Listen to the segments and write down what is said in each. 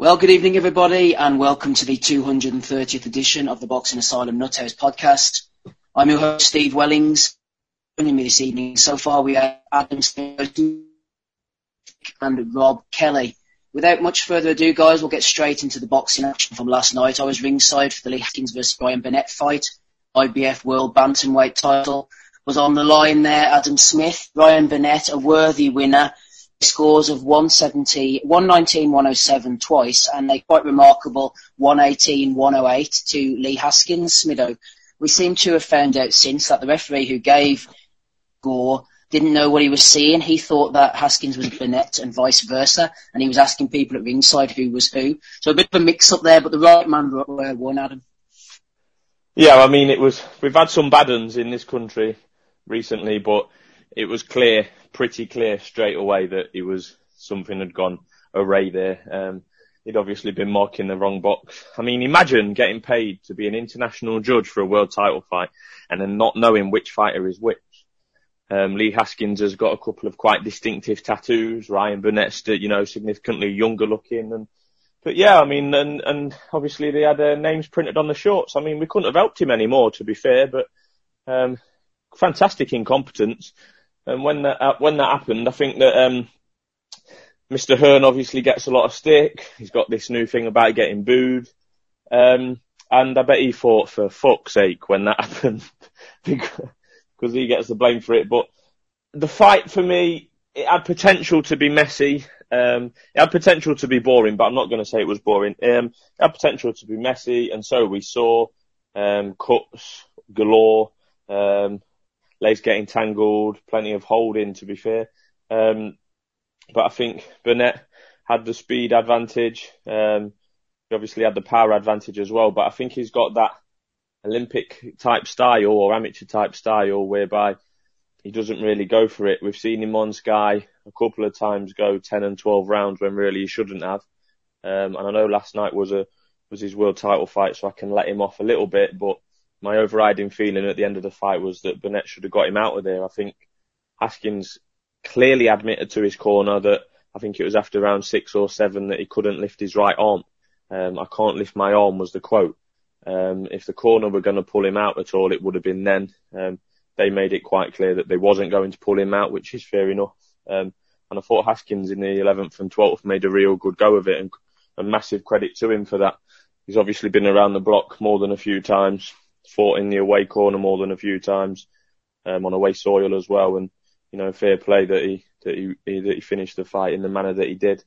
Well, good evening, everybody, and welcome to the 230th edition of the Boxing Asylum Nuthouse podcast. I'm your host, Steve Wellings. Joining me this evening so far, we have Adam and Rob Kelly. Without much further ado, guys, we'll get straight into the boxing action from last night. I was ringside for the Lee Haskins versus Ryan Burnett fight. IBF World Bantamweight title was on the line there. Adam Smith, Ryan Burnett, a worthy winner scores of 170, 119, 107 twice, and a quite remarkable 118, 108 to Lee Haskins. Smido, we seem to have found out since that the referee who gave Gore didn't know what he was seeing. He thought that Haskins was Burnett and vice versa, and he was asking people at ringside who was who. So a bit of a mix up there, but the right man won, Adam. Yeah, I mean, it was. We've had some bad ones in this country recently, but it was clear, pretty clear straight away that it was something had gone array there. Um, he'd obviously been marking the wrong box. I mean, imagine getting paid to be an international judge for a world title fight and then not knowing which fighter is which. Um, Lee Haskins has got a couple of quite distinctive tattoos. Ryan Burnett's, you know, significantly younger looking. And, but yeah, I mean, and, and obviously they had their names printed on the shorts. I mean, we couldn't have helped him anymore, to be fair, but, um, fantastic incompetence. And when that uh, when that happened, I think that um, Mr. Hearn obviously gets a lot of stick. He's got this new thing about getting booed, um, and I bet he thought for fuck's sake when that happened because he gets the blame for it. But the fight for me, it had potential to be messy. Um, it had potential to be boring, but I'm not going to say it was boring. Um, it had potential to be messy, and so we saw um, cuts galore. Um, legs getting tangled, plenty of holding to be fair. Um, but I think Burnett had the speed advantage. Um, he obviously had the power advantage as well, but I think he's got that Olympic type style or amateur type style whereby he doesn't really go for it. We've seen him on Sky a couple of times go 10 and 12 rounds when really he shouldn't have. Um, and I know last night was a, was his world title fight, so I can let him off a little bit, but my overriding feeling at the end of the fight was that Burnett should have got him out of there. I think Haskins clearly admitted to his corner that I think it was after round six or seven that he couldn't lift his right arm. Um, I can't lift my arm was the quote. Um, if the corner were going to pull him out at all, it would have been then. Um, they made it quite clear that they wasn't going to pull him out, which is fair enough. Um, and I thought Haskins in the 11th and 12th made a real good go of it and a massive credit to him for that. He's obviously been around the block more than a few times fought in the away corner more than a few times, um, on away soil as well. And, you know, fair play that he, that he, that he finished the fight in the manner that he did.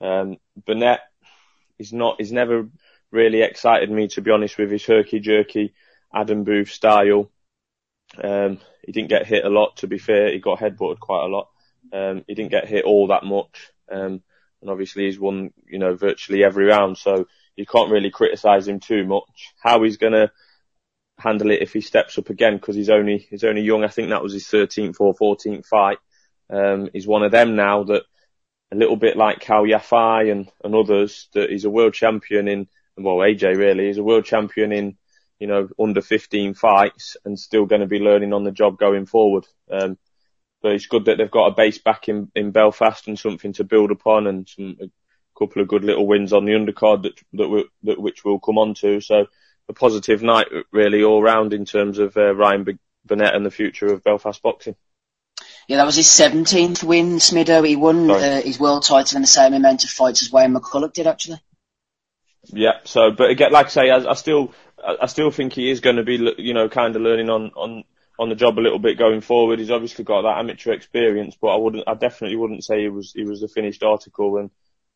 Um, Burnett is not, he's never really excited me to be honest with his herky jerky Adam Booth style. Um, he didn't get hit a lot to be fair. He got headbutted quite a lot. Um, he didn't get hit all that much. Um, and obviously he's won, you know, virtually every round. So you can't really criticize him too much. How he's going to handle it if he steps up again because he's only he's only young. I think that was his 13th or 14th fight. Um, he's one of them now that a little bit like Cal Yafai and, and others that he's a world champion in. Well, AJ really is a world champion in you know under 15 fights and still going to be learning on the job going forward. Um, but it's good that they've got a base back in, in Belfast and something to build upon and some a couple of good little wins on the undercard that that, we, that which we'll come on to. So a positive night really all round in terms of uh, Ryan Burnett and the future of Belfast boxing. Yeah, that was his 17th win, Smido. He won uh, his world title in the same amount of fights as Wayne McCullough did, actually. Yeah, so, but again, like I say, I, I still, I still think he is going to be, you know, kind of learning on, on, on the job a little bit going forward. He's obviously got that amateur experience, but I wouldn't, I definitely wouldn't say he was, he was the finished article. And,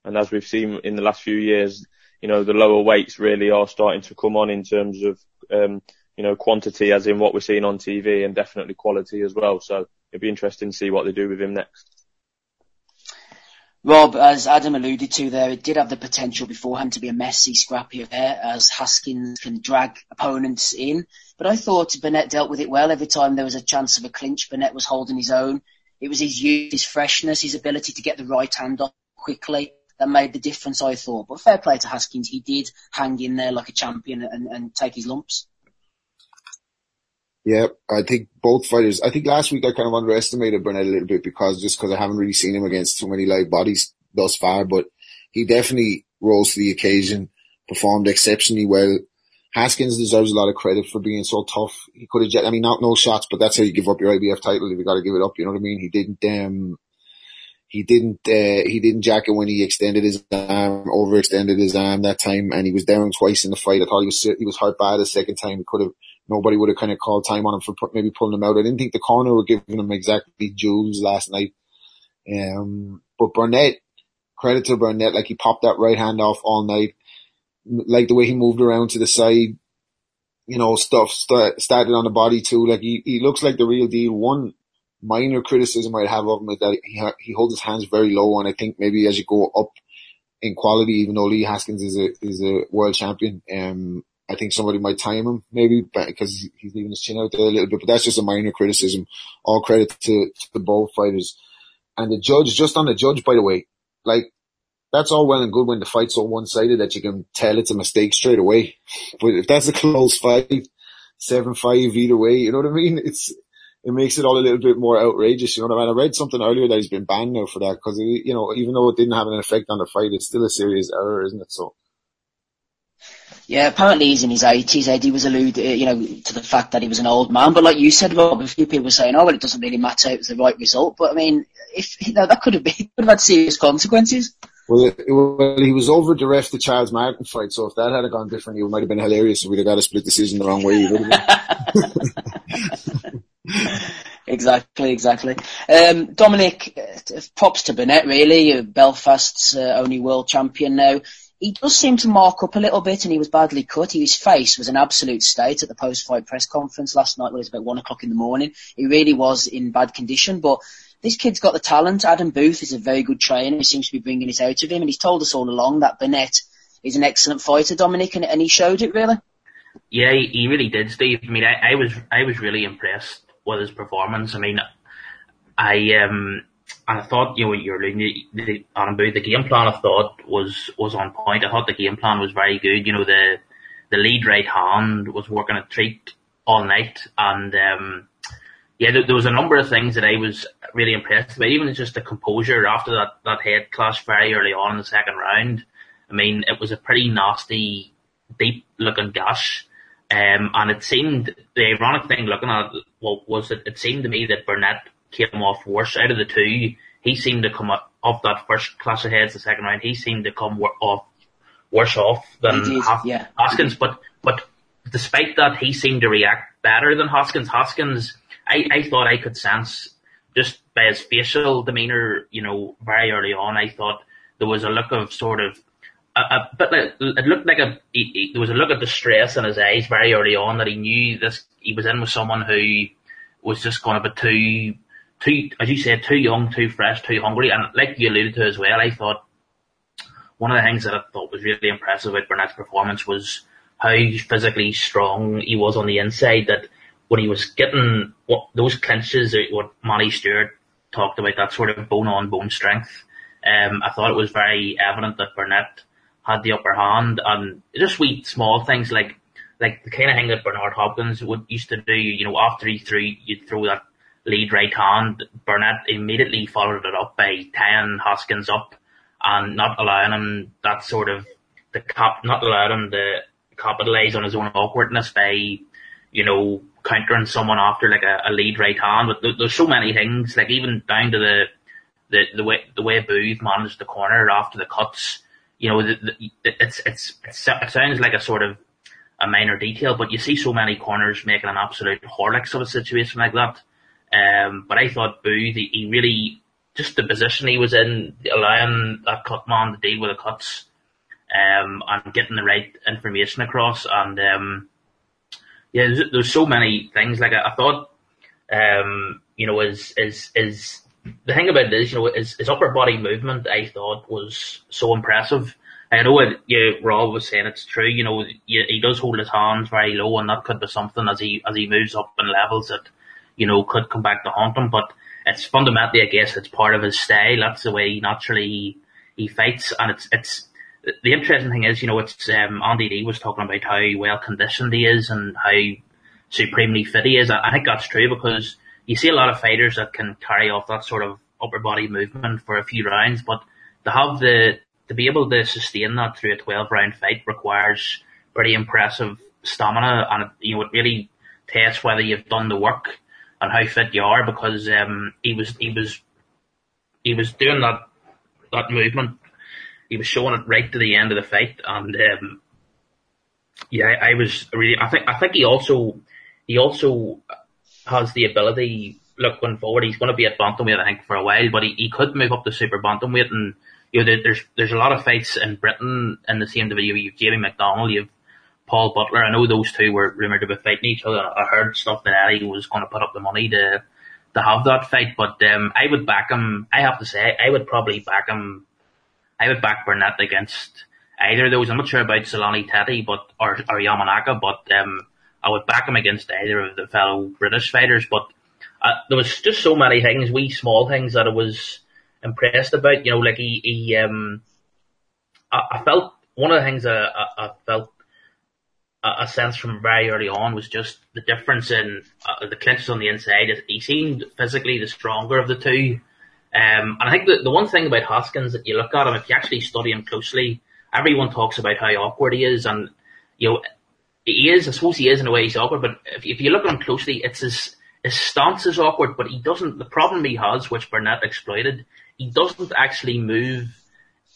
and as we've seen in the last few years, you know, the lower weights really are starting to come on in terms of, um, you know, quantity as in what we're seeing on TV and definitely quality as well. So it'll be interesting to see what they do with him next. Rob, as Adam alluded to there, it did have the potential beforehand to be a messy, scrappy affair as Haskins can drag opponents in. But I thought Burnett dealt with it well. Every time there was a chance of a clinch, Burnett was holding his own. It was his youth, his freshness, his ability to get the right hand up quickly that made the difference, I thought. But fair play to Haskins, he did hang in there like a champion and, and take his lumps. Yeah, I think both fighters. I think last week I kind of underestimated Burnett a little bit because just because I haven't really seen him against too many live bodies thus far. But he definitely rose to the occasion, performed exceptionally well. Haskins deserves a lot of credit for being so tough. He could have, I mean, not no shots, but that's how you give up your IBF title if you got to give it up. You know what I mean? He didn't, um, he didn't, uh, he didn't jack it when he extended his arm, overextended his arm that time, and he was down twice in the fight. I thought he was, he was hurt bad the second time. He could have, nobody would have kind of called time on him for maybe pulling him out. I didn't think the corner were giving him exactly jewels last night. Um, but Burnett, credit to Burnett, like he popped that right hand off all night. Like the way he moved around to the side, you know, stuff st- started on the body too. Like he, he looks like the real deal. One minor criticism I'd have of him is that he, he holds his hands very low. And I think maybe as you go up in quality, even though Lee Haskins is a, is a world champion, um, I think somebody might time him maybe because he's leaving his chin out there a little bit, but that's just a minor criticism. All credit to, to both fighters. And the judge, just on the judge, by the way, like that's all well and good when the fight's so one-sided that you can tell it's a mistake straight away. But if that's a close fight, seven five either way, you know what I mean? It's it makes it all a little bit more outrageous. You know what I mean? I read something earlier that he's been banned now for that because you know even though it didn't have an effect on the fight, it's still a serious error, isn't it? So. Yeah, apparently he's in his 80s. Eddie was alluded, you know, to the fact that he was an old man. But like you said, Rob, a few people were saying, oh, well, it doesn't really matter. It was the right result. But I mean, if, you know, that could have been, could have had serious consequences. Well, it, well, he was over the ref the Charles Martin fight, so if that had gone differently, it might have been hilarious we'd have got a split decision the wrong way. exactly, exactly. Um, Dominic, uh, props to Burnett, really. Belfast's uh, only world champion now. He does seem to mark up a little bit, and he was badly cut. His face was an absolute state at the post-fight press conference last night, when it was about one o'clock in the morning. He really was in bad condition, but this kid's got the talent. Adam Booth is a very good trainer. He seems to be bringing it out of him, and he's told us all along that Burnett is an excellent fighter, Dominic, and, and he showed it really. Yeah, he really did, Steve. I mean, I, I was I was really impressed with his performance. I mean, I um I thought you know you're the Booth, the game plan I thought was was on point. I thought the game plan was very good. You know, the the lead right hand was working a treat all night, and um yeah, there, there, was a number of things that I was really impressed with. Even just the composure after that, that head clash very early on in the second round. I mean, it was a pretty nasty, deep looking gash. Um, and it seemed, the ironic thing looking at it well, was that it seemed to me that Burnett came off worse out of the two. He seemed to come up, off that first clash of heads, the second round, he seemed to come off worse off than did, yeah. Hoskins. But, but despite that, he seemed to react better than Hoskins. Hoskins, I, I thought I could sense just by his facial demeanor, you know, very early on, I thought there was a look of sort of a, bit like it looked like a he, he, there was a look of distress in his eyes very early on that he knew this he was in with someone who was just going to be too too as you said too young, too fresh, too hungry, and like you alluded to as well, I thought one of the things that I thought was really impressive about Burnett's performance was how physically strong he was on the inside. That when he was getting what those clinches, what Matty Stewart talked about, that sort of bone on bone strength. Um, I thought it was very evident that Burnett had the upper hand, and just wee small things like like the kind of thing that Bernard Hopkins would used to do. You know, after he threw, you'd throw that lead right hand. Burnett immediately followed it up by tying Hoskins up and not allowing him that sort of the cap, not allowing him to capitalize on his own awkwardness by, you know, countering someone after like a, a lead right hand. But there's so many things, like even down to the the the way the way Booth managed the corner after the cuts. You know, it's, it's it's it sounds like a sort of a minor detail, but you see so many corners making an absolute Horlicks of a situation like that. Um, but I thought Booth, he, he really just the position he was in, allowing that cut man to deal with the cuts, um, and getting the right information across, and um, yeah, there's, there's so many things. Like I, I thought, um, you know, is is is the thing about this, you know, his, his upper body movement. I thought was so impressive. I know what Yeah, Rob was saying it's true. You know, he, he does hold his hands very low, and that could be something as he as he moves up in levels that you know could come back to haunt him. But it's fundamentally, I guess, it's part of his style. That's the way he naturally he fights, and it's it's the interesting thing is, you know, it's um, Andy Lee was talking about how well conditioned he is and how supremely fit he is. I think that's true because you see a lot of fighters that can carry off that sort of upper body movement for a few rounds, but to have the to be able to sustain that through a 12 round fight requires pretty impressive stamina and, you know, it really tests whether you've done the work and how fit you are because, um, he was, he was, he was doing that, that movement. He was showing it right to the end of the fight and, um, yeah, I was really, I think, I think he also, he also has the ability, look, going forward, he's going to be at bantamweight, I think, for a while, but he, he could move up to super bantamweight and, you know, there's, there's a lot of fights in Britain in the same division. You've Jamie McDonnell, you've Paul Butler. I know those two were rumoured to be fighting each other. I heard stuff that Eddie was going to put up the money to, to have that fight, but, um, I would back him, I have to say, I would probably back him, I would back Burnett against either of those. I'm not sure about Zolani Tete, but, or, or Yamanaka, but, um, I would back him against either of the fellow British fighters, but uh, there was just so many things, wee small things that I was impressed about. You know, like he, he um, I, I felt one of the things I, I, I felt a, a, sense from very early on was just the difference in uh, the clinches on the inside. He seemed physically the stronger of the two. Um, and I think the, the one thing about Hoskins that you look at him, if you actually study him closely, everyone talks about how awkward he is, and you know he is. I suppose he is in a way he's awkward, but if, if you look at him closely, it's his his stance is awkward, but he doesn't. The problem he has, which Burnett exploited, he doesn't actually move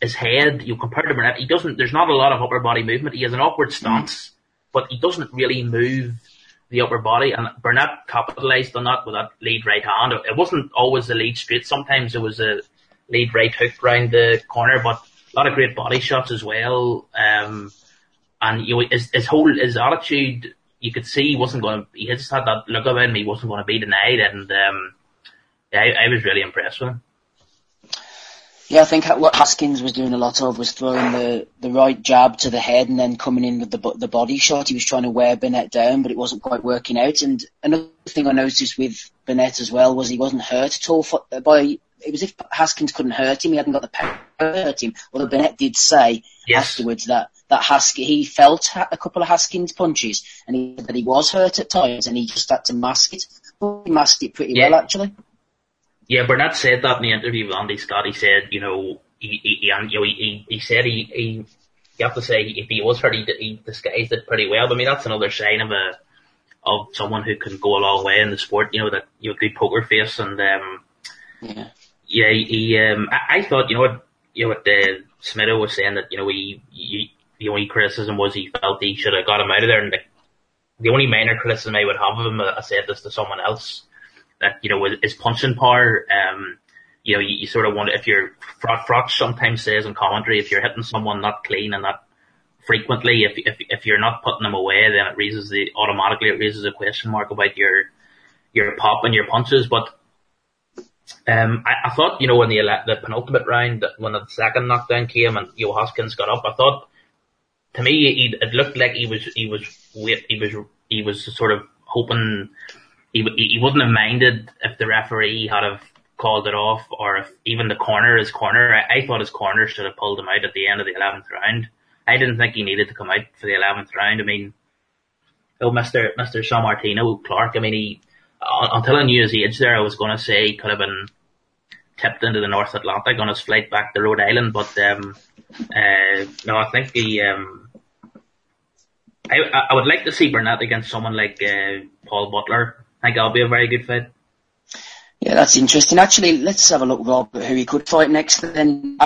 his head. You compare to Burnett, he doesn't. There's not a lot of upper body movement. He has an awkward stance, mm. but he doesn't really move the upper body. And Burnett capitalized on that with that lead right hand. It wasn't always the lead straight. Sometimes it was a lead right hook round the corner, but a lot of great body shots as well. Um, and you know, his, his whole, his attitude, you could see he wasn't going to, he just had that look about him, he wasn't going to be denied, and, um, yeah, I, I was really impressed with him. Yeah, I think what Haskins was doing a lot of was throwing the, the right jab to the head and then coming in with the the body shot. He was trying to wear Burnett down, but it wasn't quite working out. And another thing I noticed with Burnett as well was he wasn't hurt at all for, by it was if Haskins couldn't hurt him, he hadn't got the power to hurt him. Although Burnett did say yes. afterwards that that Haskins he felt a couple of Haskins punches and he said that he was hurt at times and he just had to mask it. He masked it pretty yeah. well actually. Yeah, Burnett said that in the interview with Andy Scott. He said, you know, he he, he you know he, he said he, he you have to say if he was hurt, he, he disguised it pretty well. But I mean, that's another sign of a of someone who can go a long way in the sport. You know that you have a good poker face and um, yeah yeah, he, um, I, I thought, you know what, you know what, uh, Smitho was saying that, you know, he, he, the only criticism was he felt he should have got him out of there. And the, the only minor criticism I would have of him, I said this to someone else, that, you know, his punching power, um, you know, you, you sort of want, if you're, Froch, Froch sometimes says in commentary, if you're hitting someone not clean and not frequently, if, if, if you're not putting them away, then it raises the, automatically it raises a question mark about your, your pop and your punches. But um, I, I thought, you know, when the the penultimate round, when the second knockdown came and Joe Hoskins got up, I thought, to me, he, it looked like he was he was he was he was sort of hoping he he wouldn't have minded if the referee had have called it off or if even the corner his corner. I, I thought his corner should have pulled him out at the end of the eleventh round. I didn't think he needed to come out for the eleventh round. I mean, oh, Mister Mister Sammartino Clark. I mean, he until I knew his age there, I was going to say he could have been tipped into the North Atlantic on his flight back to Rhode Island, but um, uh, no, I think he. Um, I I would like to see Burnett against someone like uh, Paul Butler. I think that'll be a very good fight. Yeah, that's interesting. Actually, let's have a look, Rob, who he could fight next. Then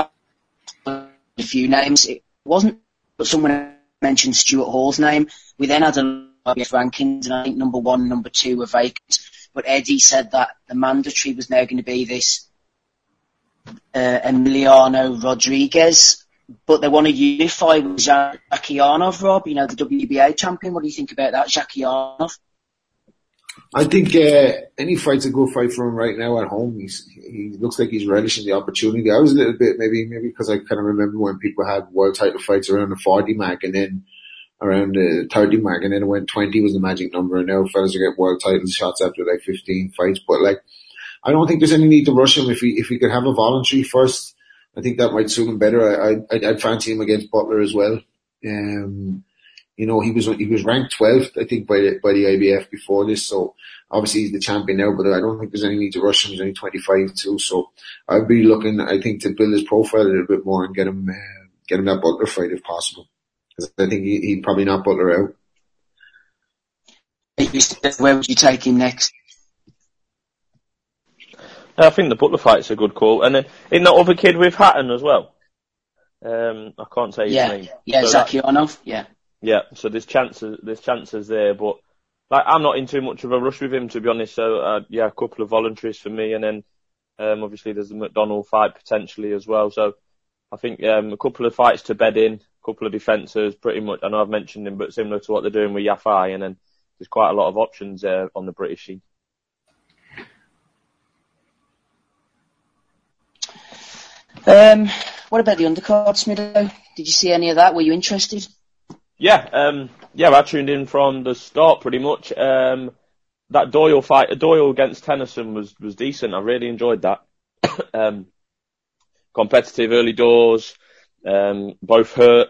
a few names. It wasn't, but someone mentioned Stuart Hall's name. We then had a rankings, and I think number one, number two were vacant. But Eddie said that the mandatory was now going to be this uh, Emiliano Rodriguez, but they want to unify with Zhakiyanov, Rob, you know, the WBA champion. What do you think about that, Zhakiyanov? I think uh, any fight's a good fight for him right now at home. He's he looks like he's relishing the opportunity. I was a little bit maybe maybe because I kind of remember when people had world title fights around the forty mark, and then around the 30 mark and then it went 20 was the magic number and now fellas are getting world title shots after like 15 fights. But like, I don't think there's any need to rush him if he, if he could have a voluntary first. I think that might suit him better. I, I, I'd fancy him against Butler as well. Um, you know, he was, he was ranked 12th, I think, by the, by the IBF before this. So obviously he's the champion now, but I don't think there's any need to rush him. He's only 25 too. So I'd be looking, I think, to build his profile a little bit more and get him, uh, get him that Butler fight if possible. Because I think he, he'd probably not Butler out. Where would you take him next? I think the Butler fight's a good call, and then in that other kid with Hatton as well. Um, I can't say his yeah. name. Yeah, So Zhakiyanov. Yeah. Yeah, so there's chances, there's chances there, but like I'm not in too much of a rush with him to be honest. So uh, yeah, a couple of voluntaries for me, and then um, obviously there's the McDonnell fight potentially as well. So I think um, a couple of fights to bed in, a couple of defences, pretty much. I know I've mentioned him, but similar to what they're doing with Yafai, and then there's quite a lot of options there on the British scene. Um, what about the undercard, Smido? Did you see any of that? Were you interested? Yeah, um, yeah, I tuned in from the start pretty much. Um, that Doyle fight, Doyle against Tennyson was, was decent. I really enjoyed that. um, competitive early doors, um, both hurt,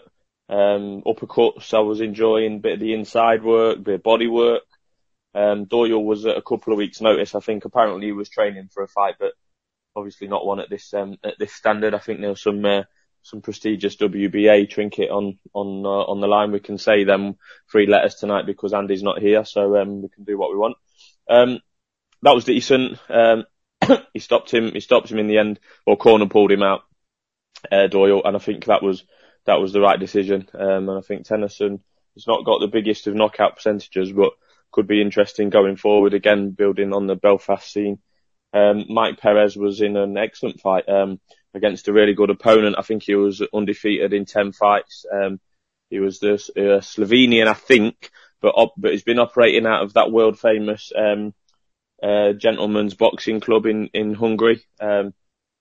um, uppercuts. I was enjoying a bit of the inside work, bit of body work. Um, Doyle was at a couple of weeks notice. I think apparently he was training for a fight, but obviously not one at this, um, at this standard. I think there's some, uh, some prestigious WBA trinket on on uh, on the line. We can say them three letters tonight because Andy's not here, so um, we can do what we want. Um, that was decent. Um, he stopped him. He stopped him in the end, or corner pulled him out, uh, Doyle, and I think that was that was the right decision. Um, and I think Tennyson has not got the biggest of knockout percentages, but could be interesting going forward. Again, building on the Belfast scene. Um, Mike Perez was in an excellent fight. Um, against a really good opponent. I think he was undefeated in 10 fights. Um, he was the uh, Slovenian, I think, but op- but he's been operating out of that world famous um, uh, gentleman's boxing club in in Hungary. Um,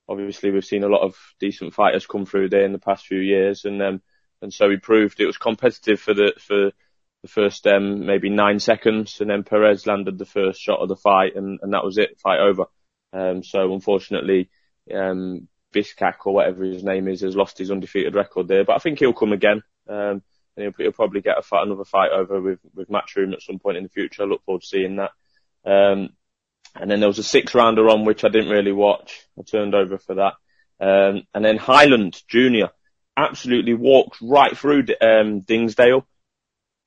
obviously, we've seen a lot of decent fighters come through there in the past few years, and um, and so he proved it was competitive for the for the first um, maybe nine seconds, and then Perez landed the first shot of the fight, and, and that was it, fight over. Um, so unfortunately, um, or whatever his name is has lost his undefeated record there, but I think he'll come again. Um, and he'll, he'll probably get a fight, another fight over with, with Matchroom at some point in the future. I look forward to seeing that. Um, and then there was a six rounder on which I didn't really watch. I turned over for that. Um, and then Hyland Jr. absolutely walked right through, um, Dingsdale.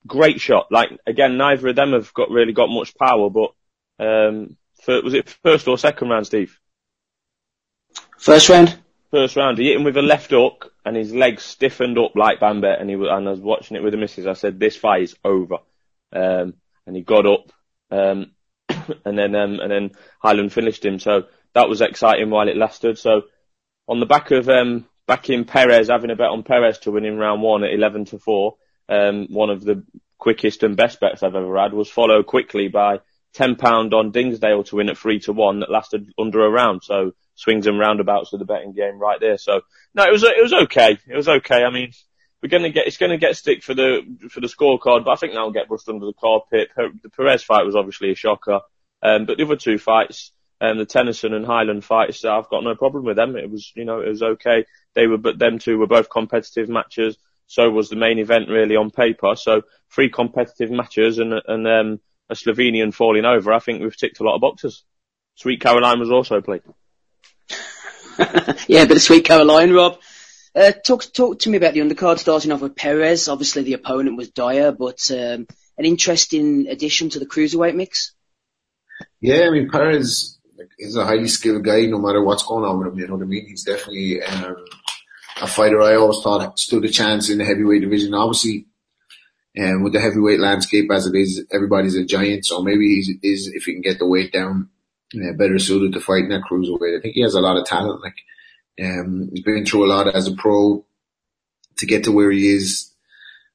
Great shot. Like, again, neither of them have got, really got much power, but, um, for, was it first or second round, Steve? First round? first round. He hit him with a left hook, and his legs stiffened up like Bambet. And he was, and I was watching it with the missus. I said, "This fight is over." Um, and he got up, um, and then um, and then Hyland finished him. So that was exciting while it lasted. So on the back of um, backing Perez, having a bet on Perez to win in round one at eleven to four, um, one of the quickest and best bets I've ever had was followed quickly by ten pound on Dingsdale to win at three to one that lasted under a round. So swings and roundabouts of the betting game right there. So no, it was it was okay. It was okay. I mean, we're gonna get it's gonna get stick for the for the scorecard, but I think that'll get brushed under the carpet. The Perez fight was obviously a shocker, um, but the other two fights, um, the Tennyson and Hyland fights, I've got no problem with them. It was you know it was okay. They were but them two were both competitive matches. So was the main event really on paper. So three competitive matches and and um, a Slovenian falling over. I think we've ticked a lot of boxes. Sweet Caroline was also played. yeah, but a sweet Caroline, Rob. Uh, talk talk to me about the undercard, starting off with Perez. Obviously, the opponent was Dyer, but um, an interesting addition to the cruiserweight mix. Yeah, I mean Perez is a highly skilled guy. No matter what's going on with him, you know what I mean. He's definitely um, a fighter. I always thought stood a chance in the heavyweight division. Obviously, um, with the heavyweight landscape as it is, everybody's a giant. So maybe he's is if he can get the weight down, uh, better suited to fighting that cruiserweight. I think he has a lot of talent. Like, um, he's been through a lot as a pro to get to where he is,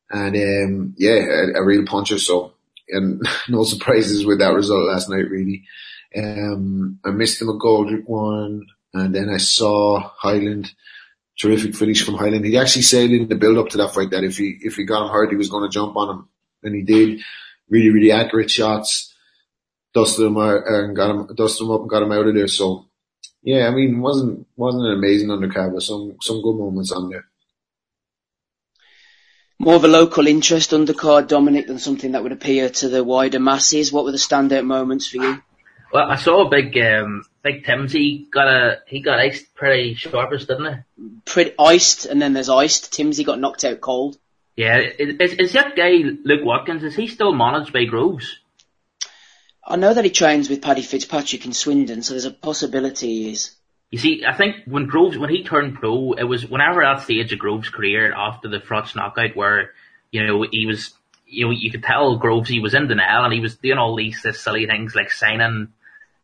and um, yeah, a, a real puncher. So, and no surprises with that result last night. Really, um, I missed the McGoldrick one, and then I saw Hyland. Terrific finish from Hyland. He actually said in the build up to that fight that if he if he got him hurt, he was going to jump on him, and he did. Really, really accurate shots dusted him out and got him, dusted him up and got him out of there. So, yeah, I mean, wasn't wasn't an amazing undercard, but some some good moments on there. More of a local interest undercard, Dominic, than something that would appeal to the wider masses. What were the standout moments for you? Well, I saw a big, um, big Timsy got a, he got iced pretty sharpish, didn't he? Pretty iced, and then there's iced. Timsy got knocked out cold. Yeah, is, is that guy Luke Watkins? Is he still managed by Groves? I know that he trains with Paddy Fitzpatrick in Swindon, so there's a possibility he is. You see, I think when Groves, when he turned pro, it was whenever that stage of Groves' career after the Froch knockout where, you know, he was, you know, you could tell Groves, he was in denial and he was doing all these silly things like signing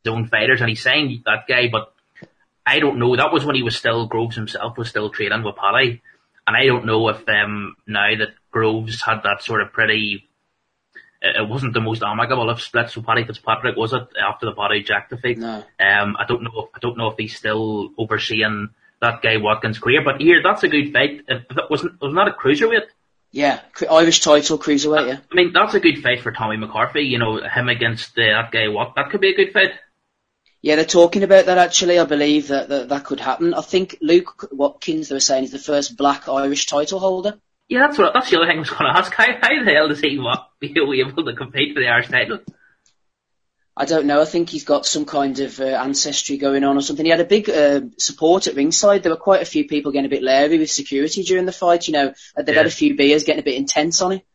own fighters and he signed that guy, but I don't know, that was when he was still, Groves himself was still training with Paddy. And I don't know if, um, now that Groves had that sort of pretty it wasn't the most amicable of splits with Paddy Fitzpatrick, was it? After the Badou Jack defeat, no. Um, I don't know. I don't know if he's still overseeing that guy Watkins' career. But here, that's a good fight. It, it wasn't was not a cruiserweight. Yeah, Irish title cruiserweight. Yeah. I mean, that's a good fight for Tommy McCarthy. You know, him against uh, that guy. What that could be a good fight. Yeah, they're talking about that actually. I believe that, that that could happen. I think Luke Watkins, they were saying, is the first black Irish title holder. Yeah, that's what that's the other thing I was going to ask. How, how the hell does he be able to compete for the Irish title? I don't know. I think he's got some kind of uh, ancestry going on or something. He had a big uh, support at ringside. There were quite a few people getting a bit leery with security during the fight. You know, they've yeah. had a few beers, getting a bit intense on it.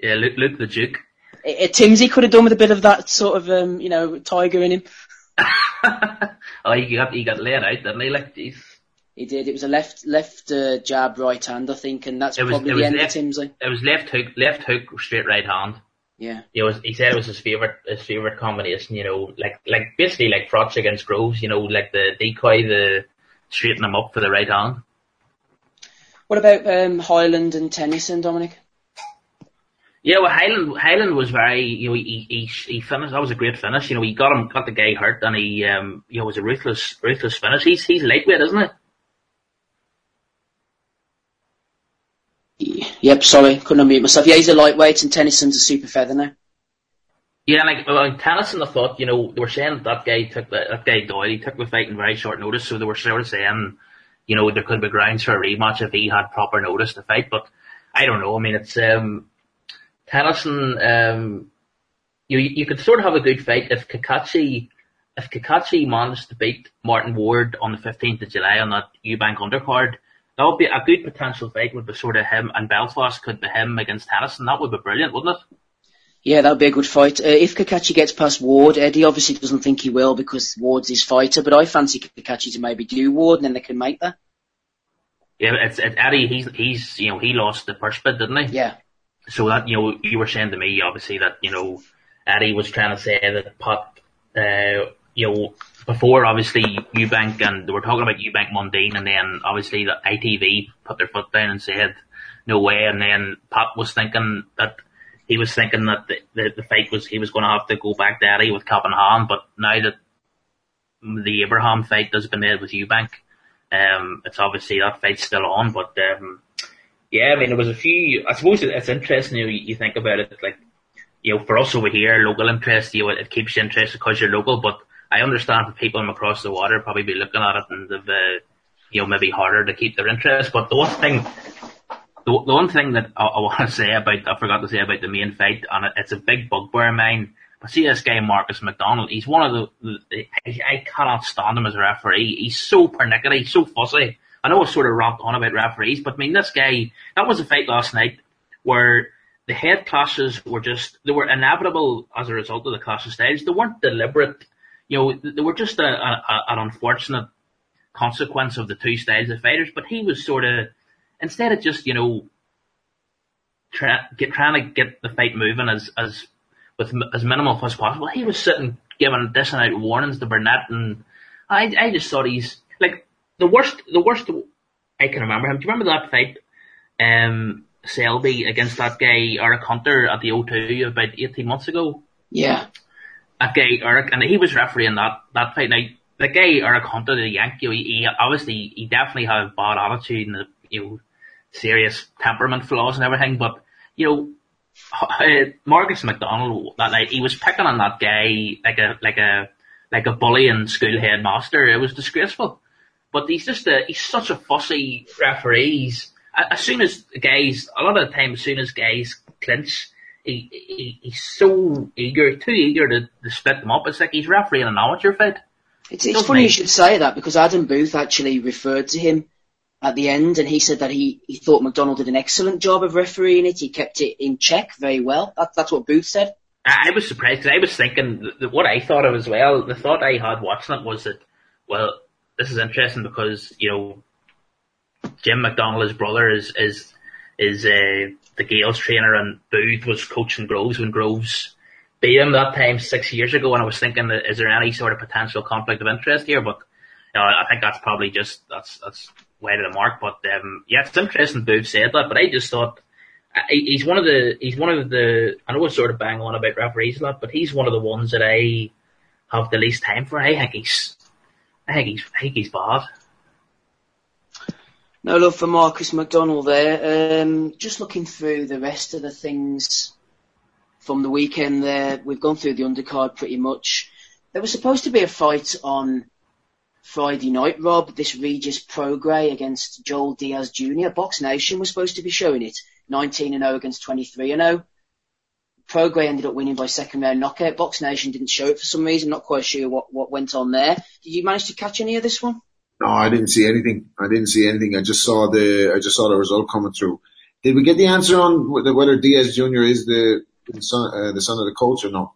Yeah, Luke, Luke the Duke. It, it, Timsy could have done with a bit of that sort of, um, you know, tiger in him. oh, he got he got laid out, didn't he? Like, geez. He did. It was a left left uh, jab, right hand, I think, and that's was, probably the end left, of Timsley. It was left hook, left hook, straight right hand. Yeah. He was. He said it was his favorite, his favorite combination. You know, like like basically like Froch against Groves. You know, like the decoy, the straighten him up for the right hand. What about um, Hyland and Tennyson, Dominic? Yeah, well, Hyland Hyland was very, you know, he, he he finished. That was a great finish. You know, he got him, got the guy hurt, and he, um, you know, was a ruthless, ruthless finish. He's he's lightweight, isn't he? Yep, sorry, couldn't unmute myself. Yeah, he's a lightweight and Tennyson's a super feather now. Yeah, like well, Tennyson, I thought, you know, they were saying that guy took the, that guy Doyle, he took the fight in very short notice, so they were sort of saying, you know, there could be grounds for a rematch if he had proper notice to fight, but I don't know. I mean, it's um, Tennyson. Um, you you could sort of have a good fight if Cacace if Cacace managed to beat Martin Ward on the 15th of July on that Eubank undercard that would be a good potential fight would be sort of him and Belfast could be him against Tennyson. That would be brilliant, wouldn't it? Yeah, that would be a good fight. Uh, if Cacace gets past Ward, Eddie obviously doesn't think he will because Ward's his fighter, but I fancy Cacace to maybe do Ward and then they can make that. Yeah, it's, it's Eddie, he's, he's, you know, he lost the first bid, didn't he? Yeah. So that, you know, you were saying to me, obviously, that, you know, Eddie was trying to say that Pot, uh, you know, before obviously Eubank and they were talking about Eubank Mundine and then obviously the ITV put their foot down and said no way. And then Pop was thinking that he was thinking that the, the, the fight was he was going to have to go back to Eddie with cap in hand but now that the Abraham fight has been made with Eubank um it's obviously that fight's still on but um yeah I mean there was a few I suppose it's interesting you, you think about it like you know for us over here local interest you know it, keeps you interested because you're local but I understand for people from across the water probably be looking at it and they've, uh, you know, maybe harder to keep their interest. But the one thing, the, the one thing that I, I want to say about, I forgot to say about the main fight, and it, it's a big bugbear of mine. But see this guy Marcus McDonnell, he's one of the, the I, I cannot stand him as a referee. He's so pernickety, so fussy. I know I sort of rocked on about referees, but I mean this guy, that was a fight last night where the head clashes were just, they were inevitable as a result of the clash of styles. They weren't deliberate you know, they were just a, a, an unfortunate consequence of the two styles of fighters, but he was sort of, instead of just, you know, try, get, trying to get the fight moving as, as, with as minimal as possible, he was sitting giving, dishing out warnings to Burnett and I, I just thought he's, like, the worst, the worst I can remember him. Do you remember that fight, um, Selby against that guy, Eric Hunter at the O2 about 18 months ago? Yeah that guy Eric, and he was refereeing that that fight. Now the guy Eric Hunter, the Yankee, he, he obviously he definitely had a bad attitude and you know serious temperament flaws and everything. But you know, uh, Marcus McDonnell that night he was picking on that guy like a like a like a bully and school headmaster. It was disgraceful. But he's just a he's such a fussy referee. He's, as soon as guys, a lot of the time, as soon as guys clinch, he, he he's so eager, too eager to, to split them up. It's like he's refereeing an amateur fight. It's, it's funny you should say that because Adam Booth actually referred to him at the end and he said that he, he thought McDonnell did an excellent job of refereeing it. He kept it in check very well. That, that's what Booth said. I, I was surprised because I was thinking that what I thought of as well, the thought I had watching it was that, well, this is interesting because, you know, Jim McDonnell, his brother, is, is, is, uh, DeGale's trainer and Booth was coaching Groves when Groves beat him that time six years ago and I was thinking that is there any sort of potential conflict of interest here? But, you know, I think that's probably just, that's, that's way to the mark. But, um, yeah, it's interesting Booth said that, but I just thought, he's one of the, he's one of the, I know we're sort of bang on about referees a lot, but he's one of the ones that I have the least time for. I think he's, I think he's, I think he's bad. No love for Marcus McDonnell there. Um, just looking through the rest of the things from the weekend there, we've gone through the undercard pretty much. There was supposed to be a fight on Friday night, Rob, this Regis Prograis against Joel Diaz Jr. Box Nation was supposed to be showing it. 19 and 0 against 23 and 0. Prograis ended up winning by second round knockout. Box Nation didn't show it for some reason. Not quite sure what, what went on there. Did you manage to catch any of this one? No, I didn't see anything. I didn't see anything. I just saw the I just saw the result coming through. Did we get the answer on whether Diaz Jr. is the son, uh, the son of the coach or not?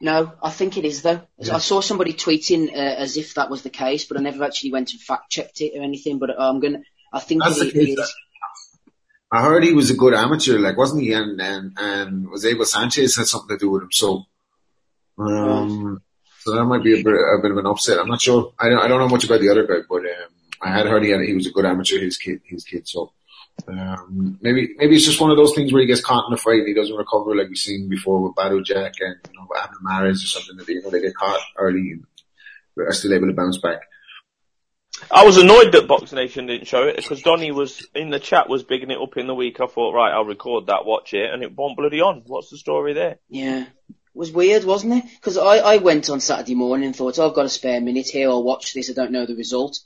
No, I think it is though. Yeah. I saw somebody tweeting uh, as if that was the case, but I never actually went and fact checked it or anything. But I'm gonna. I think That's it, it is. I heard he was a good amateur, like wasn't he? And and and was Abel Sanchez had something to do with him. So, um, so that might be a bit, a bit of an upset. I'm not sure. I don't, I don't know much about the other guy, but um, I had heard he had, he was a good amateur. His kid, his kid. So um, maybe maybe it's just one of those things where he gets caught in a fight and he doesn't recover like we've seen before with Badou Jack and you know Abner Mares or something that you know they get caught early and are still able to bounce back. I was annoyed that Box Nation didn't show it because Donny was in the chat was bigging it up in the week. I thought, right, I'll record that, watch it, and it won't bloody on. What's the story there? Yeah, it was weird, wasn't it? Because I, I went on Saturday morning and thought, oh, I've got a spare minute here, I'll watch this, I don't know the result.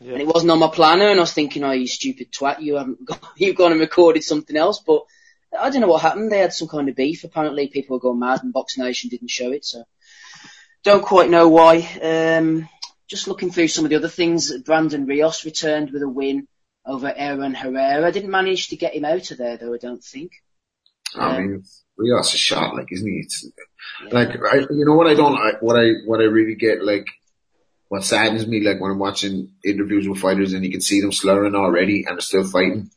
Yeah. And it wasn't on my planner and I was thinking, oh, you stupid twat, you haven't got, you've gone and recorded something else, but I don't know what happened. They had some kind of beef. Apparently people were going mad and Box Nation didn't show it, so don't quite know why. Um, just looking through some of the other things, Brandon Rios returned with a win over Aaron Herrera. Didn't manage to get him out of there though, I don't think. I mean, um, Rios is shot, like, isn't he? It's, like, I, you know what I don't, I, what I, what I really get, like, what saddens me, like, when I'm watching interviews with fighters and you can see them slurring already and they're still fighting.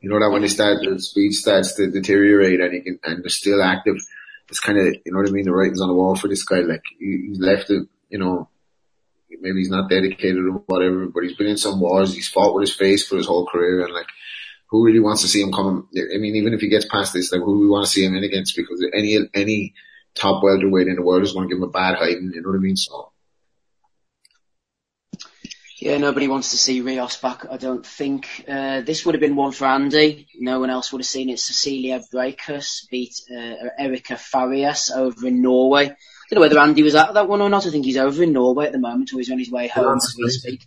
You know that when they start, the speed starts to deteriorate and you can, and they're still active. It's kind of, you know what I mean? The writing's on the wall for this guy. Like, he's left it, you know, maybe he's not dedicated or whatever, but he's been in some wars. He's fought with his face for his whole career and like, who really wants to see him come? I mean, even if he gets past this, like who do we want to see him in against? Because any any top welterweight in the world is going to give him a bad hiding. You know what I mean? So. Yeah, nobody wants to see Rios back, I don't think. Uh, this would have been one for Andy. No one else would have seen it. Cecilia Brækhus beat uh, Erika Farias over in Norway. I don't know whether Andy was at that one or not. I think he's over in Norway at the moment, or he's on his way home as we speak.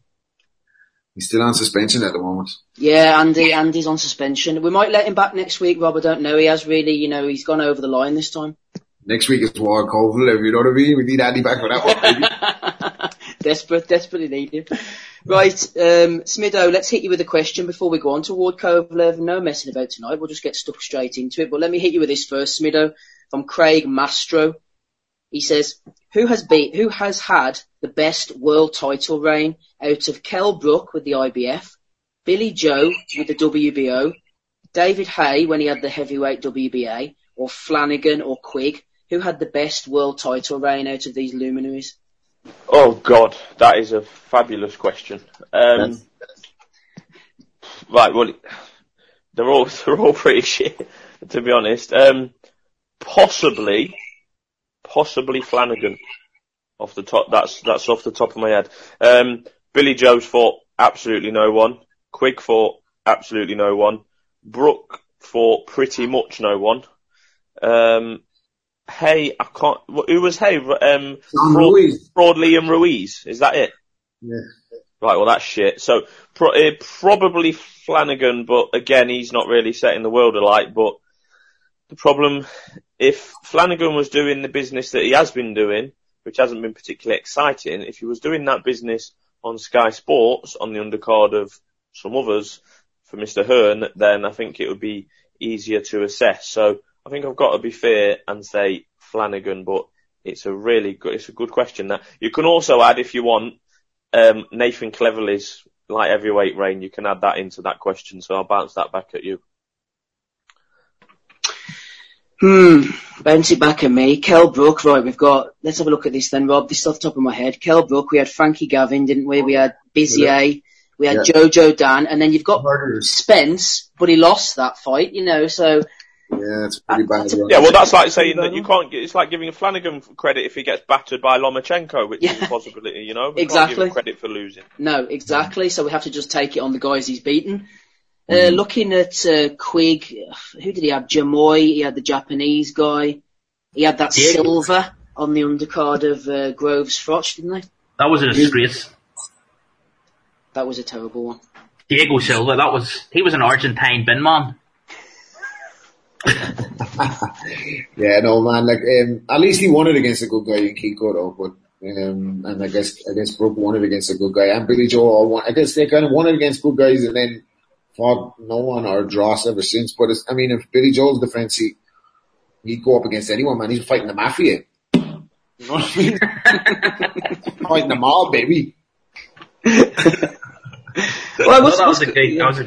He's still on suspension at the moment. Yeah, Andy, Andy's on suspension. We might let him back next week, Rob. I don't know. He has really, you know, he's gone over the line this time. Next week is Ward Kovalev, if you know what I mean. We need Andy back for that one, Desperate, desperately need him. Right, um, Smido, let's hit you with a question before we go on to Ward Kovalev. No messing about tonight. We'll just get stuck straight into it. But let me hit you with this first, Smido, from Craig Mastro. He says, who has beat, who has had the best world title reign out of Kell Brook with the IBF, Billy Joe with the WBO, David Haye when he had the heavyweight WBA, or Flanagan or Quigg, who had the best world title reign out of these luminaries? Oh God, that is a fabulous question. Um, right, well, they're all they're all pretty shit, to be honest. Um, possibly, possibly Flanagan off the top. That's that's off the top of my head. Um, Billy Joe's fought absolutely no one. Quigg fought absolutely no one. Brook fought pretty much no one. Um, I can't. Who was Haye? Um, Broad, Broadley and Ruiz. Is that it? Yeah. Right. Well, that's shit. So pro- uh, probably Flanagan, but again, he's not really setting the world alight. But the problem, if Flanagan was doing the business that he has been doing, which hasn't been particularly exciting, if he was doing that business on Sky Sports on the undercard of some others for Mr. Hearn, then I think it would be easier to assess. So I think I've got to be fair and say Flanagan, but it's a really good, it's a good question. That you can also add if you want um, Nathan Cleverley's light heavyweight reign. You can add that into that question. So I'll bounce that back at you. Hmm, bounce it back at me. Kell Brook, right, we've got, let's have a look at this then, Rob. This is off the top of my head. Kell Brook, we had Frankie Gavin, didn't we? We had Bizier, we had Yeah. Jojo Dan, and then you've got Murderers. Spence, but he lost that fight, you know, so, Yeah, it's pretty bad. That's. Yeah, well, that's like saying that you can't. Get, it's like giving Flanagan credit if he gets battered by Lomachenko, which is Yeah. a possibility. You know, We can't Exactly. give him credit for losing. no, exactly, so we have to just take it on the guys he's beaten. Uh, Mm. looking at, uh, Quigg, who did he have? Jamoy, he had the Japanese guy, he had that Diego. Silva on the undercard of, uh, Groves Froch, didn't they? That was a disgrace. That was a terrible one. Diego Silva, that was, he was an Argentine bin man. Yeah, no man. Like, um, at least he won it against a good guy in Kiko though. But um, and I guess I guess Brook won it against a good guy, and Billy Joe all won. I guess they kind of won it against good guys, and then fought no one or dross ever since. But it's, I mean, if Billy Joe's defense, he he'd go up against anyone, man. He's fighting the mafia. You know what I mean? fighting the mob, baby. Well, what's, that was what's a good, that was a,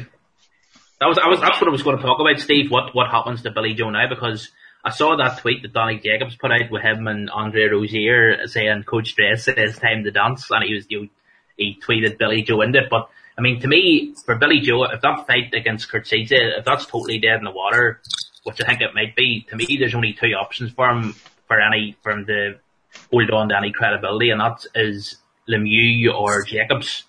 that was, I was, that's what I was going to talk about, Steve, what, what happens to Billy Joe now, because I saw that tweet that Danny Jacobs put out with him and Andre Rozier saying Coach Dress said it's time to dance, and he was, you, he tweeted Billy Joe in it, but I mean, to me, for Billy Joe, if that fight against Khurtsidze, eh, if that's totally dead in the water, which I think it might be, to me, there's only two options for him, for any, for him to hold on to any credibility, and that is Lemieux or Jacobs.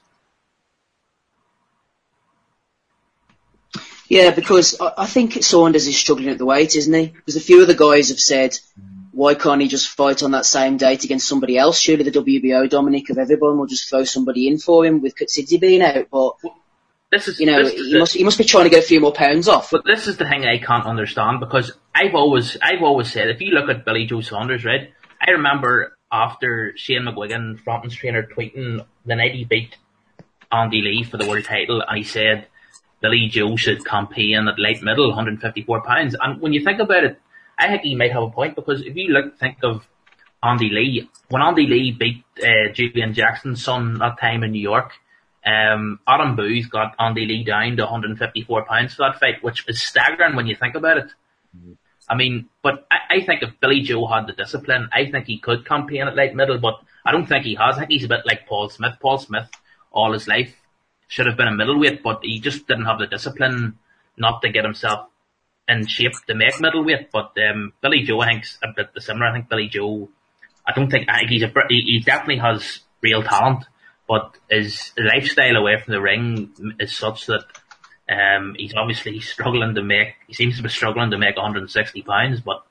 Yeah, because I, I think Saunders is struggling at the weight, isn't he? Because a few of the guys have said, why can't he just fight on that same date against somebody else? Surely the WBO Dominic of everyone will just throw somebody in for him with Khurtsidze being out. But, This is, you know, is he the- must, he must be trying to get a few more pounds off. But this is the thing I can't understand because I've always, I've always said, if you look at Billy Joe Saunders, right, I remember after Shane McGuigan, Frampton's trainer, tweeting the night he beat Andy Lee for the world title and he said Billy Joe should campaign at light middle, 154 pounds. And when you think about it, I think he might have a point because if you look, think of Andy Lee, when Andy Lee beat uh, Julian Jackson's son that time in New York, um, Adam Booth got Andy Lee down to 154 pounds for that fight, which is staggering when you think about it. I mean, but I, I think if Billy Joe had the discipline, I think he could campaign at light middle, but I don't think he has. I think he's a bit like Paul Smith. Paul Smith, all his life, should have been a middleweight, but he just didn't have the discipline not to get himself in shape to make middleweight. But um, Billy Joe, I think's a bit similar. I think Billy Joe, I don't think, I think he's a, he definitely has real talent, but his lifestyle away from the ring is such that um, he's obviously struggling to make, he seems to be struggling to make 160 pounds, but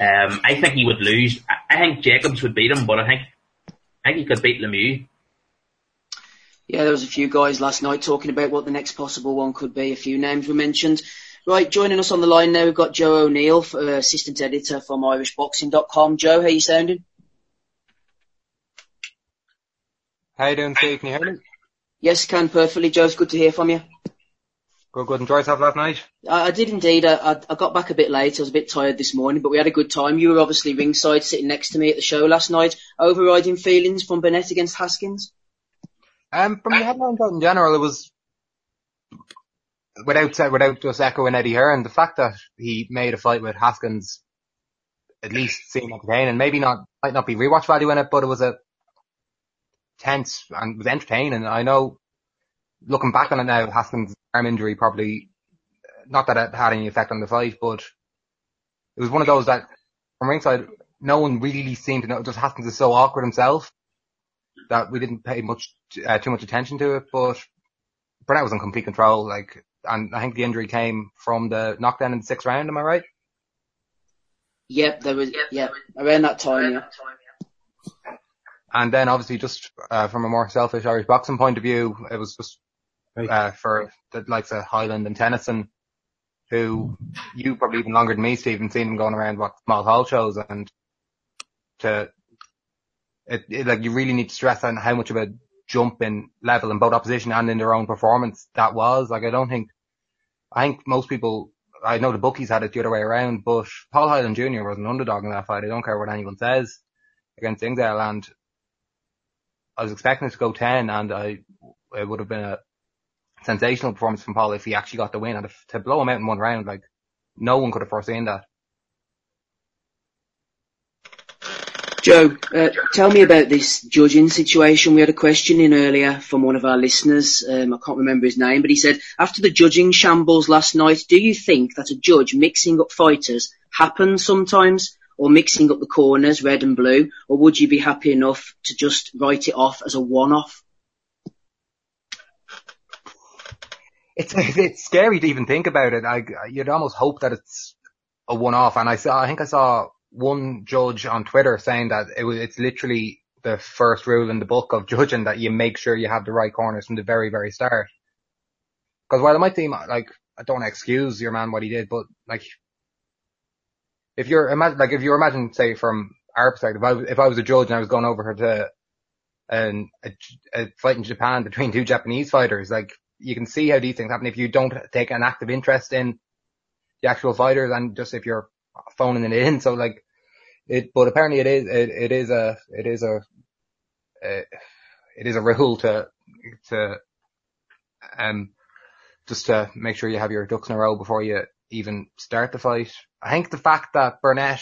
um, I think he would lose. I, I think Jacobs would beat him, but I think, I think he could beat Lemieux. Yeah, there was a few guys last night talking about what the next possible one could be. A few names were mentioned. Right, joining us on the line now, we've got Joe O'Neill, uh, assistant editor from IrishBoxing.com. Joe, how you sounding? How you doing, Steve? Can you hear me? Yes, can perfectly. Joe, it's good to hear from you. Good, good. Enjoy yourself last night? I, I did indeed. I, I, I got back a bit late. I was a bit tired this morning, but we had a good time. You were obviously ringside, sitting next to me at the show last night. Overriding feelings from Burnett against Haskins. Um, from the headlines in general, it was without without just echoing Eddie Hearn, the fact that he made a fight with Haskins at least seemed entertaining. Maybe not might not be rewatch value in it, but it was a tense and was entertaining. I know looking back on it now, Haskins' arm injury probably not that it had any effect on the fight, but it was one of those that from ringside no one really seemed to know. Just Haskins is so awkward himself that we didn't pay much uh, too much attention to it, but Burnett was in complete control. Like, and I think the injury came from the knockdown in the sixth round. Am I right? Yep, there was, yeah, around that time, yeah. And then obviously just uh, from a more selfish Irish boxing point of view, it was just uh, for the likes of Hyland and Tennyson who you probably even longer than me, Stephen, seen him going around what small hall shows and to it, it, like you really need to stress on how much of a jump in level in both opposition and in their own performance that was. Like I don't think I think most people I know the bookies had it the other way around, but Paul Hyland Jr. was an underdog in that fight. I don't care what anyone says against Ingdale and I was expecting it to go 10 and I, it would have been a sensational performance from Paul if he actually got the win and if, to blow him out in one round, like no one could have foreseen that. Joe, uh, tell me about this judging situation. We had a question in earlier from one of our listeners. Um, I can't remember his name, but he said, after the judging shambles last night, do you think that a judge mixing up fighters happens sometimes? Or mixing up the corners, red and blue? Or would you be happy enough to just write it off as a one-off? It's, it's scary to even think about it. I, you'd almost hope that it's a one-off. And I saw, I think I saw one judge on Twitter saying that it was, it's literally the first rule in the book of judging that you make sure you have the right corners from the very, very start. Cause while it might seem like, I don't excuse your man what he did, but like, if you're, imagine, like if you imagine, say from our perspective, if I, was, if I was a judge and I was going over to an, a, a fight in Japan between two Japanese fighters, like you can see how these things happen if you don't take an active interest in the actual fighters and just if you're phoning it in. So like it, but apparently it is, it, it is a, it is a, it is a rule to, to, um, just to make sure you have your ducks in a row before you even start the fight. I think the fact that Burnett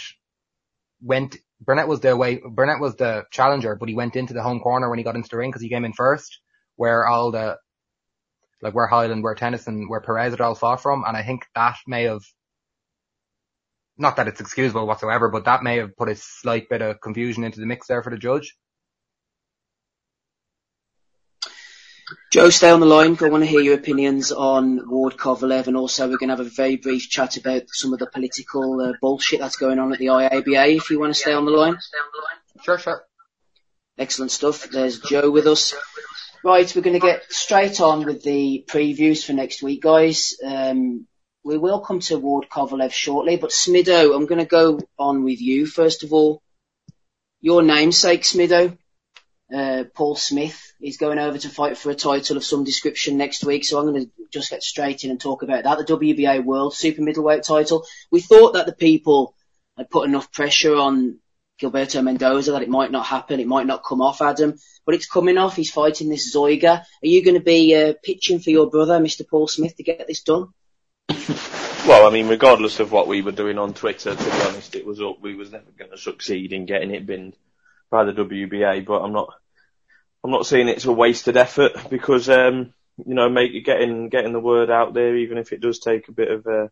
went, Burnett was the way, Burnett was the challenger, but he went into the home corner when he got into the ring because he came in first, where all the, like where Hyland, where Tennyson, where Perez had all fought from, and I think that may have not that it's excusable whatsoever, but that may have put a slight bit of confusion into the mix there for the judge. Joe, stay on the line. I want to hear your opinions on Ward Kovalev, and also we're going to have a very brief chat about some of the political uh, bullshit that's going on at the IABA. If you want to stay on the line, sure, sure. Excellent stuff. There's Joe with us. Right, we're going to get straight on with the previews for next week, guys. Um, we will come to Ward Kovalev shortly, but Smido, I'm going to go on with you first of all. Your namesake, Smido, uh, Paul Smith, is going over to fight for a title of some description next week, so I'm going to just get straight in and talk about that. The WBA World Super Middleweight title. We thought that the people had put enough pressure on Gilberto Mendoza that it might not happen, it might not come off, Adam, but it's coming off. He's fighting this Zeuge. Are you going to be uh, pitching for your brother, Mr. Paul Smith, to get this done? Well, I mean, regardless of what we were doing on Twitter, to be honest, it was up. We was never going to succeed in getting it binned by the WBA. But I'm not, I'm not saying it's a wasted effort because, um, you know, make getting getting the word out there, even if it does take a bit of uh,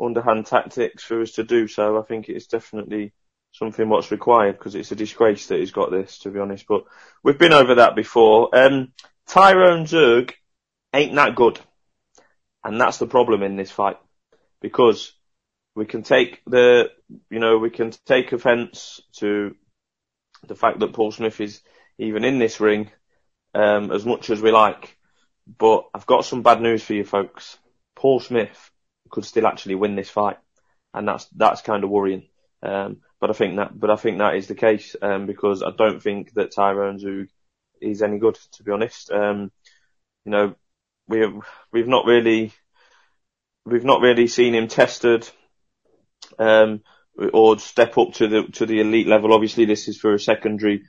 underhand tactics for us to do so. I think it's definitely something what's required because it's a disgrace that he's got this, to be honest. But we've been over that before. Um, Tyrone Zeuge ain't that good. And that's the problem in this fight. Because we can take the, you know, we can take offence to the fact that Paul Smith is even in this ring, um, as much as we like. But I've got some bad news for you folks. Paul Smith could still actually win this fight. And that's, that's kind of worrying. Um, but I think that, but I think that is the case, um, because I don't think that Tyrone Zeuge is any good, to be honest. Um, you know, we have, we've not really we've not really seen him tested um, or step up to the to the elite level. Obviously, this is for a secondary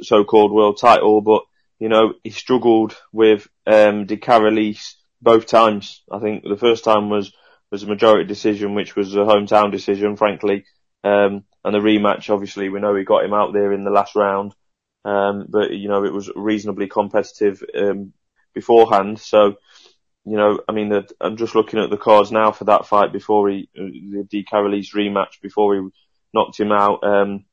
so-called world title, but you know he struggled with um, De Carolis both times. I think the first time was was a majority decision, which was a hometown decision, frankly. Um, and the rematch, obviously, we know he got him out there in the last round. Um, but you know, it was reasonably competitive, um, beforehand. So, you know, I mean, the, I'm just looking at the cards now for that fight before he, the De Carolis rematch before he knocked him out, um,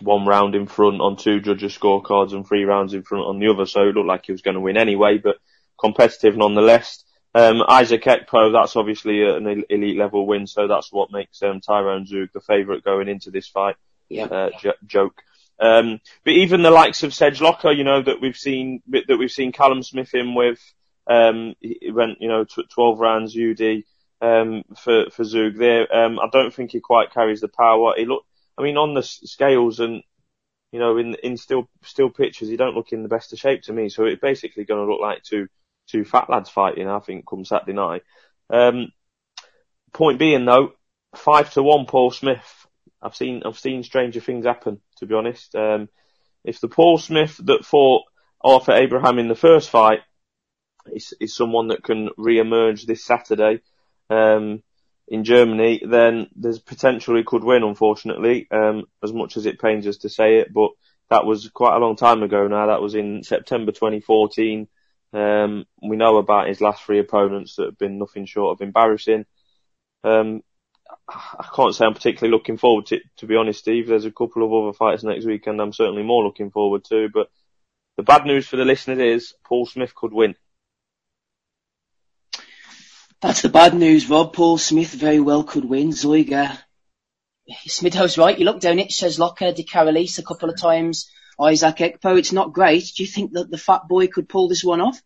one round in front on two judges scorecards and three rounds in front on the other. So it looked like he was going to win anyway, but competitive nonetheless. Um, Isaac Ekpo, that's obviously an elite level win, so that's what makes um, Tyrone Zeuge the favourite going into this fight. Yeah. Uh, j- joke. Um, but even the likes of Sjekloca, you know, that we've seen, that we've seen Callum Smith in with, um, he went, you know, 12 rounds UD, um, for for Zeuge there. Um, I don't think he quite carries the power. He look, I mean, on the scales and you know, in in still still pictures, he don't look in the best of shape to me. So it's basically going to look like two two fat lads fighting. I think come Saturday night. Um, point being though, five to one, Paul Smith. I've seen I've seen stranger things happen. To be honest, um, if the Paul Smith that fought Arthur Abraham in the first fight is, is someone that can re-emerge this Saturday um, in Germany, then there's potentially could win. Unfortunately, um, as much as it pains us to say it, but that was quite a long time ago now. That was in September 2014. Um, we know about his last three opponents that have been nothing short of embarrassing. Um, I can't say I'm particularly looking forward to it, to be honest, Steve. There's a couple of other fights next week and I'm certainly more looking forward to, but the bad news for the listeners is Paul Smith could win. That's the bad news, Rob. Paul Smith very well could win. Zeuge. Smithhouse right. You look down it, says Locker, De Carolis a couple of times. Isaac Ekpo. It's not great. Do you think that the fat boy could pull this one off?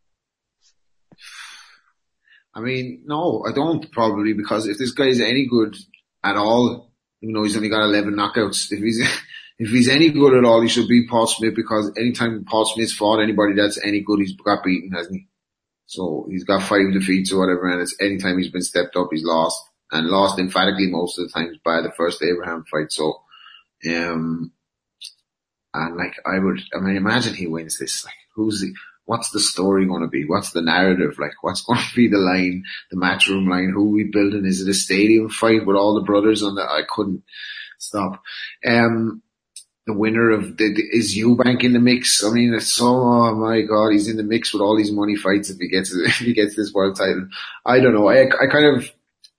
I mean, no, I don't probably because if this guy's any good at all, you know, he's only got 11 knockouts, if he's, if he's any good at all, he should beat Paul Smith because anytime Paul Smith's fought anybody that's any good, he's got beaten, hasn't he? So he's got five defeats or whatever, and it's anytime he's been stepped up, he's lost and lost emphatically most of the times by the first Abraham fight. So, um, and like I would, I mean, imagine he wins this. Like, who's the, what's the story going to be? What's the narrative? Like, what's going to be the line, the matchroom line? Who we building? Is it a stadium fight with all the brothers on the? I couldn't stop. Um, the winner of the is Eubank in the mix. I mean, it's so, oh my god, he's in the mix with all these money fights if he gets if he gets this world title. I don't know. I I kind of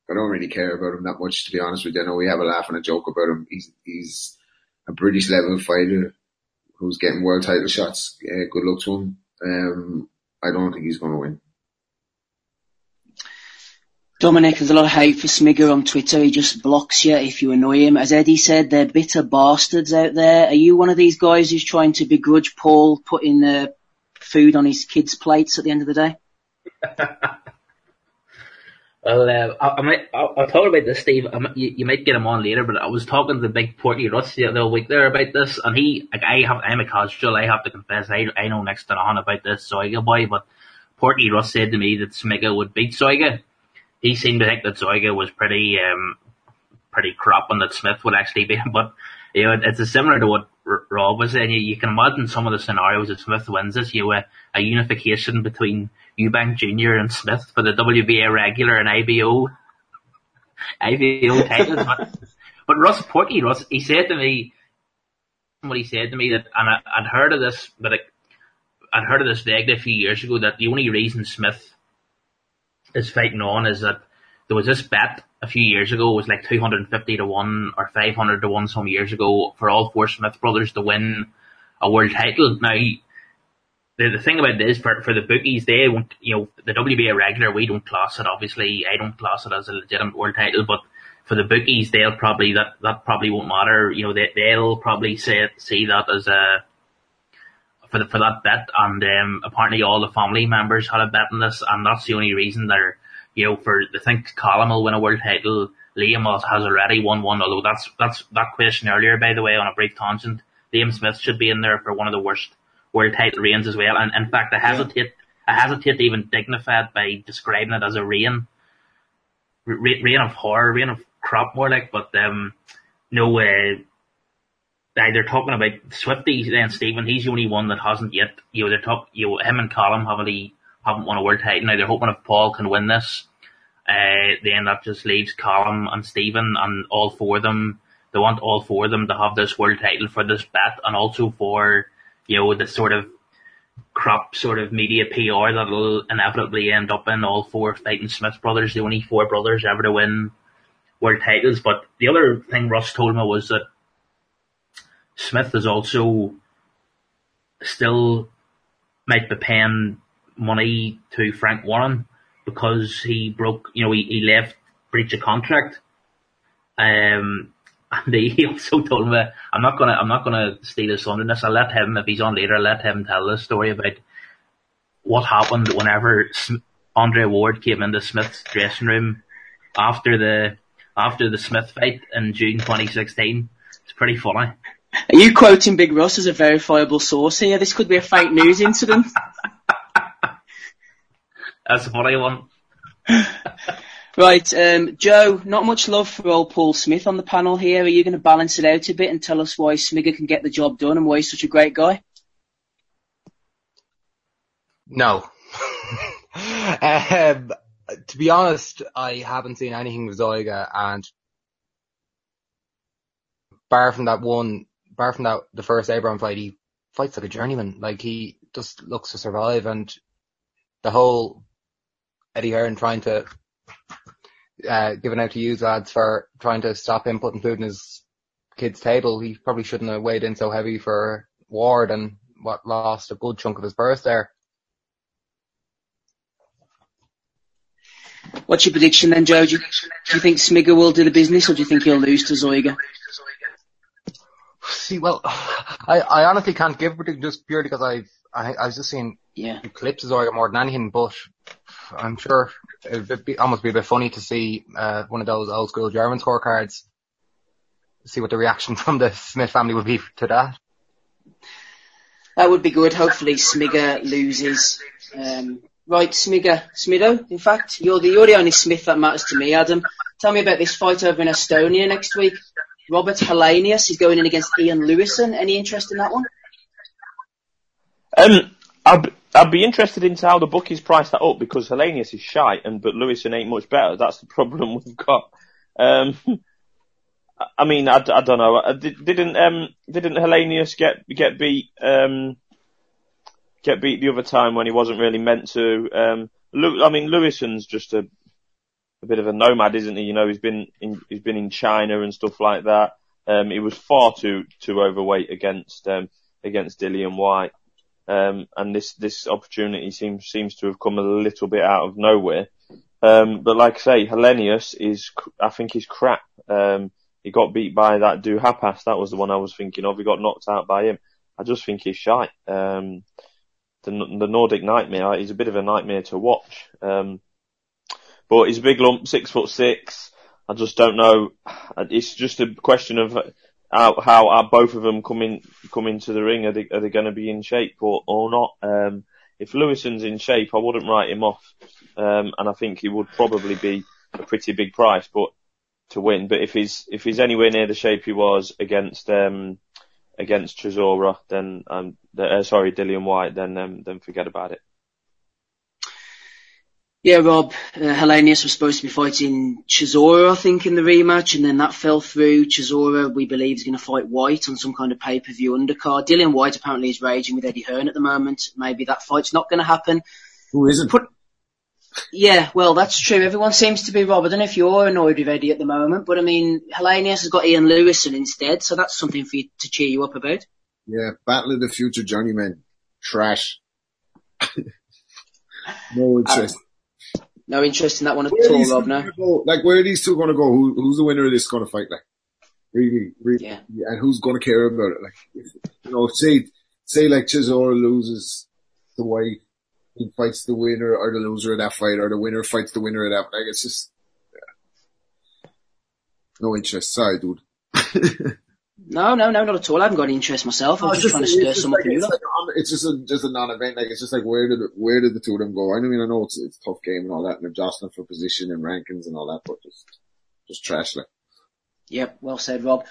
I don't really care about him that much to be honest with you. I know we have a laugh and a joke about him. He's he's a British level fighter who's getting world title shots. Yeah, good luck to him. Um, I don't think he's going to win. Dominic, there's a lot of hate for Smigger on Twitter. He just blocks you if you annoy him. As Eddie said, they're bitter bastards out there. Are you one of these guys who's trying to begrudge Paul putting the food on his kids' plates at the end of the day? well, uh, I, I might, I'll, talk about this, Steve. You, you, might get him on later, but I was talking to the big Porky Russ the other week there about this, and he, like, I have, I'm a casual, I have to confess, I, I know next to nothing about this Zeuge boy, but Porky Russ said to me that Smigger would beat Zeuge he seemed to think that Zeuge was pretty um, pretty crap and that Smith would actually be. But you know, it's similar to what Rob was saying. You, you can imagine some of the scenarios if Smith wins this. You know, a, unification between Eubank Jr. and Smith for the WBA regular and IBO IBO titles. but, but Russ Porky Russ, he said to me, what he said to me that, and I, would heard of this, but I'd heard of this vaguely a few years ago that the only reason Smith is fighting on is that there was this bet a few years ago, was like 250 to 1 or 500 to 1 some years ago for all four Smith brothers to win a world title. Now, the, the thing about this, for, for the bookies, they won't, you know, the WBA regular, we don't class it, obviously, I don't class it as a legitimate world title, but for the bookies, they'll probably, that, that probably won't matter, you know, they, they'll probably say, see that as a, for the, for that bet, and um, apparently all the family members had a bet on this, and that's the only reason they're, you know, for they think Callum will win a world title. Liam has already won one, although that's that's that question earlier, by the way, on a brief tangent. Liam Smith should be in there for one of the worst world title reigns as well. And in fact, I hesitate, yeah. I hesitate to even dignify it by describing it as a reign, reign of horror, reign of crap, more like. But um, no, uh, they're talking about Swifty and Stephen. He's the only one that hasn't yet. You know, they're talk. You know, him and Callum haven't haven't won a world title. Now they're hoping if Paul can win this, uh, then that just leaves Callum and Stephen and all four of them. They want all four of them to have this world title for this bet, and also for you know the sort of crop sort of media PR that'll inevitably end up in all four fighting Smith brothers, the only four brothers ever to win world titles. But the other thing Russ told me was that Smith is also still might be paying money to Frank Warren because he broke, you know, he, he left breach of contract. Um, and he also told me, I'm not gonna, I'm not gonna steal his thunderness. I'll let him, if he's on later, I'll let him tell the story about what happened whenever Andre Ward came into Smith's dressing room after the after the Smith fight in June 2016. It's pretty funny. Are you quoting Big Russ as a verifiable source here? This could be a fake news incident. That's what I want. Right, um, Joe, not much love for old Paul Smith on the panel here. Are you going to balance it out a bit and tell us why Smigger can get the job done and why he's such a great guy? No. um, to be honest, I haven't seen anything with Zeuge and bar from that one, bar from that, the first Abraham fight, he fights like a journeyman. Like he just looks to survive and the whole Eddie Hearn trying to, uh, giving out to you lads for trying to stop him putting food in his kid's table. He probably shouldn't have weighed in so heavy for Ward and what lost a good chunk of his purse there. What's your prediction then, Joe? Do you, do you think Smigger will do the business or do you think he'll lose to Zeuge? See, well, I, I honestly can't give a prediction just purely because I've, I, I was just seeing Yeah. clips of Zeuge more than anything, but I'm sure it would be, almost be a bit funny to see, uh, one of those old school German scorecards, see what the reaction from the Smith family would be to that. That would be good. Hopefully Smigger loses. Um, right, Smigger, Smido, in fact, you're the, you're the only Smith that matters to me, Adam. Tell me about this fight over in Estonia next week. Robert Helenius is going in against Ian Lewison. Any interest in that one? Um, I'd, I'd be interested into how the bookies price that up because Helenius is shite and but Lewison ain't much better. That's the problem we've got. Um, I- I mean, I, I don't know. Uh, Did, didn't um didn't Helenius get get beat um get beat the other time when he wasn't really meant to? Um, I mean, Lewison's just a a bit of a nomad, isn't he? You know, he's been in he's been in China and stuff like that. Um, he was far too too overweight against um against Dillian Whyte. Um, and this, this opportunity seems, seems to have come a little bit out of nowhere. Um, but like I say, Helenius is, I think he's crap. Um, he got beat by that Duhaupas. That was the one I was thinking of. He got knocked out by him. I just think he's shite. Um, the, the Nordic Nightmare, he's a bit of a nightmare to watch. Um, but he's a big lump, six foot six. I just don't know. It's just a question of how, how are both of them coming coming to the ring? Are they are they going to be in shape or or not? Um, if Lewison's in shape, I wouldn't write him off, um, and I think he would probably be a pretty big price, but to win. But if he's if he's anywhere near the shape he was against um against Chisora, then um the, uh, sorry Dillian Whyte, then um, then forget about it. Yeah, Rob, uh, Helenius was supposed to be fighting Chisora, I think, in the rematch, and then that fell through. Chisora, we believe, is going to fight Whyte on some kind of pay-per-view undercard. Dillian Whyte apparently is raging with Eddie Hearn at the moment. Maybe that fight's not going to happen. Who isn't? Put- Yeah, well, that's true. Everyone seems to be, Rob. I don't know if you're annoyed with Eddie at the moment, but I mean, Helenius has got Ian Lewison instead, so that's something for you to cheer you up about. Yeah, Battle of the Future Journeyman. Trash. no interest. No interest in that one at Where all, Rob, no? go? Like, where are these two going to go? Who, who's the winner of this going to fight? Like, really, really, Yeah. and who's going to care about it? Like, if, you know, say, say like Chisora loses the Whyte, he fights the winner or the loser of that fight, or the winner fights the winner of that. Like, it's just yeah. no interest. Sorry, dude. No, no, no, not at all. I haven't got any interest myself. I was just trying to stir some like, up it's, like, um, it's just a just a non-event. Like it's just like where did where did the two of them go? I mean, I know it's it's a tough game and all that, and they're jostling for position and rankings and all that, but just just trash like. Yep, well said, Rob.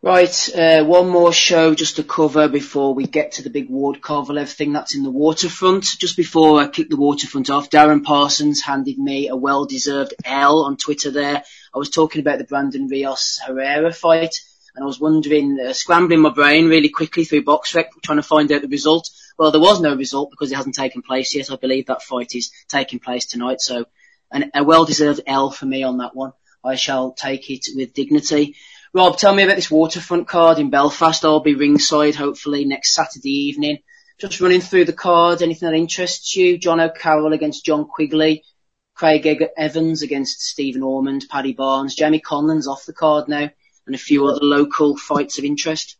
Right, uh, one more show just to cover before we get to the big Ward Kovalev thing that's in the waterfront. Just before I kick the waterfront off, Darren Parsons handed me a well-deserved L on Twitter there. I was talking about the Brandon Rios Herrera fight, and I was wondering, uh, scrambling my brain really quickly through BoxRec, trying to find out the result. Well, there was no result because it hasn't taken place yet. I believe that fight is taking place tonight, so an, a well-deserved L for me on that one. I shall take it with dignity. Rob, tell me about this waterfront card in Belfast. I'll be ringside hopefully next Saturday evening. Just running through the card, anything that interests you? Jono Carroll against John Quigley, Craig Evans against Stephen Ormond, Paddy Barnes, Jamie Conlan's off the card now, and a few other local fights of interest.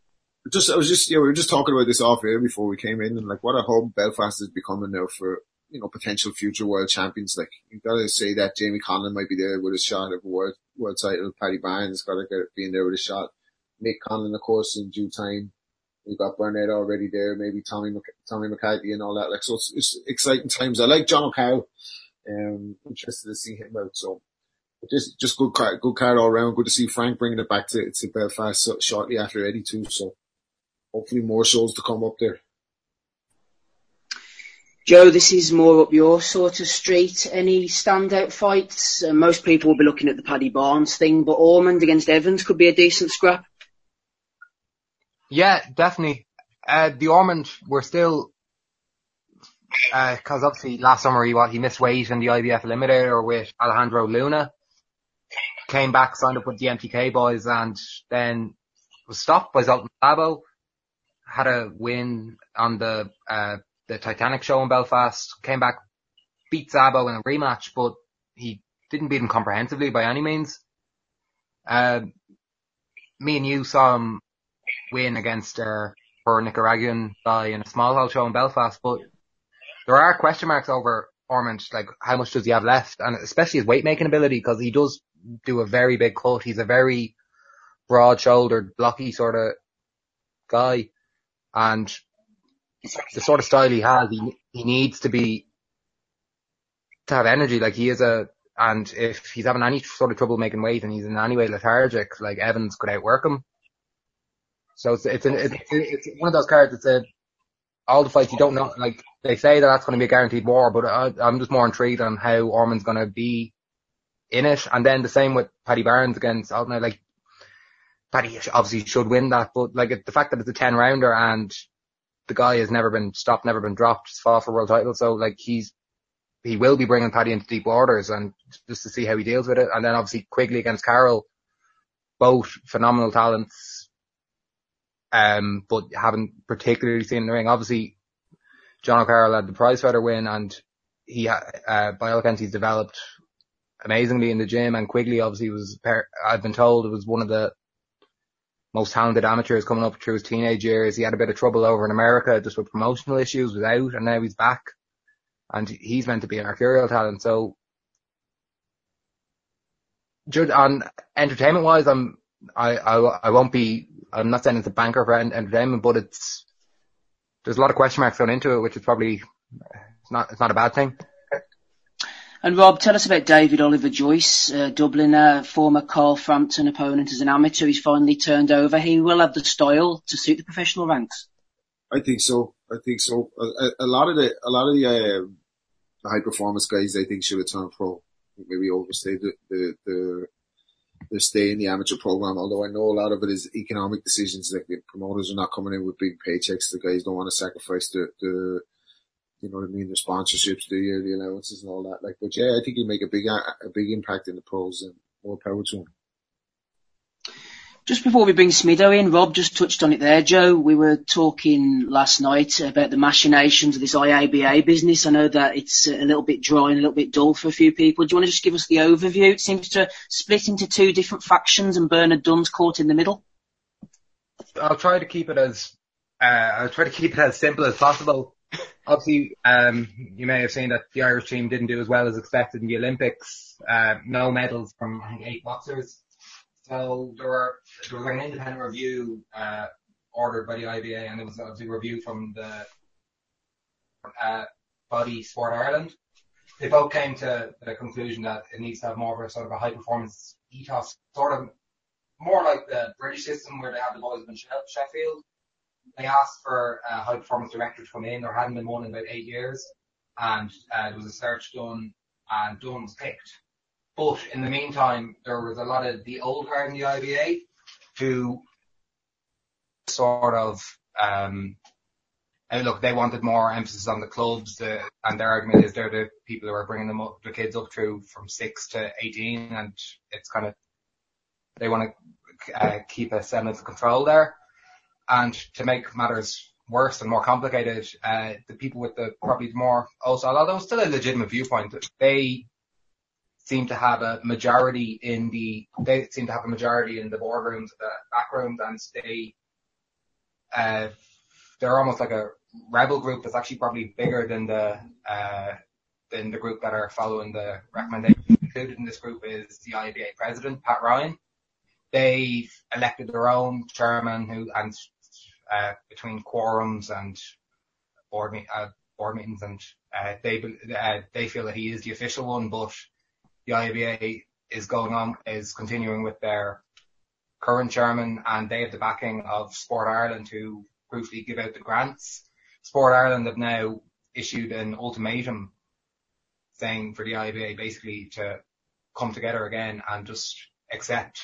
Just I was just yeah, we were just talking about this off air before we came in, and like what a hub Belfast is becoming now for you know, potential future world champions. Like, you've got to say that Jamie Conlan might be there with a shot of a world, world title. Paddy Barnes got to get, being there with a shot. Mick Conlan, of course, in due time. We've got Burnett already there, maybe Tommy, Tommy McCarthy and all that. Like, so it's, it's exciting times. I like Jono Carroll. Um, interested to see him out. So just, just good card, good card all around. Good to see Frank bringing it back to, to Belfast so, shortly after Eddie too. So hopefully more shows to come up there. Joe, this is more up your sort of street. Any standout fights? Uh, most people will be looking at the Paddy Barnes thing, but Ormond against Evans could be a decent scrap. Yeah, definitely. Uh, the Ormond, we're still, uh, cause obviously last summer he, what, he missed weight in the IBF eliminator with Alejandro Luna. Came back, signed up with the MTK boys and then was stopped by Zoltan Szabo. Had a win on the, uh, the Titanic show in Belfast. Came back, beat Szabo in a rematch, but he didn't beat him comprehensively by any means. Uh, me and you saw him win against uh, Nicaraguan guy in a small hall show in Belfast, but there are question marks over Ormond, like how much does he have left, and especially his weight making ability, because he does do a very big cut. He's a very broad shouldered, blocky sort of guy, and the sort of style he has, he he needs to be to have energy. Like he is a, and if he's having any sort of trouble making weight and he's in any way lethargic, like Evans could outwork him. So it's it's, an, it's, it's one of those cards that said all the fights you don't know. Like they say that that's going to be a guaranteed war, but I, I'm just more intrigued on how Ormond's going to be in it. And then the same with Paddy Barnes against Altman. Like Paddy obviously should win that, but like the fact that it's a ten rounder and the guy has never been stopped, never been dropped, fought for world title. So like he's he will be bringing Paddy into deep waters and just to see how he deals with it. And then obviously Quigley against Carroll, both phenomenal talents um, but haven't particularly seen the ring. Obviously, Jono Carroll had the prize fighter win and he, uh, by all accounts, he's developed amazingly in the gym and Quigley obviously was, I've been told it was one of the most talented amateurs coming up through his teenage years. He had a bit of trouble over in America just with promotional issues, was out and now he's back and he's meant to be an arterial talent. So, on entertainment wise, I'm, I, I, I won't be I'm not saying it's a banker for entertainment, but it's there's a lot of question marks thrown into it, which is probably it's not it's not a bad thing. And Rob, tell us about David Oliver Joyce, uh, Dubliner, former Carl Frampton opponent as an amateur. He's finally turned over. He will have the style to suit the professional ranks. I think so. I think so. A, a lot of the a lot of the, uh, the high performance guys, I think, should have turned pro. Maybe overstayed the, the, the stay in the amateur program. Although I know a lot of it is economic decisions. Like the promoters are not coming in with big paychecks. The guys don't want to sacrifice the, the, you know what I mean, the sponsorships, the yearly allowances and all that. Like, but yeah, I think he'll make a big, a big impact in the pros and more power to him. Just before we bring Smido in, Rob just touched on it there, Joe. We were talking last night about the machinations of this IABA business. I know that it's a little bit dry and a little bit dull for a few people. Do you want to just give us the overview? It seems to split into two different factions and Bernard Dunne's caught in the middle. I'll try to keep it as, uh, I'll try to keep it as simple as possible. Obviously, um, you may have seen that the Irish team didn't do as well as expected in the Olympics. Uh, no medals from eight boxers. So there were there was like an independent review uh, ordered by the IBA, and it was obviously a review from the uh, body Sport Ireland. They both came to the conclusion that it needs to have more of a sort of a high performance ethos, sort of more like the British system where they have the boys in Sheffield. They asked for a high performance director to come in. There hadn't been one in about eight years, and uh, there was a search done, and Dunne was picked. But in the meantime, there was a lot of the old guard in the IBA who sort of, um, look, they wanted more emphasis on the clubs, uh, and their argument is they're the people who are bringing them up, the kids up through from six to 18, and it's kind of, they want to uh, keep a semblance of control there. And to make matters worse and more complicated, uh, the people with the probably more also, although still a legitimate viewpoint, they seem to have a majority in the they seem to have a majority in the boardrooms, the back rooms, and they uh, they're almost like a rebel group that's actually probably bigger than the uh, than the group that are following the recommendation. Included in this group is the IBA president, Pat Ryan. They've elected their own chairman who, and between quorums and board, uh, meetings, and uh, they uh, they feel that he is the official one, but the IABA is going on is continuing with their current chairman, and they have the backing of Sport Ireland, who crucially give out the grants. Sport Ireland have now issued an ultimatum saying for the IABA basically to come together again and just accept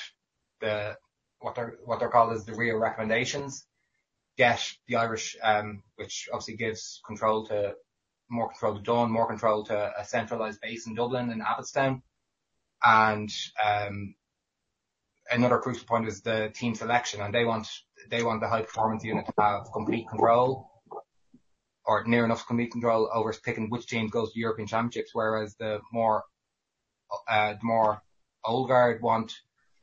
the what they're what they're called as the real recommendations. Get the Irish, um, which obviously gives control to more control to Dunne, more control to a centralised base in Dublin and Abbotstown, and um, another crucial point is the team selection, and they want they want the high performance unit to have complete control or near enough complete control over picking which team goes to European Championships, whereas the more uh, the more old guard want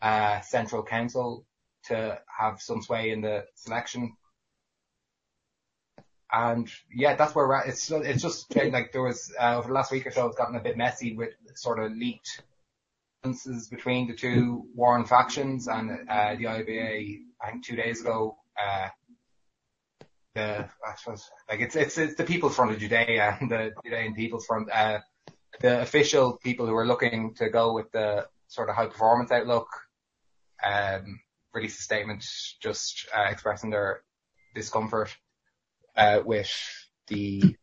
uh, central council to have some sway in the selection. And yeah, that's where we're at. It's it's just like there was uh, over the last week or so, it's gotten a bit messy with sort of leaked differences between the two warring factions and uh, the IBA. I think two days ago, uh, the I suppose like it's it's it's the People's Front of Judea and the Judean People's Front. Uh, the official people who are looking to go with the sort of high performance outlook um, released a statement just uh, expressing their discomfort uh, with the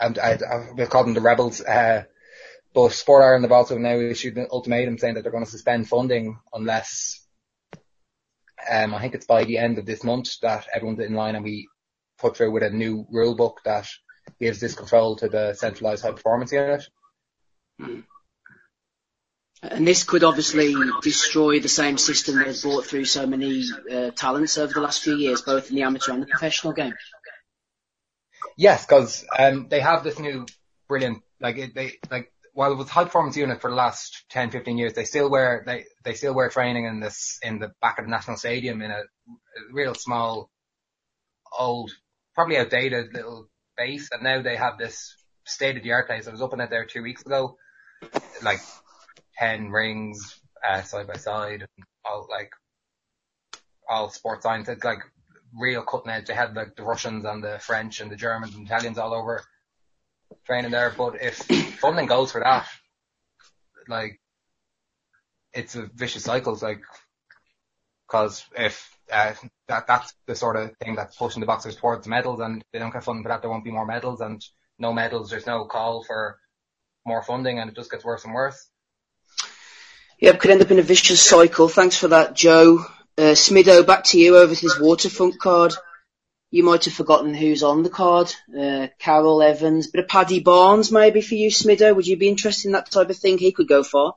and I, I, we'll call them the rebels. Uh, but Sport Ireland have also now issued an ultimatum saying that they're going to suspend funding unless um, I think it's by the end of this month that everyone's in line and we put through with a new rule book that gives this control to the centralised high performance unit. Mm. And this could obviously destroy the same system that has brought through so many uh, talents over the last few years, both in the amateur and the professional game. Yes, because um, they have this new brilliant, like it, they like while it was high performance unit for the last 10, 15 years, they still wear they they still wear training in this in the back of the national stadium in a, real small, old, probably outdated little base, and now they have this state of the art place. I was up in it there two weeks ago, like ten rings uh, side by side, all like all sports science. It's like real cutting edge. They had like the Russians and the French and the Germans and Italians all over training there. But if funding goes for that, like it's a vicious cycle. It's like because if uh, that that's the sort of thing that's pushing the boxers towards medals, and they don't get funding for that, there won't be more medals, and no medals, there's no call for more funding, and it just gets worse and worse. Yep, could end up in a vicious cycle. Thanks for that, Joe. Uh, Smido, back to you over his waterfront card. You might have forgotten who's on the card. Uh, Carroll Evans, bit of Paddy Barnes maybe for you, Smido. Would you be interested in that type of thing? He could go far.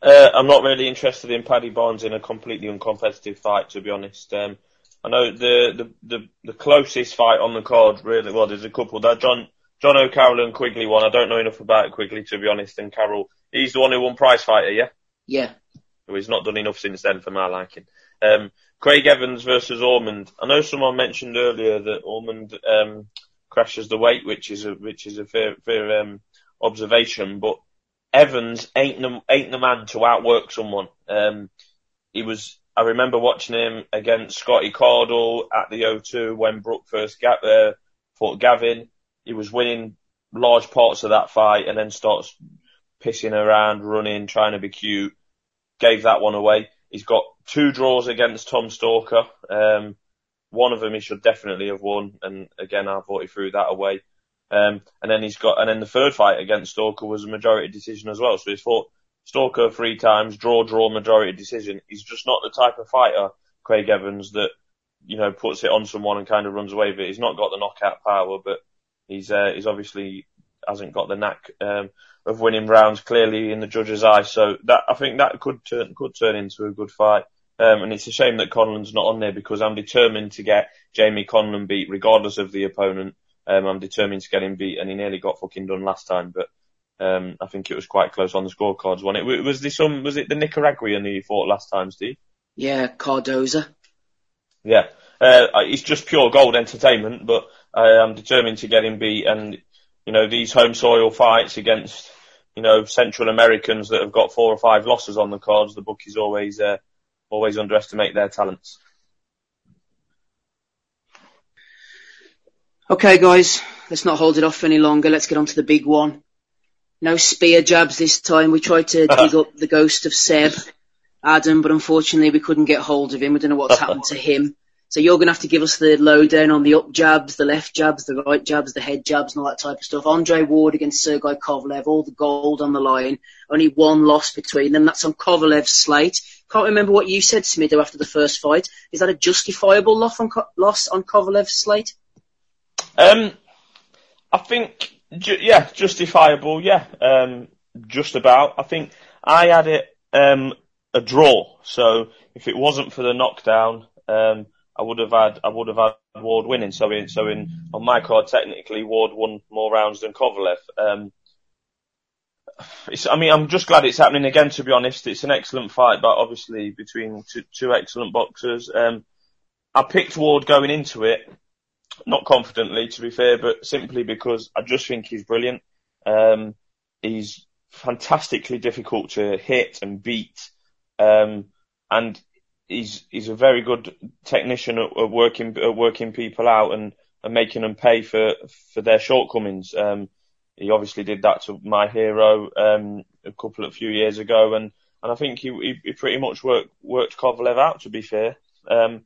Uh, I'm not really interested in Paddy Barnes in a completely uncompetitive fight, to be honest. Um, I know the, the, the, the closest fight on the card, really, well, there's a couple. That John, Jono Carroll and Quigley one. I don't know enough about Quigley, to be honest, and Carroll He's the one who won prize fighter, yeah? Yeah. Well, he's not done enough since then for my liking. Um, Craig Evans versus Ormond. I know someone mentioned earlier that Ormond um, crashes the weight, which is a which is a fair fair um, observation. But Evans ain't the, ain't the man to outwork someone. Um, he was. I remember watching him against Scotty Cardle at the O2 when Brook first got there, uh, fought Gavin. He was winning large parts of that fight and then starts pissing around, running, trying to be cute. Gave that one away. He's got two draws against Tom Stalker. Um, one of them he should definitely have won, and again I thought he threw that away. Um, and then he's got, and then the third fight against Stalker was a majority decision as well. So he's fought Stalker three times, draw, draw, majority decision. He's just not the type of fighter, Craig Evans, that you know puts it on someone and kind of runs away with it. He's not got the knockout power, but he's uh, he's obviously hasn't got the knack um, of winning rounds clearly in the judge's eye. So that I think that could turn could turn into a good fight. Um, and it's a shame that Conlan's not on there because I'm determined to get Jamie Conlan beat regardless of the opponent. Um, I'm determined to get him beat, and he nearly got fucking done last time. But um, I think it was quite close on the scorecards. One, it was this um, was it the Nicaraguan who you fought last time, Steve? Yeah, Cardoza. Yeah, uh, it's just pure gold entertainment, but I'm determined to get him beat. And you know, these home soil fights against you know Central Americans that have got four or five losses on the cards, the bookies always uh, always underestimate their talents. Okay, guys, let's not hold it off any longer. Let's get on to the big one. No spear jabs this time. We tried to dig up the ghost of Seb, Adam, but unfortunately we couldn't get hold of him. We don't know what's happened to him. So you're going to have to give us the lowdown on the up jabs, the left jabs, the right jabs, the head jabs, and all that type of stuff. Andre Ward against Sergei Kovalev, all the gold on the line. Only one loss between them. That's on Kovalev's slate. Can't remember what you said, Smido, after the first fight. Is that a justifiable loss on, loss on Kovalev's slate? Um, I think, ju- yeah, justifiable, yeah, um, just about. I think I had it, um, a draw. So if it wasn't for the knockdown, um, I would have had, I would have had Ward winning. So in, so in, on my card, technically, Ward won more rounds than Kovalev. Um, it's, I mean, I'm just glad it's happening again, to be honest. It's an excellent fight, but obviously between two, two excellent boxers. Um, I picked Ward going into it not confidently, to be fair, but simply because I just think he's brilliant. Um, he's fantastically difficult to hit and beat, um, and he's he's a very good technician at, at working at working people out and, and making them pay for for their shortcomings. Um, he obviously did that to my hero um, a couple of few years ago, and, and I think he, he, he pretty much worked worked Kovalev out. To be fair, um,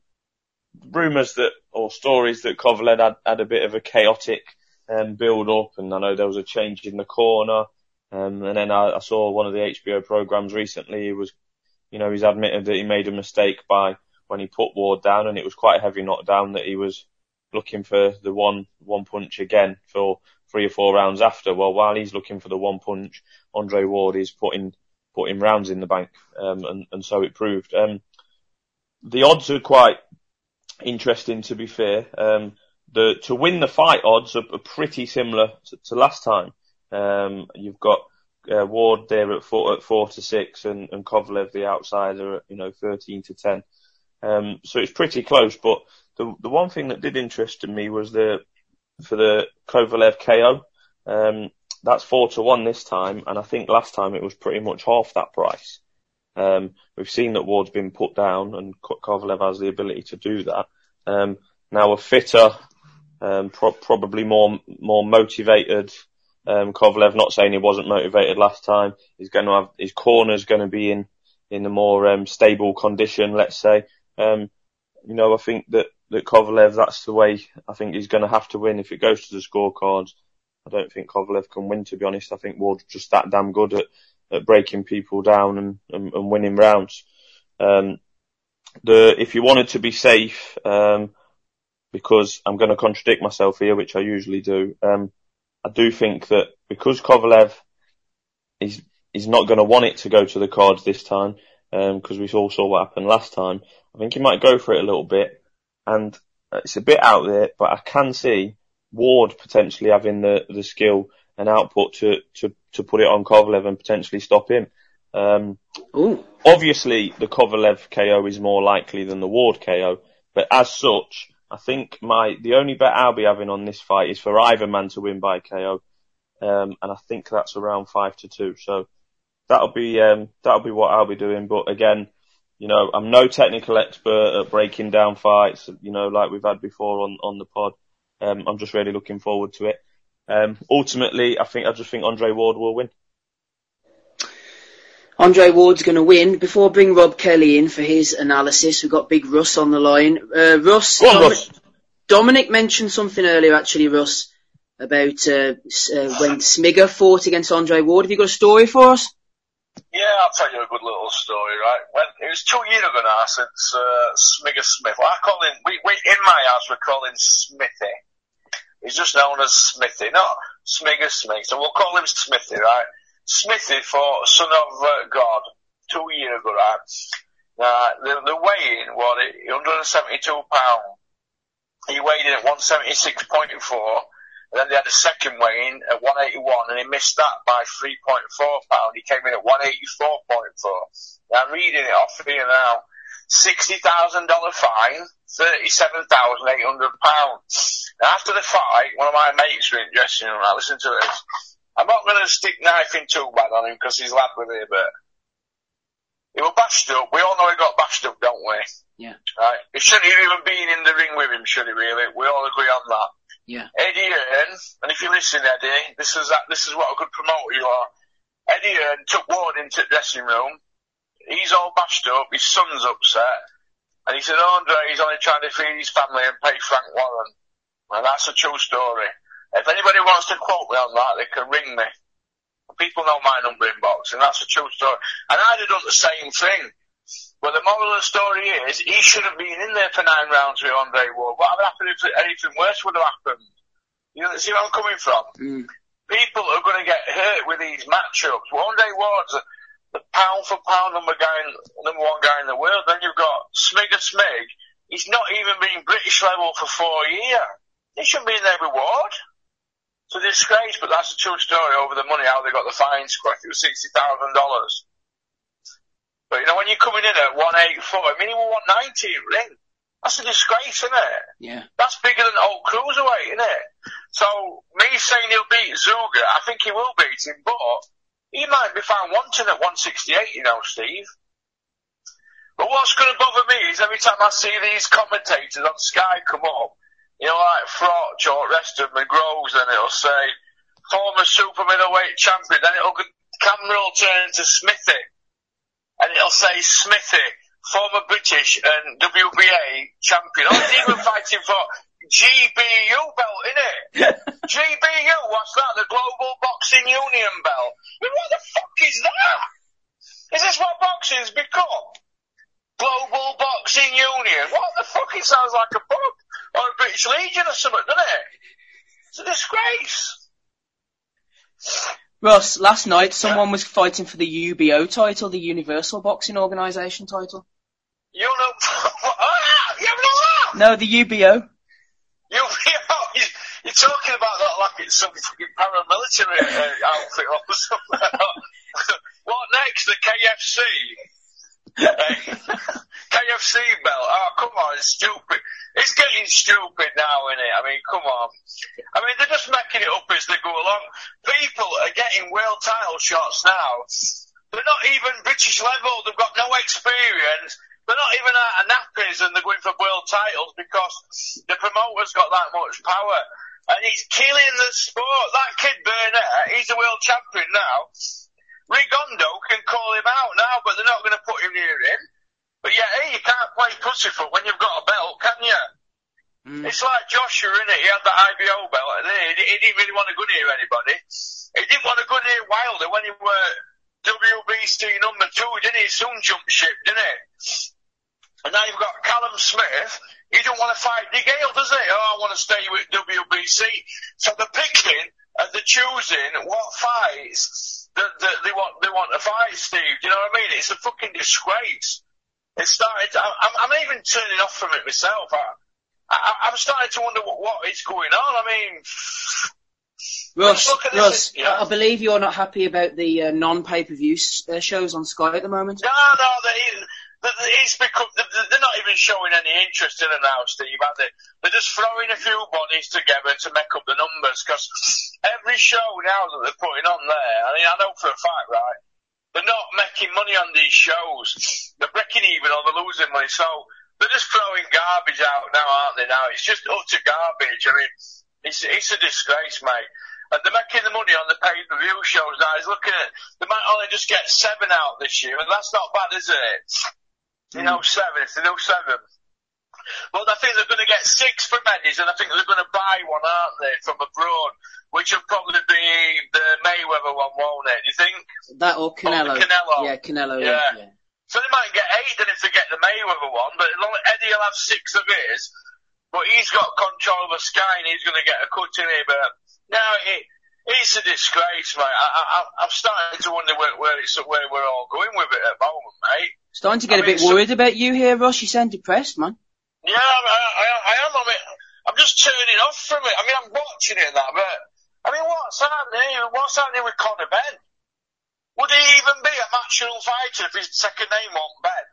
rumours that or stories that Kovalev had, had a bit of a chaotic um, build up, and I know there was a change in the corner. Um, and then I, I saw one of the HBO programs recently. He was, you know, he's admitted that he made a mistake by when he put Ward down, and it was quite a heavy knockdown that he was looking for the one one punch again for three or four rounds after. Well, while he's looking for the one punch, Andre Ward is putting putting rounds in the bank, um, and and so it proved. Um, the odds are quite interesting to be fair. Um, the to win the fight odds are, are pretty similar to, to last time. Um, you've got uh, Ward there at four at four to six, and, and Kovalev the outsider at you know thirteen to ten. Um, so it's pretty close. But the the one thing that did interest me was the for the Kovalev KO. Um, that's four to one this time, and I think last time it was pretty much half that price. Um, we've seen that Ward's been put down, and Kovalev has the ability to do that. Um, now a fitter, um, pro- probably more more motivated. Um, Kovalev, not saying he wasn't motivated last time. He's going to have his corner's going to be in in a more um, stable condition, let's say. Um, you know, I think that that Kovalev, that's the way I think he's going to have to win if it goes to the scorecards. I don't think Kovalev can win, to be honest. I think Ward's just that damn good at at breaking people down and, and, and winning rounds. Um, the if you wanted to be safe, um, because I'm going to contradict myself here, which I usually do. Um, I do think that because Kovalev is is not going to want it to go to the cards this time, um because um, we all saw what happened last time. I think he might go for it a little bit, and it's a bit out there, but I can see Ward potentially having the the skill and output to to to put it on Kovalev and potentially stop him. Um, obviously, the Kovalev KO is more likely than the Ward KO, but as such, I think my the only bet I'll be having on this fight is for either man to win by KO, um, and I think that's around five to two. So that'll be um, that'll be what I'll be doing. But again, you know, I'm no technical expert at breaking down fights, you know, like we've had before on on the pod. Um, I'm just really looking forward to it. Um, ultimately, I think I just think Andre Ward will win. Andre Ward's going to win. Before I bring Rob Kelly in for his analysis, we've got Big Russ on the line. Uh, Russ, on, Russ, Dominic mentioned something earlier, actually, Russ, about uh, uh, when Smigger fought against Andre Ward. Have you got a story for us? Yeah, I'll tell you a good little story, right? When it was two years ago now since uh, Smigger Smith. Well, I call him. We, we in my house we call him Smithy. He's just known as Smithy, not Smigger Smith. So we'll call him Smithy, right? Smithy for Son of uh, God two years ago, right? Now, the, the weighing was 172 pounds. He weighed in at 176.4, and then they had a second weighing at 181, and he missed that by 3.4 pounds. He came in at 184.4. I'm reading it off here now. $60,000 fine, £37,800. After the fight, one of my mates were in dressing room, I listened to this. I'm not going to stick knifing too bad on him because he's lad with it, but he was bashed up. We all know he got bashed up, don't we? Yeah. Right. He shouldn't have even been in the ring with him, should he really? We all agree on that. Yeah. Eddie Hearn, and if you listen, Eddie, this is that, this is what a good promoter you are. Eddie Hearn took Ward into the dressing room. He's all bashed up. His son's upset. And he said, oh, Andre, he's only trying to feed his family and pay Frank Warren. And that's a true story. If anybody wants to quote me on that, they can ring me. People know my number in boxing. That's a true story. And I'd have done the same thing. But the moral of the story is, he should have been in there for nine rounds with Andre Ward. What would happen if anything worse would have happened? You know, see where I'm coming from? Mm. People are going to get hurt with these matchups. Well, Andre Ward's the, the pound for pound number guy, in, number one guy in the world. Then you've got Smig and Smig. He's not even been British level for four years. He shouldn't be in there with Ward. It's a disgrace, but that's a true story over the money, how they got the fine squashed. It was $60,000. But you know, when you're coming in at 184, I mean, he will 190 ring. That's a disgrace, isn't it? Yeah. That's bigger than old cruiserweight, isn't it? So, me saying he'll beat Zeuge, I think he will beat him, but he might be found wanting at 168, you know, Steve. But what's going to bother me is every time I see these commentators on Sky come up, you know, like Froch or rest of McGroves, and it'll say, former super middleweight champion, then it'll, camera will turn to Smithy, and it'll say Smithy, former British and WBA champion. Oh, he's even fighting for GBU belt, innit? GBU, what's that? The Global Boxing Union belt. I mean, what the fuck is that? Is this what boxing's become? Global Boxing Union. What the fuck? It sounds like a book or a British Legion or something, doesn't it? It's a disgrace. Ross, last night someone was fighting for the UBO title, the Universal Boxing Organisation title. You know, ah, you know that? No, the UBO. You, you're talking about that like it's some fucking paramilitary uh, outfit or something. what next? The KFC? KFC belt. Oh, come on, it's stupid. It's getting stupid now, isn't it? I mean, come on. I mean, they're just making it up as they go along. People are getting world title shots now. They're not even British level. They've got no experience. They're not even out of nappies and they're going for world titles because the promoter's got that much power. And he's killing the sport. That kid Burnett, he's a world champion now. Rigondeaux can call him out now, but they're not going to put him near him. But yeah, hey, you can't play pussyfoot when you've got a belt, can you? Mm. It's like Joshua, innit? He had the IBO belt, and he, he didn't really want to go near anybody. He didn't want to go near Wilder when he were WBC number two, didn't he? He soon jumped ship, didn't he? And now you've got Callum Smith. He don't want to fight DeGale, does he? Oh, I want to stay with WBC. So they're picking and they're choosing what fights that, that they want they want to fight, Steve. Do you know what I mean? It's a fucking disgrace. It's started. I'm, I'm even turning off from it myself. I, I, I'm starting to wonder what, what is going on. I mean, Russ, Look at this, Russ, yeah. I believe you're not happy about the uh, non-pay-per-view s- uh, shows on Sky at the moment. no, no, they, they, it's become, they're not even showing any interest in it now, Steve, are they? They're just throwing a few bodies together to make up the numbers, because every show now that they're putting on there, I mean, I know for a fact, right, they're not making money on these shows. They're breaking even or they're losing money, so they're just throwing garbage out now, aren't they, now? It's just utter garbage. I mean, it's, it's a disgrace, mate. And they're making the money on the pay-per-view shows now. He's looking at, they might only just get seven out this year, and that's not bad, is it? You know, hmm. seven, if they do seven. Well, I think they're going to get six from Eddie's, and I think they're going to buy one, aren't they, from abroad, which will probably be the Mayweather one, won't it? Do you think? That or Canelo. Canelo. Yeah, Canelo. Yeah. Yeah. So they might get eight then if they get the Mayweather one, but as long as Eddie will have six of his, but he's got control of the Sky and he's going to get a cut in here, but no, it, it's a disgrace, mate. I, I, I'm starting to wonder where, where it's where we're all going with it at the moment, mate. Starting to get I a mean, bit so- worried about you here, Ross. You sound depressed, man. Yeah, I, I, I am. I mean, I'm just turning off from it. I mean, I'm watching it and that, but I mean, what's happening? What's happening with Conor Benn? Would he even be a matchroom fighter if his second name wasn't Benn?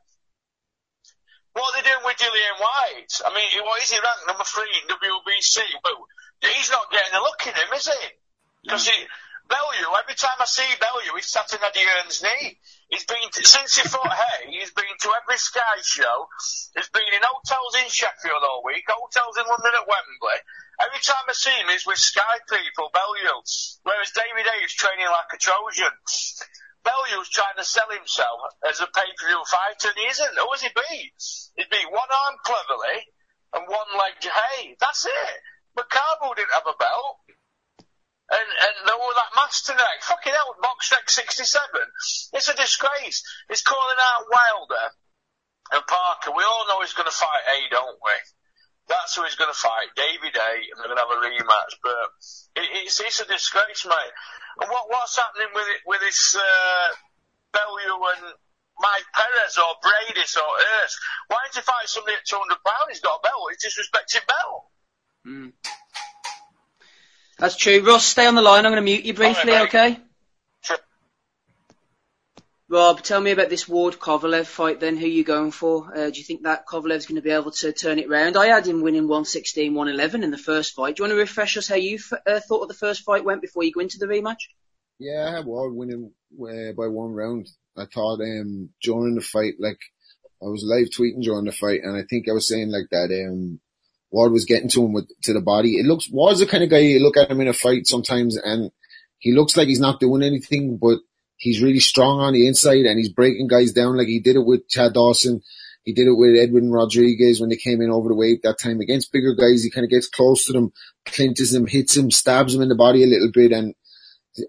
what are they doing with Dillian Whyte? I mean, what is he ranked number three in WBC? But he's not getting a look in him, is he? Because he, Bellew, every time I see Bellew, he's sat in Eddie Hearn's knee. He's been, to, since he fought Haye, he's been to every Sky show. He's been in hotels in Sheffield all week, hotels in London at Wembley. Every time I see him, he's with Sky people, Bellew. Whereas David Haye is training like a Trojan. Bellew's trying to sell himself as a pay-per-view fighter, and he isn't. Who has he beat? He'd be one arm Cleverly and one leg Haye. That's it. Makabu didn't have a belt. And, and they wore that mask tonight. Fucking hell, BoxRec 67. It's a disgrace. It's calling out Wilder and Parker. We all know he's going to fight Haye, don't we? That's who he's going to fight, David Haye, and they're going to have a rematch. But it, it's, it's a disgrace, mate. And what, what's happening with it, with this, uh, Bellew and Mike Perez or Briedis or Hurst? Why did you fight somebody at 200 pounds? He's got a belt. He's disrespecting Bell. Mm. That's true. Ross, stay on the line. I'm going to mute you briefly, Right, okay? Rob, tell me about this Ward Kovalev fight then. Who are you going for? Uh, do you think that Kovalev's going to be able to turn it round? I had him winning 116, 111 in the first fight. Do you want to refresh us how you f- uh, thought of the first fight went before you go into the rematch? Yeah, I had Ward winning uh, by one round. I thought um, during the fight, like I was live tweeting during the fight, and I think I was saying like that um, Ward was getting to him with to the body. It looks Ward's the kind of guy you look at him in a fight sometimes, and he looks like he's not doing anything, but he's really strong on the inside, and he's breaking guys down like he did it with Chad Dawson. He did it with Edwin Rodriguez when they came in over the weight that time against bigger guys. He kind of gets close to them, clinches them, hits them, stabs them in the body a little bit, and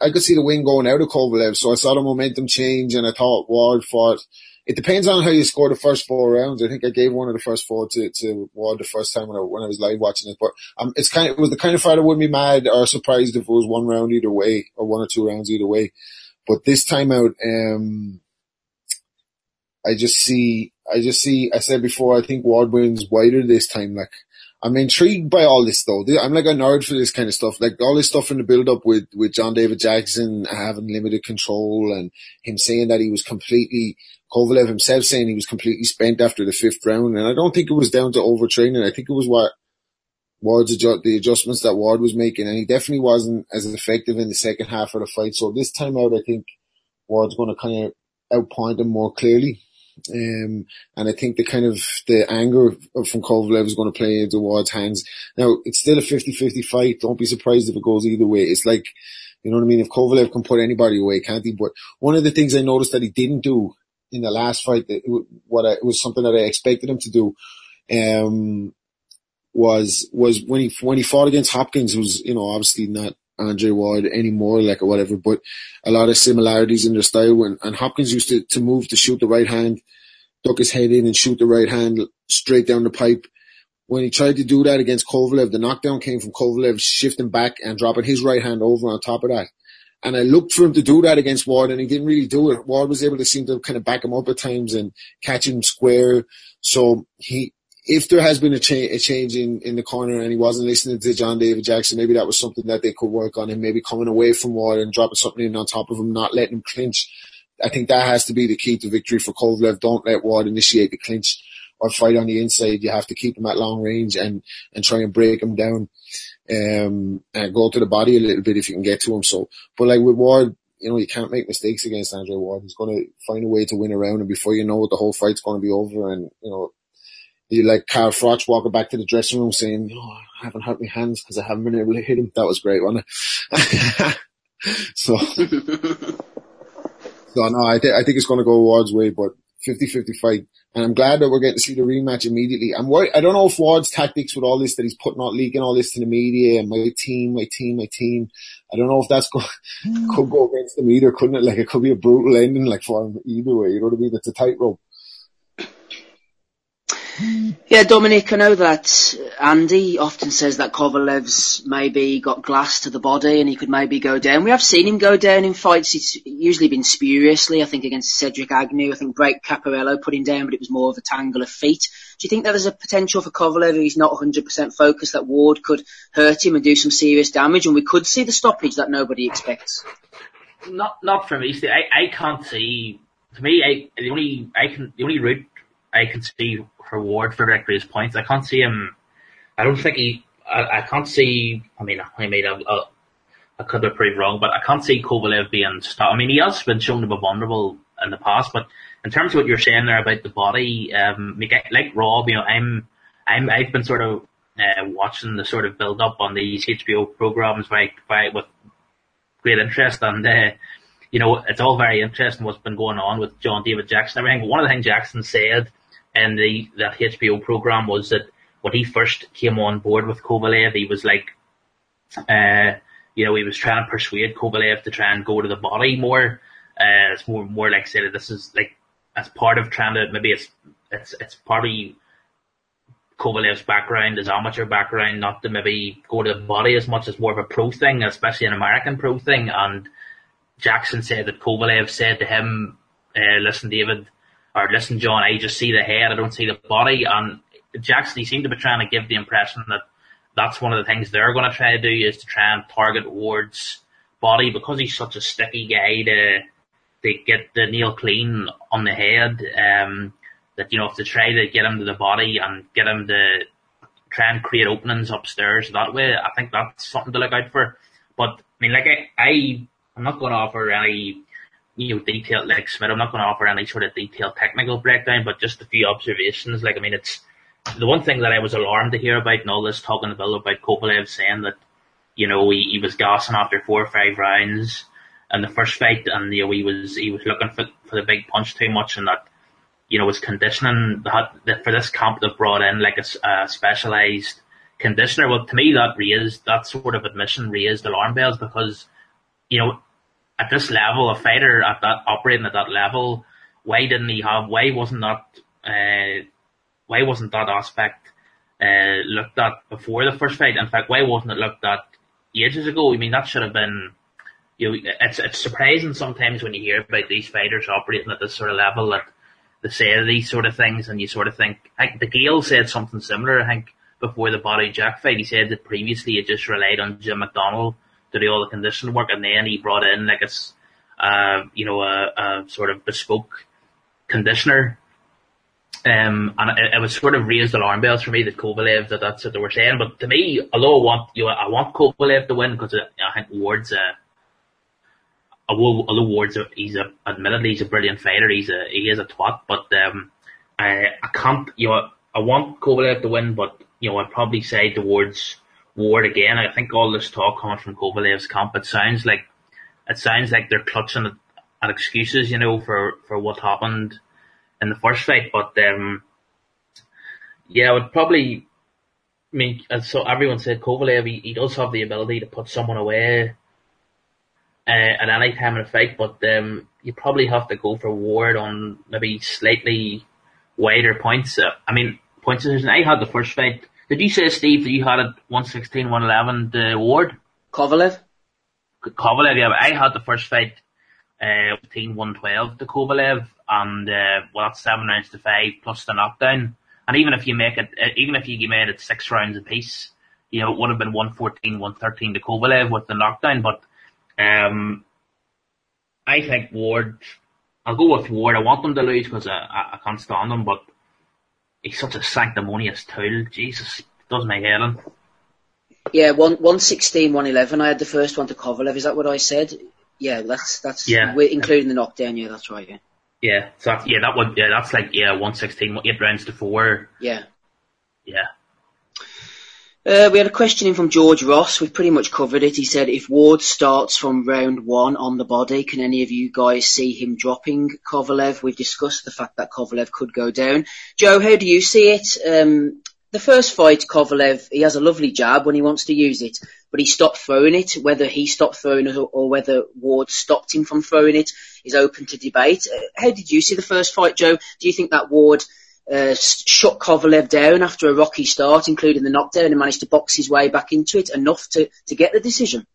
I could see the win going out of Kovalev, so I saw the momentum change, and I thought Ward fought. It depends on how you score the first four rounds. I think I gave one of the first four to, to Ward the first time when I, when I was live watching it, but um, it's kind of, it was the kind of fight I wouldn't be mad or surprised if it was one round either way, or one or two rounds either way. But this time out, um, I just see, I just see, I said before, I think Ward wins wider this time, like, I'm intrigued by all this though. I'm like a nerd for this kind of stuff. Like all this stuff in the build up with, with John David Jackson having limited control and him saying that he was completely, Kovalev himself saying he was completely spent after the fifth round. And I don't think it was down to overtraining. I think it was what Ward's adjust, the adjustments that Ward was making. And he definitely wasn't as effective in the second half of the fight. So this time out, I think Ward's going to kind of outpoint him more clearly. Um, and I think the kind of the anger from Kovalev is going to play into Ward's hands. Now it's still a 50-50 fight. Don't be surprised if it goes either way. It's like, you know what I mean? If Kovalev can put anybody away, can't he? But one of the things I noticed that he didn't do in the last fight, that what I, it was something that I expected him to do, um, was, was when he, when he fought against Hopkins, was, you know, obviously not Andre Ward anymore, like or whatever, but a lot of similarities in their style. When, and Hopkins used to, to move to shoot the right hand, duck his head in and shoot the right hand straight down the pipe. When he tried to do that against Kovalev, the knockdown came from Kovalev shifting back and dropping his right hand over on top of that. And I looked for him to do that against Ward and he didn't really do it. Ward was able to seem to kind of back him up at times and catch him square. So he, if there has been a, cha- a change in, in the corner and he wasn't listening to John David Jackson, maybe that was something that they could work on him, maybe coming away from Ward and dropping something in on top of him, not letting him clinch. I think that has to be the key to victory for Kovalev. Don't let Ward initiate the clinch or fight on the inside. You have to keep him at long range and, and try and break him down, um, and go to the body a little bit if you can get to him. So, but like with Ward, you know, you can't make mistakes against Andre Ward. He's going to find a way to win around and before you know it, the whole fight's going to be over and, you know, you like Carl Froch walking back to the dressing room saying, oh, I haven't hurt my hands because I haven't been able to hit him. That was great, wasn't it? so, so no, I, th- I think it's going to go Ward's way, but 50-50 fight. And I'm glad that we're getting to see the rematch immediately. I'm worried. I don't know if Ward's tactics with all this that he's putting out, leaking all this to the media and my team, my team, my team. I don't know if that's go, could go against them either, couldn't it? Like it could be a brutal ending, like for him either way. You know what I mean? It's a tightrope. Yeah, Dominic, I know that Andy often says that Kovalev's maybe got glass to the body and he could maybe go down. We have seen him go down in fights. It's usually been spuriously. I think against Cedric Agnew, I think Blake Caparello put him down, but it was more of a tangle of feet. Do you think that there's a potential for Kovalev if he's not 100% focused that Ward could hurt him and do some serious damage and we could see the stoppage that nobody expects? Not not for me. See, I, I can't see. To me, I, the only I can the only route I can see reward for victory's points. I can't see him. I don't think he. I, I can't see. I mean, I made a, a I could be proved wrong, but I can't see Kovalev being stopped. I mean, he has been shown to be vulnerable in the past, but in terms of what you're saying there about the body, um, like Rob, you know, I'm, I'm, I've been sort of uh, watching the sort of build up on these HBO programs by, by with great interest, and uh, you know, it's all very interesting what's been going on with John David Jackson. Everything. One of the things Jackson said in the that HBO program was that when he first came on board with Kovalev, he was like, uh, you know, he was trying to persuade Kovalev to try and go to the body more. Uh, it's more, more like that this is like, as part of trying to, maybe it's, it's, it's probably Kovalev's background, his amateur background, not to maybe go to the body as much as more of a pro thing, especially an American pro thing. And Jackson said that Kovalev said to him, uh, listen, David, or listen, John, I just see the head, I don't see the body. And Jackson, he seemed to be trying to give the impression that that's one of the things they're going to try to do is to try and target Ward's body because he's such a sticky guy to to get the nail clean on the head. Um, that you know if they try to get him to the body and get him to try and create openings upstairs that way, I think that's something to look out for. But I mean, like I, I I'm not going to offer any you know detailed like Smith. I'm not going to offer any sort of detailed technical breakdown, but just a few observations. Like I mean, it's the one thing that I was alarmed to hear about and all this talking about about Kovalev saying that, you know, he, he was gassing after four or five rounds in the first fight and, you know, he was, he was looking for, for the big punch too much and that, you know, his conditioning that, that for this camp they brought in like a, a specialized conditioner. Well, to me that raised, that sort of admission raised alarm bells because, you know, at this level, a fighter at that, operating at that level, why didn't he have, why wasn't that, uh, why wasn't that aspect uh, looked at before the first fight? In fact, why wasn't it looked at ages ago? I mean, that should have been. You know, it's it's surprising sometimes when you hear about these fighters operating at this sort of level that they say these sort of things, and you sort of think. I think DeGale said something similar. I think before the Badou Jack fight, he said that previously he just relied on Jim McDonnell to do all the conditioning work, and then he brought in like a, uh, you know, a, a sort of bespoke conditioner um, and it, it, was sort of raised alarm bells for me that Kovalev that that's what they were saying. But to me, although I want you know, I want Kovalev to win because I think Ward's a, although Ward's a, he's a admittedly he's a brilliant fighter. He's a he is a twat, but um, I I can't you know I want Kovalev to win, but you know I'd probably say towards Ward again. I think all this talk coming from Kovalev's camp, it sounds like it sounds like they're clutching at, at excuses, you know, for for what happened in the first fight. But um, yeah, I would probably. I mean, so everyone said, Kovalev he, he does have the ability to put someone away uh, at any time in a fight, but um, you probably have to go for Ward on maybe slightly wider points. Uh, I mean, points. I had the first fight. Did you say, Steve, that you had it 116, 111 the Ward? Kovalev? Kovalev, yeah. I had the first fight uh, 112 to Kovalev, and uh, well, that's seven rounds to five plus the knockdown. And even if you make it, uh, even if you made it six rounds apiece, you know, it would have been 114, 113 to Kovalev with the knockdown. But um, I think Ward, I'll go with Ward. I want them to lose because I, I, I can't stand them, but he's such a sanctimonious tool. Jesus, does my head in. Yeah, one, 116, 111. I had the first one to Kovalev. Is that what I said? Yeah, that's that's yeah. including the knockdown. Yeah, that's right. Yeah. Yeah, so that's, yeah, that would yeah, that's like yeah, one sixteen, eight rounds to four. Yeah. Yeah. Uh, we had a question in from George Ross. We've pretty much covered it. He said, if Ward starts from round one on the body, can any of you guys see him dropping Kovalev? We've discussed the fact that Kovalev could go down. Joe, how do you see it? Um, the first fight, Kovalev, he has a lovely jab when he wants to use it, but he stopped throwing it. Whether he stopped throwing it or, whether Ward stopped him from throwing it is open to debate. Uh, how did you see the first fight, Joe? Do you think that Ward uh, shut Kovalev down after a rocky start, including the knockdown, and managed to box his way back into it enough to, to get the decision?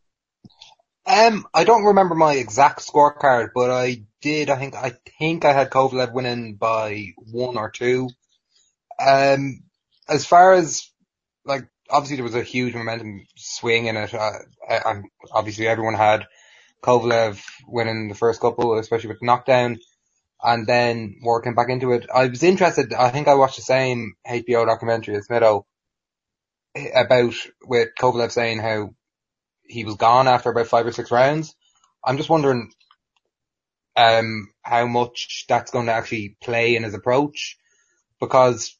Um, I don't remember my exact scorecard, but I did. I think I think I had Kovalev winning by one or two. Um, as far as like obviously there was a huge momentum swing in it. Uh, and obviously everyone had Kovalev winning the first couple, especially with the knockdown. And then working back into it. I was interested, I think I watched the same HBO documentary as Smitho about with Kovalev saying how he was gone after about five or six rounds. I'm just wondering um, how much that's going to actually play in his approach because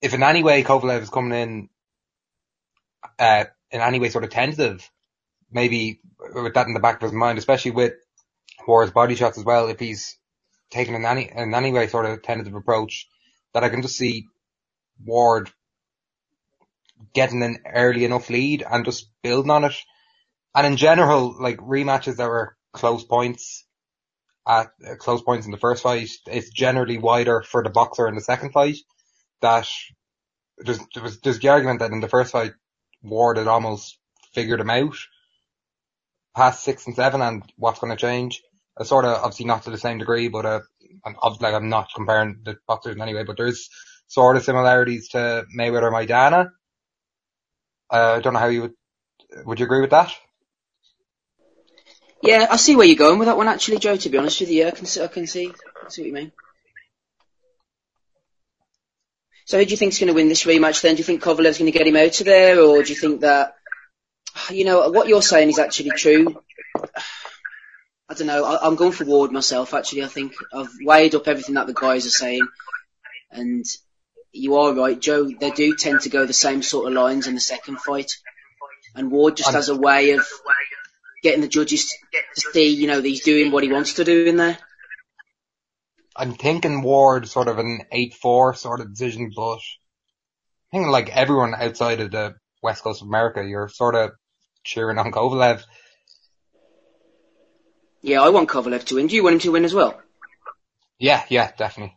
if in any way Kovalev is coming in uh, in any way sort of tentative, maybe with that in the back of his mind, especially with Ward's body shots as well, if he's taking in any in any way sort of tentative approach, that I can just see Ward getting an early enough lead and just building on it. And in general, like rematches that were close points at uh, close points in the first fight, it's generally wider for the boxer in the second fight. That there's there's, there's the argument that in the first fight, Ward had almost figured him out past six and seven and what's going to change. Uh, sort of obviously not to the same degree, but uh, I'm, like I'm not comparing the boxers in any way, but there's sort of similarities to Mayweather Maidana. Uh, I don't know how you would, would you agree with that? Yeah, I see where you're going with that one actually, Joe, to be honest with you. I can see, I can see, I see what you mean. So who do you think's going to win this rematch then? Do you think Kovalev's going to get him out of there or do you think that, you know, what you're saying is actually true? I don't know. I, am going for Ward myself actually. I think I've weighed up everything that the guys are saying and you are right, Joe. They do tend to go the same sort of lines in the second fight, and Ward just has a way of getting the judges to see, you know, that he's doing what he wants to do in there. I'm thinking Ward sort of an 8-4 sort of decision, but I think like everyone outside of the West Coast of America, you're sort of cheering on Kovalev. Yeah, I want Kovalev to win. Do you want him to win as well? Yeah, yeah, definitely.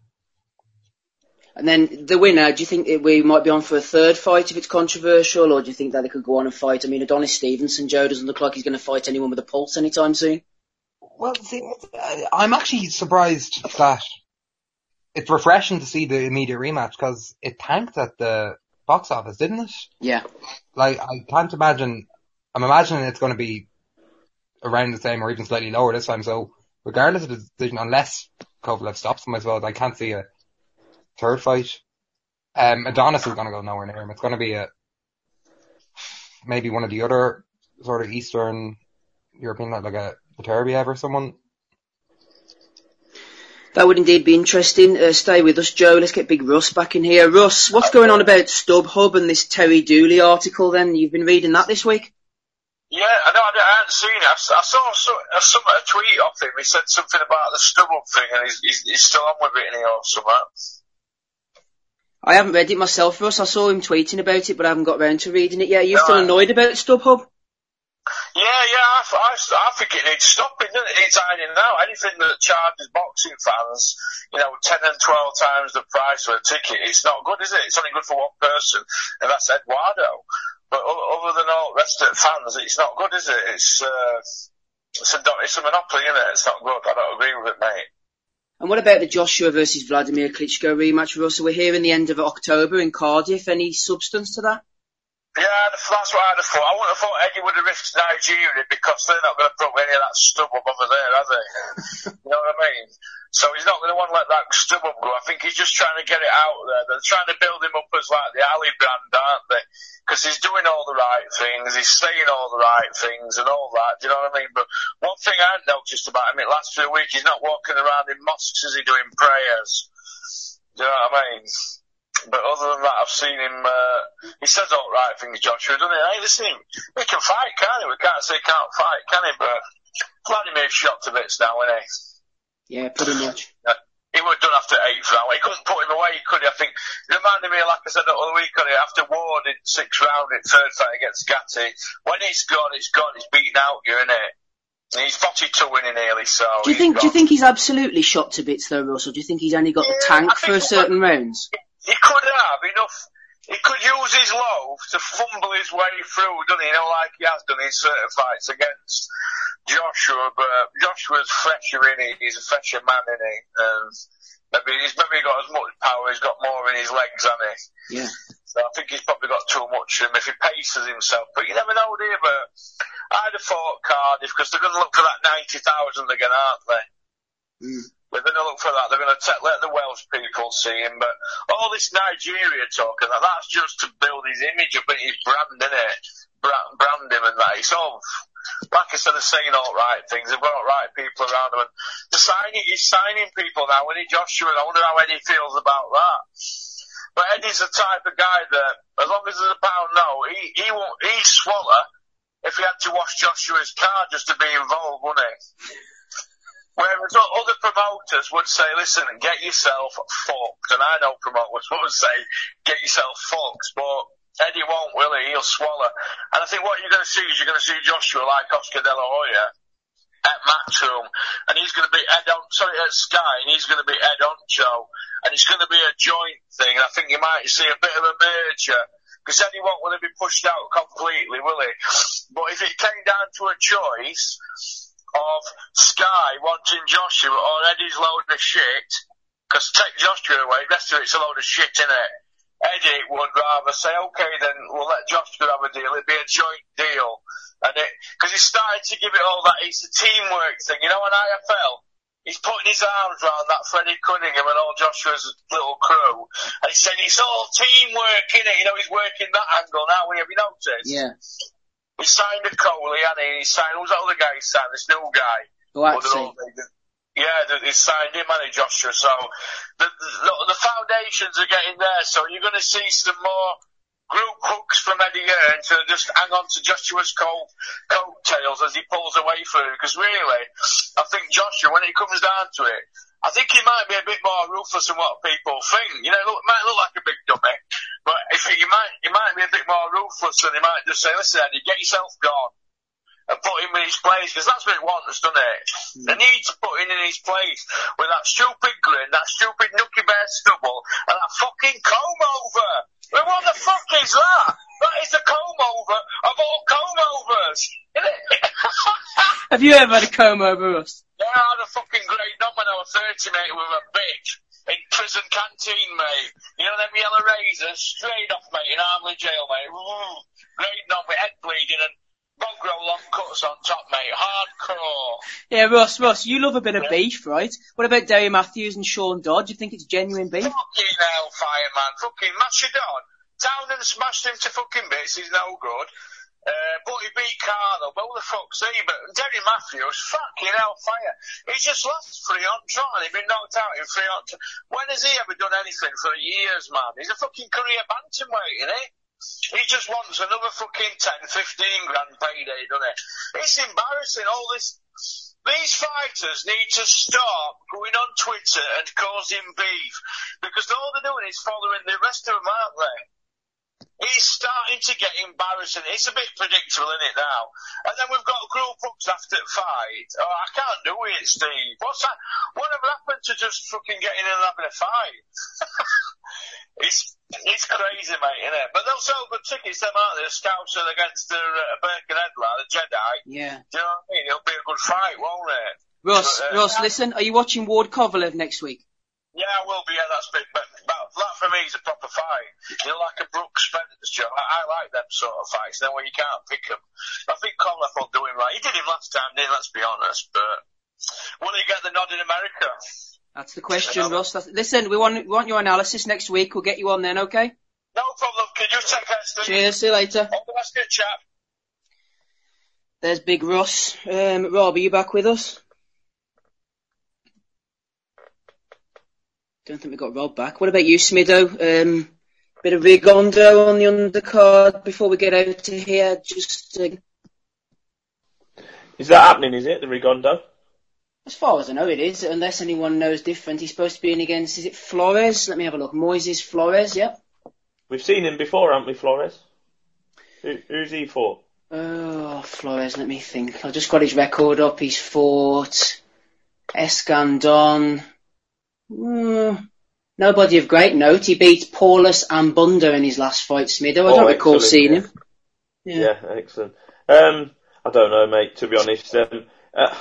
And then the winner, do you think we might be on for a third fight if it's controversial, or do you think that they could go on and fight? I mean, Adonis Stevenson, Joe, doesn't look like he's going to fight anyone with a pulse anytime soon. Well, see, I'm actually surprised that it's refreshing to see the immediate rematch because it tanked at the box office, didn't it? Yeah. Like, I can't imagine, I'm imagining it's going to be around the same or even slightly lower this time. So regardless of the decision, unless Kovalev stops him as well, I can't see a third fight. Um, Adonis is going to go nowhere near him. It's going to be a maybe one of the other sort of Eastern European, like a Beterbiev or someone. That would indeed be interesting. Uh, stay with us, Joe. Let's get Big Russ back in here. Russ, what's going on about StubHub and this Terry Dooley article then? You've been reading that this week? Yeah, I know. I, I hadn't seen it. I, I saw some, a, some, a tweet off him. He said something about the StubHub thing, and he's, he's, he's still on with it, and he or something. I haven't read it myself, Russ. I saw him tweeting about it, but I haven't got round to reading it yet. Are you no, still annoyed about StubHub? Yeah, yeah, I, I, I think it needs stopping, doesn't it? It's hiding now. Anything that charges boxing fans, you know, 10 and 12 times the price of a ticket, it's not good, is it? It's only good for one person, and that's Eduardo. But other than all rest of the fans, it's not good, is it? It's, uh, it's a, it's a monopoly, isn't it? It's not good. I don't agree with it, mate. And what about the Joshua versus Vladimir Klitschko rematch, Russell? We're here in the end of October in Cardiff. Any substance to that? Yeah, that's what I'd have thought. I wouldn't have thought Eddie would have risked Nigeria because they're not going to put any of that stubble over there, are they? you know what I mean? So he's not going to want to let that stubble go. I think he's just trying to get it out there. They're trying to build him up as like the Ali brand, aren't they? Because he's doing all the right things, he's saying all the right things and all that. Do you know what I mean? But one thing I noticed about him in the last few weeks, he's not walking around in mosques, is he doing prayers? Do you know what I mean? But other than that, I've seen him, uh, he says all right things, Joshua, doesn't he? Hey, listen, he can fight, can't he? We can't say he can't fight, can he? But Vladimir's shot to bits now, isn't he? Yeah, pretty much. Uh, he would have done after eighth round. He couldn't put him away, could he? I think it reminded me, like I said the other week, after Ward in sixth round in third fight against Gatti. When he's gone, it's gone. He's beaten out you, isn't it? He's 42 winning nearly, so. Do you think? Gone. Do you think he's absolutely shot to bits though, Russell? Do you think he's only got yeah, the tank for certain rounds? He could have enough. He could use his loaf to fumble his way through, doesn't he? You know, like he has done in certain fights against Joshua, but Joshua's fresher in it. He's a fresher man in it. And maybe he's maybe got as much power. He's got more in his legs, hasn't he? Yeah. So I think he's probably got too much in him if he paces himself. But you never know, you? But I'd have thought Cardiff because they're going to look for that ninety thousand again, aren't they? Mm. They're going to look for that. They're going to take, let the Welsh people see him. But all this Nigeria talk and that, that's just to build his image up and his brand, isn't it? Brand, brand him and that. It's all, like I said, they're saying all right things. They've got all right people around him. And the signing, he's signing people now. When he Joshua, I wonder how Eddie feels about that. But Eddie's the type of guy that, as long as there's a pound no, he, he won't, he'd swallow if he had to wash Joshua's car just to be involved, wouldn't he? Whereas other promoters would say, listen, get yourself fucked. And I know promoters would say, get yourself fucked. But Eddie won't, will he? He'll swallow. And I think what you're going to see is you're going to see Joshua like Oscar De La Hoya at Matchroom. And he's going to be Ed on, sorry, at Sky, and he's going to be Ed Oncho. And it's going to be a joint thing. And I think you might see a bit of a merger. Because Eddie won't want to be pushed out completely, will he? But if it came down to a choice, of Sky wanting Joshua or Eddie's load of shit, because take Joshua away, the rest of it's a load of shit in it. Eddie would rather say, okay, then we'll let Joshua have a deal. It'd be a joint deal. And it, cause he started to give it all that, it's a teamwork thing. You know, in IFL, he's putting his arms around that Freddie Cunningham and all Joshua's little crew. And he's saying it's all teamwork, innit? You know, he's working that angle now. Have you noticed? Yeah. He signed Okolie, and he? he signed, who's that other guy he signed? This new guy. Oh. Yeah, he signed him, and Joshua. So the, the, the foundations are getting there. So you're going to see some more group hooks from Eddie Hearn to just hang on to Joshua's coat, coattails as he pulls away through. Because really, I think Joshua, when it comes down to it, I think he might be a bit more ruthless than what people think. You know, look, might look like a big dummy, but if he, he might, he might be a bit more ruthless and he might just say, listen, Eddie, get yourself gone and put him in his place because that's what he wants, doesn't it? Mm. They need to put him in his place with that stupid grin, that stupid nookie bear stubble, and that fucking comb over. Well, what the fuck is that? That is the comb over of all comb overs, isn't it? Have you ever had a comb over us? Yeah, I had a fucking great knob when I was 30, mate, with a bitch in prison canteen, mate. You know them yellow razors, straight off, mate, in Armley jail, mate. Ooh, great knob with head bleeding and bog roll long cuts on top, mate. Hardcore. Yeah, Ross, Ross, you love a bit of yeah. beef, right? What about Derry Matthews and Sean Dodd? Do you think it's genuine beef? Fucking hellfire, man. Fucking Macedon. Townend smashed him to fucking bits. He's no good. Uh, but he beat Carlo, but who the fuck's he? But Derry Matthews, fucking hellfire. He just lost three on trot he's been knocked out in three on trot. When has he ever done anything for years, man? He's a fucking career bantamweight, isn't he? He just wants another fucking 10, 15 grand payday, doesn't it? It's embarrassing, all this. These fighters need to stop going on Twitter and causing beef because all they're doing is following the rest of them, aren't they? It's starting to get embarrassing. It's a bit predictable, isn't it now? And then we've got group ups after fight. Oh, I can't do it, Steve. What's that? What Whatever happened to just fucking getting in and having a fight? it's it's crazy, mate, isn't it? But they'll sell good tickets, them aren't they? The Scouts against the uh, Birkenhead lad, the Jedi. Yeah. Do you know what I mean? It'll be a good fight, won't it? Ross, but, uh, Ross, listen, are you watching Ward Kovalev next week? Yeah, I will be. Yeah, that's big. But, but that for me is a proper fight. You know, like a Brooks Spence job. I, I like them sort of fights. Then when you can't pick them, I think Kovalev will do him right. He did him last time, didn't? Let's be honest. But will he get the nod in America? That's the question, Ross. That's, listen, we want we want your analysis next week. We'll get you on then, okay? No problem. Can you take care, Steve? Cheers. See you later. All the best, good chap. There's Big Ross. Um, Rob, are you back with us? I don't think we got Rob back. What about you, Smido? Um, bit of Rigondeaux on the undercard before we get out to here. Just. Uh... Is that happening? Is it the Rigondeaux? As far as I know, it is. Unless anyone knows different, he's supposed to be in against. Is it Flores? Let me have a look. Moises Flores. Yep. We've seen him before, haven't we, Flores? Who, who's he for? Oh, Flores. Let me think. I've just got his record up. He's fought Escandon. Mm, nobody of great note. He beat Paulus and Ambunda in his last fight, Smido. I don't oh, recall seeing him. Yeah. yeah, excellent. Um, I don't know, mate. To be honest, um, uh,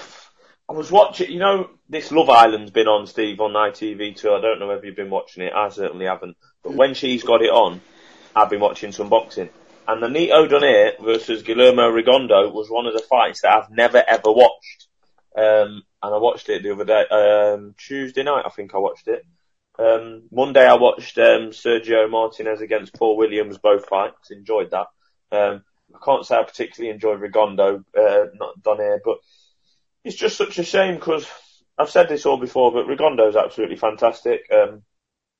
I was watching. You know, this Love Island's been on, Steve, on ITV too. I don't know if you've been watching it. I certainly haven't. But when she's got it on, I've been watching some boxing. And the Nito Donaire versus Guillermo Rigondeaux was one of the fights that I've never ever watched. Um, and I watched it the other day, um, Tuesday night, I think I watched it. Um, Monday I watched, um, Sergio Martinez against Paul Williams, both fights, enjoyed that. Um, I can't say I particularly enjoyed Rigondeaux, uh, not Donaire, but it's just such a shame because I've said this all before, but Rigondeaux is absolutely fantastic. Um,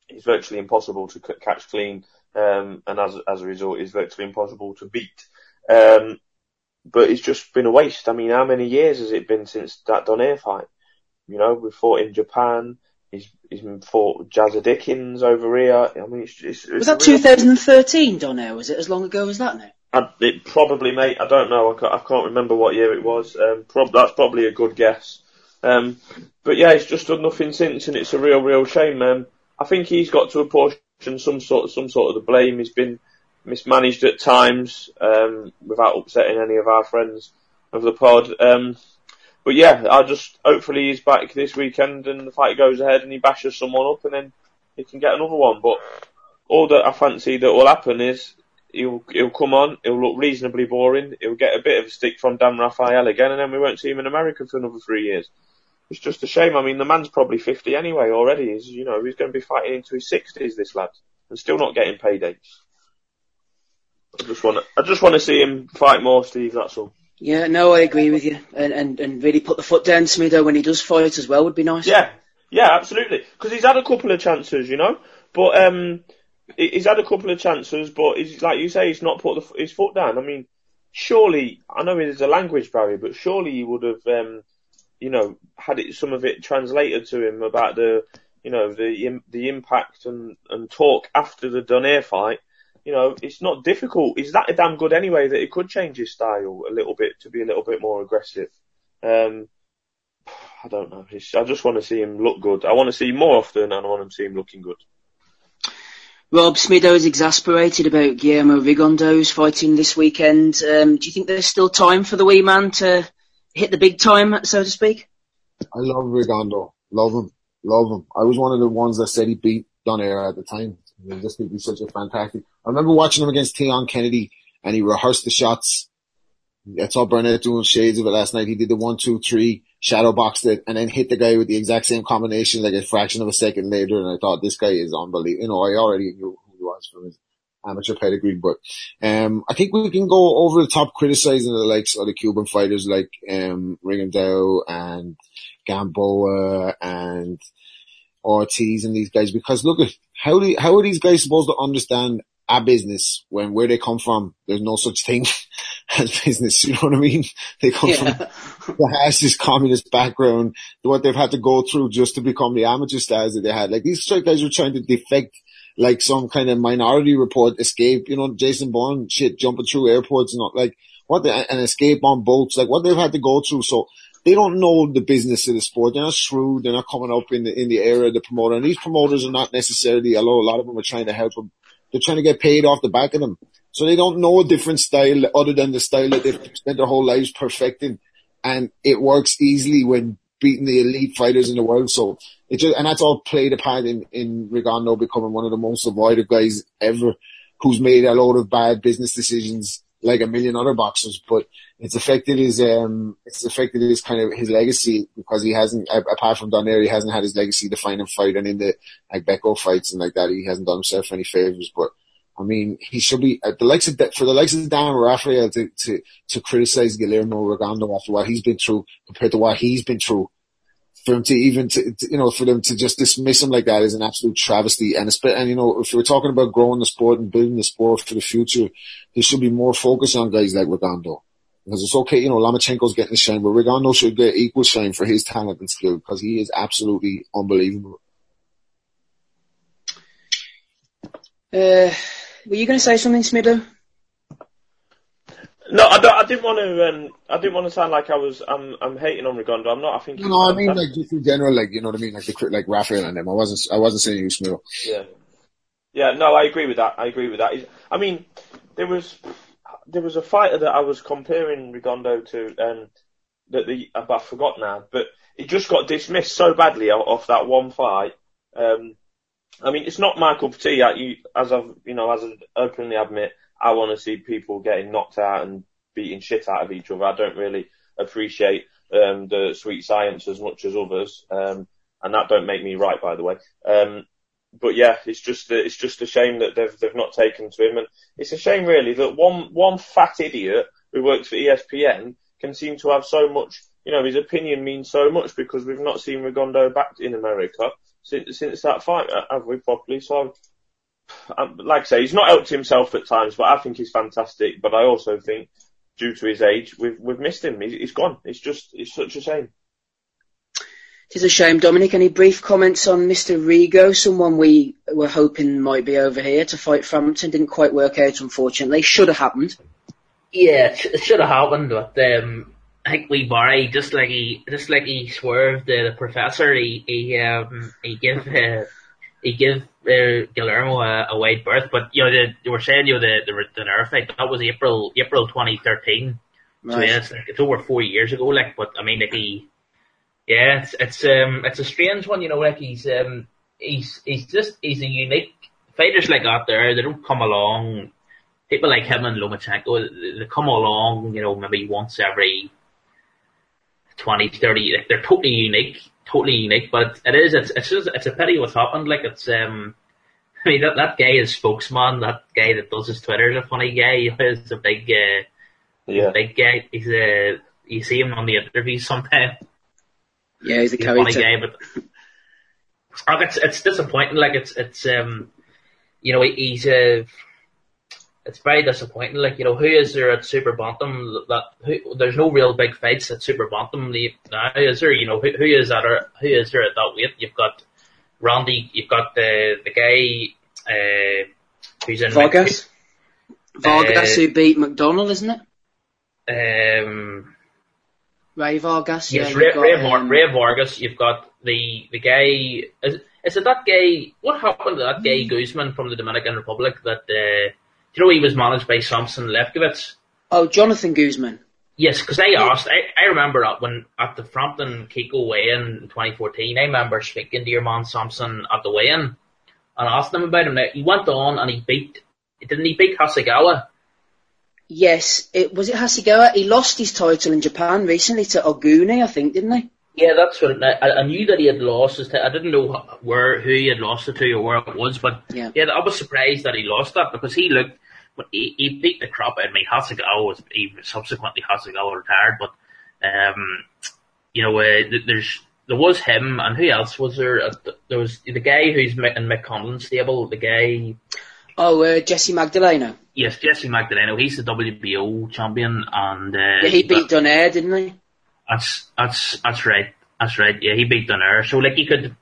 he's virtually impossible to catch clean, um, and as as a result, he's virtually impossible to beat. Um, but it's just been a waste. I mean, how many years has it been since that Donaire fight? You know, we fought in Japan. He's he's fought Jazza Dickens over here. I mean, it's, it's, was that 2013 Donaire? Was it as long ago as that now? I, it probably, mate. I don't know. I can't, I can't remember what year it was. Um, prob- that's probably a good guess. Um, but yeah, he's just done nothing since, and it's a real, real shame. Um, I think he's got to apportion some sort, some sort of the blame. He's been mismanaged at times, um, without upsetting any of our friends of the pod. Um, but yeah, I just hopefully he's back this weekend and the fight goes ahead and he bashes someone up and then he can get another one. But all that I fancy that will happen is he'll he'll come on, he'll look reasonably boring, he'll get a bit of a stick from Dan Rafael again, and then we won't see him in America for another three years. It's just a shame. I mean, the man's probably 50 anyway already. He's, you know, he's going to be fighting into his 60s, this lad, and still not getting paydays. I just want to, I just want to see him fight more, Steve. That's all. Yeah, no, I agree with you, and and and really put the foot down to me though when he does fight as well would be nice. Yeah, yeah, absolutely. Because he's had a couple of chances, you know, but um, he's had a couple of chances, but he's like you say, he's not put the, his foot down. I mean, surely I know there's a language barrier, but surely he would have, um, you know, had it, some of it translated to him about the, you know, the the impact and and talk after the Donaire fight you know, it's not difficult. He's that damn good anyway that he could change his style a little bit to be a little bit more aggressive. Um, I don't know. I just want to see him look good. I want to see him more often and I want to see him looking good. Rob Smido is exasperated about Guillermo Rigondeaux's fighting this weekend. Um, do you think there's still time for the wee man to hit the big time, so to speak? I love Rigondeaux. Love him. Love him. I was one of the ones that said he beat Donaire at the time. I just think he's such a fantastic. I remember watching him against Teon Kennedy and he rehearsed the shots. I saw Burnett doing shades of it last night. He did the one, two, three, shadow boxed it and then hit the guy with the exact same combination like a fraction of a second later. And I thought this guy is unbelievable. You know, I already knew who he was from his amateur pedigree, but, um, I think we can go over the top criticizing the likes of the Cuban fighters like, um, Rigondeaux and Gamboa and Ortiz and these guys because look at how do, how are these guys supposed to understand a business when where they come from, there's no such thing as business. You know what I mean? They come yeah. from the harshest communist background, what they've had to go through just to become the amateur stars that they had. Like these guys were trying to defect like some kind of minority report escape, you know, Jason Bourne shit jumping through airports and not like what and escape on boats, like what they've had to go through. So they don't know the business of the sport. They're not shrewd. They're not coming up in the, in the era of the promoter. And these promoters are not necessarily, although a lot of them are trying to help them, they're trying to get paid off the back of them. So they don't know a different style other than the style that they've spent their whole lives perfecting. And it works easily when beating the elite fighters in the world. So it just, and that's all played a part in, in Rigondeaux becoming one of the most avoided guys ever who's made a lot of bad business decisions like a million other boxers, but it's affected his um it's affected his kind of his legacy because he hasn't apart from Donaire he hasn't had his legacy defining fight and in the like Becco fights and like that he hasn't done himself any favors. But I mean he should be uh, the likes of for the likes of Dan Rafael to to to criticize Guillermo Rigondeaux after what he's been through compared to what he's been through for him to even to, to, you know for them to just dismiss him like that is an absolute travesty. And it's, and you know if we're talking about growing the sport and building the sport for the future, there should be more focus on guys like Rigondeaux. Because it's okay, you know, Lomachenko's getting shame, but Rigondeaux should get equal shame for his talent and skill because he is absolutely unbelievable. Uh, were you going to say something, Smido? No, I, don't, I didn't want to. Um, I didn't want to sound like I was. I'm. I'm hating on Rigondeaux. I'm not. I think. No, I mean like just in general, like you know what I mean, like the like Rafael and them. I wasn't. I wasn't saying you, Smido. Yeah. Yeah. No, I agree with that. I agree with that. I mean, there was there was a fighter that I was comparing Rigondeaux to, and that the I forgot now, but he just got dismissed so badly off that one fight. Um, I mean, it's not Michael Petit. As I've you know, as I openly admit, I want to see people getting knocked out and beating shit out of each other. I don't really appreciate um, the sweet science as much as others, um, and that don't make me right, by the way. Um, but yeah, it's just it's just a shame that they've they've not taken to him, and it's a shame really that one one fat idiot who works for ESPN can seem to have so much. You know, his opinion means so much because we've not seen Rigondeaux back in America since since that fight, uh, have we properly? So, um, like I say, he's not helped himself at times, but I think he's fantastic. But I also think, due to his age, we've we've missed him. He's, he's gone. It's just it's such a shame. It is a shame. Dominic, any brief comments on Mr. Rigo, someone we were hoping might be over here to fight Frampton? Didn't quite work out, unfortunately. Should have happened. Yeah, it should have happened, but um, I think we Barry, just like he, just like he swerved the, the professor, he, he, um, he gave, uh, he gave uh, Guillermo a, a wide berth. But you know, the, they were saying you know the the, the nerve fight that was April April 2013. Right. So yeah, it's, like, it's over four years ago. Like, but I mean, like he yeah, it's it's um it's a strange one, you know. Like he's um he's he's just he's a unique fighters like out there. They don't come along. People like him and Lomachenko, they come along, you know, maybe once every 20, 30. Like they're totally unique, totally unique. But it is it's it's just it's a pity what's happened. Like it's um. I mean that that guy is spokesman. That guy that does his Twitter is a funny guy. He's a big, uh, yeah, big guy. He's a uh, you see him on the interviews sometimes. Yeah, he's a he's character. Guy, but it's it's disappointing. Like it's it's um, you know, he's uh, it's very disappointing. Like you know, who is there at Super Bantam that who, there's no real big fights at Super Bantam now? Is there? You know, who, who is at who is there at that weight? You've got Randy. You've got the the guy uh, who's in Vargas. Vargas uh, who beat McDonnell, isn't it? Um, Rey Vargas. Yes, yeah, Rey, got, Rey, um, Rey, Vargas. You've got the the guy. Is, is it that guy? What happened to that guy Guzman from the Dominican Republic? That uh, you know he was managed by Samson Lefkowitz. Oh, Jonathan Guzman. Yes, because I asked. I, I remember when at the Frampton Kiko weigh-in in 2014. I remember speaking to your man Samson at the weigh-in and asked him about him. Now he went on and he beat. Didn't he beat Hasegawa? Yes, it was it Hasegawa. He lost his title in Japan recently to Oguni, I think, didn't he? Yeah, that's what I, I knew that he had lost his. T- I didn't know where who he had lost it to or where it was, but yeah, yeah I was surprised that he lost that because he looked. But he, he beat the crap out of me. Hasegawa was he subsequently Hasegawa retired, but um, you know, uh, there's there was him and who else was there? Uh, there was the guy who's in Conlan's stable. The guy. Oh, uh, Jesse Magdaleno. Yes, Jesse Magdaleno. He's the WBO champion, and uh, yeah, he beat Donaire, didn't he? That's that's that's right. That's right. Yeah, he beat Donaire. So like he could.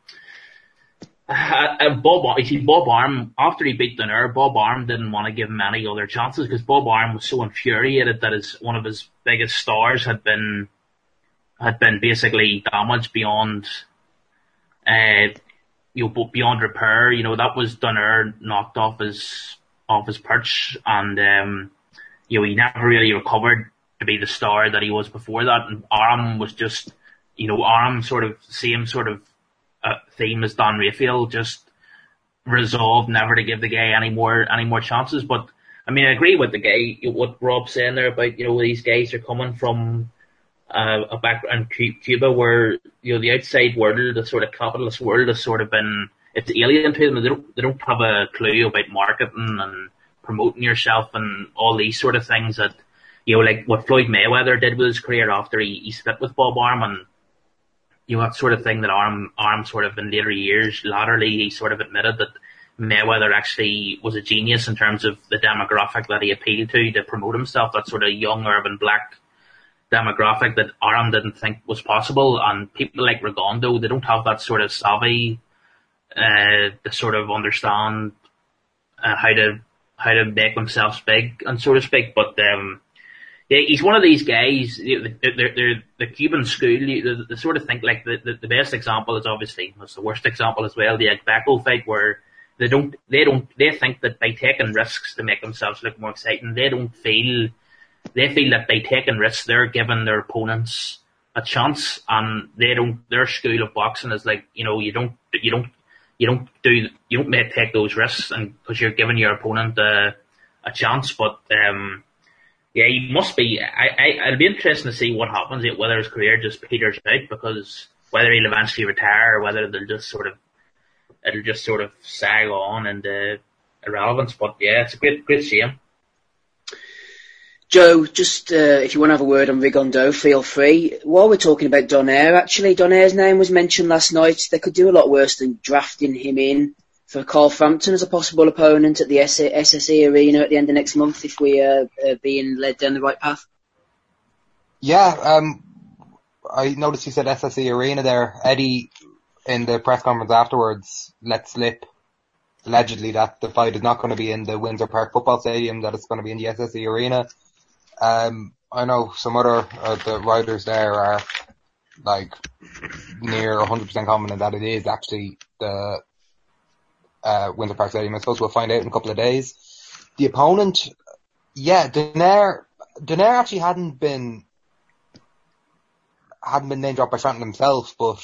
Uh, Bob, you see, Bob Arum after he beat Donaire, Bob Arum didn't want to give him any other chances because Bob Arum was so infuriated that his one of his biggest stars had been had been basically damaged beyond, uh, you know, beyond repair. You know that was Donaire knocked off his off his perch, and um, you know he never really recovered to be the star that he was before that. And Arum was just, you know, Arum sort of same sort of uh, theme as Don Rafael, just resolved never to give the guy any more any more chances. But I mean, I agree with the guy what Rob's saying there about you know these guys are coming from uh, a background Cuba where you know the outside world, the sort of capitalist world, has sort of been it's alien to them. They don't they don't have a clue about marketing and promoting yourself and all these sort of things that you know, like what Floyd Mayweather did with his career after he, he split with Bob Arum and you know, that sort of thing that Arum Arum sort of in later years, latterly he sort of admitted that Mayweather actually was a genius in terms of the demographic that he appealed to to promote himself, that sort of young urban black demographic that Arum didn't think was possible and people like Rigondeaux, they don't have that sort of savvy uh, to sort of understand uh, how to how to make themselves big and so to speak. But um, yeah, he's one of these guys. They're, they're, the Cuban school. They, they sort of think like the, the, the best example is obviously it's the worst example as well. The Agbeko fight where they don't they don't they think that by taking risks to make themselves look more exciting, they don't feel they feel that by taking risks they're giving their opponents a chance, and they don't. Their school of boxing is like you know you don't you don't you don't do you don't take those risks and because you're giving your opponent a, a chance. But um, Yeah, he must be. I, I, it'll be interesting to see what happens, whether his career just peters out, because whether he'll eventually retire or whether they'll just sort of, it'll just sort of sag on and, uh, irrelevance. But yeah, it's a great, great shame. Joe, just uh, if you want to have a word on Rigondeaux, feel free. While we're talking about Donaire, actually, Donaire's name was mentioned last night. They could do a lot worse than drafting him in for Carl Frampton as a possible opponent at the SSE Arena at the end of next month if we are uh, being led down the right path. Yeah, um, I noticed you said SSE Arena there. Eddie, in the press conference afterwards, let slip allegedly that the fight is not going to be in the Windsor Park Football Stadium, that it's going to be in the SSE Arena. Um, I know some other uh, the riders there are like near 100% confident that it is actually the uh, Windsor Park Stadium. I suppose we'll find out in a couple of days. The opponent, yeah, Donaire, Donaire actually hadn't been hadn't been named dropped by Frampton himself, but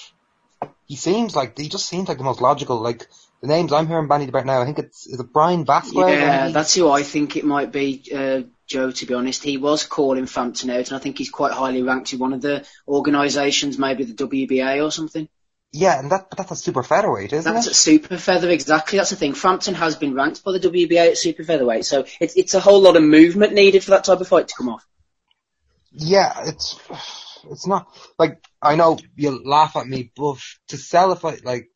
he seems like he just seems like the most logical. Like the names I'm hearing bandied about now, I think it's is it Bryan Vasquez? Yeah, that's who I think it might be. Uh, Joe, to be honest, he was calling Frampton out, and I think he's quite highly ranked in one of the organisations, maybe the WBA or something. Yeah, and that, but that's a super featherweight, isn't that's it? That's a super featherweight, exactly. That's the thing. Frampton has been ranked by the WBA at super featherweight, so it's it's a whole lot of movement needed for that type of fight to come off. Yeah, it's it's not like I know you'll laugh at me, but to sell a fight like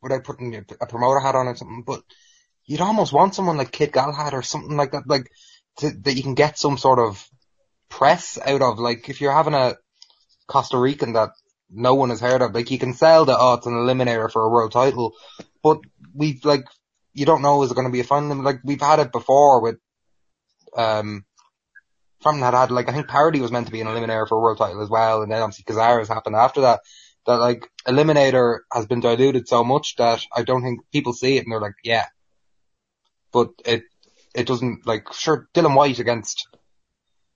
without putting a promoter hat on or something, but you'd almost want someone like Kid Galahad or something like that, like to, that you can get some sort of press out of. Like if you're having a Costa Rican that no one has heard of, like you can sell the oh it's an eliminator for a world title, but we've like you don't know is it going to be a final. Like we've had it before with um. From had had like I think Parodi was meant to be an eliminator for a world title as well, and then obviously Cazares happened after that. That like eliminator has been diluted so much that I don't think people see it and they're like, yeah. But it it doesn't like sure Dillian Whyte against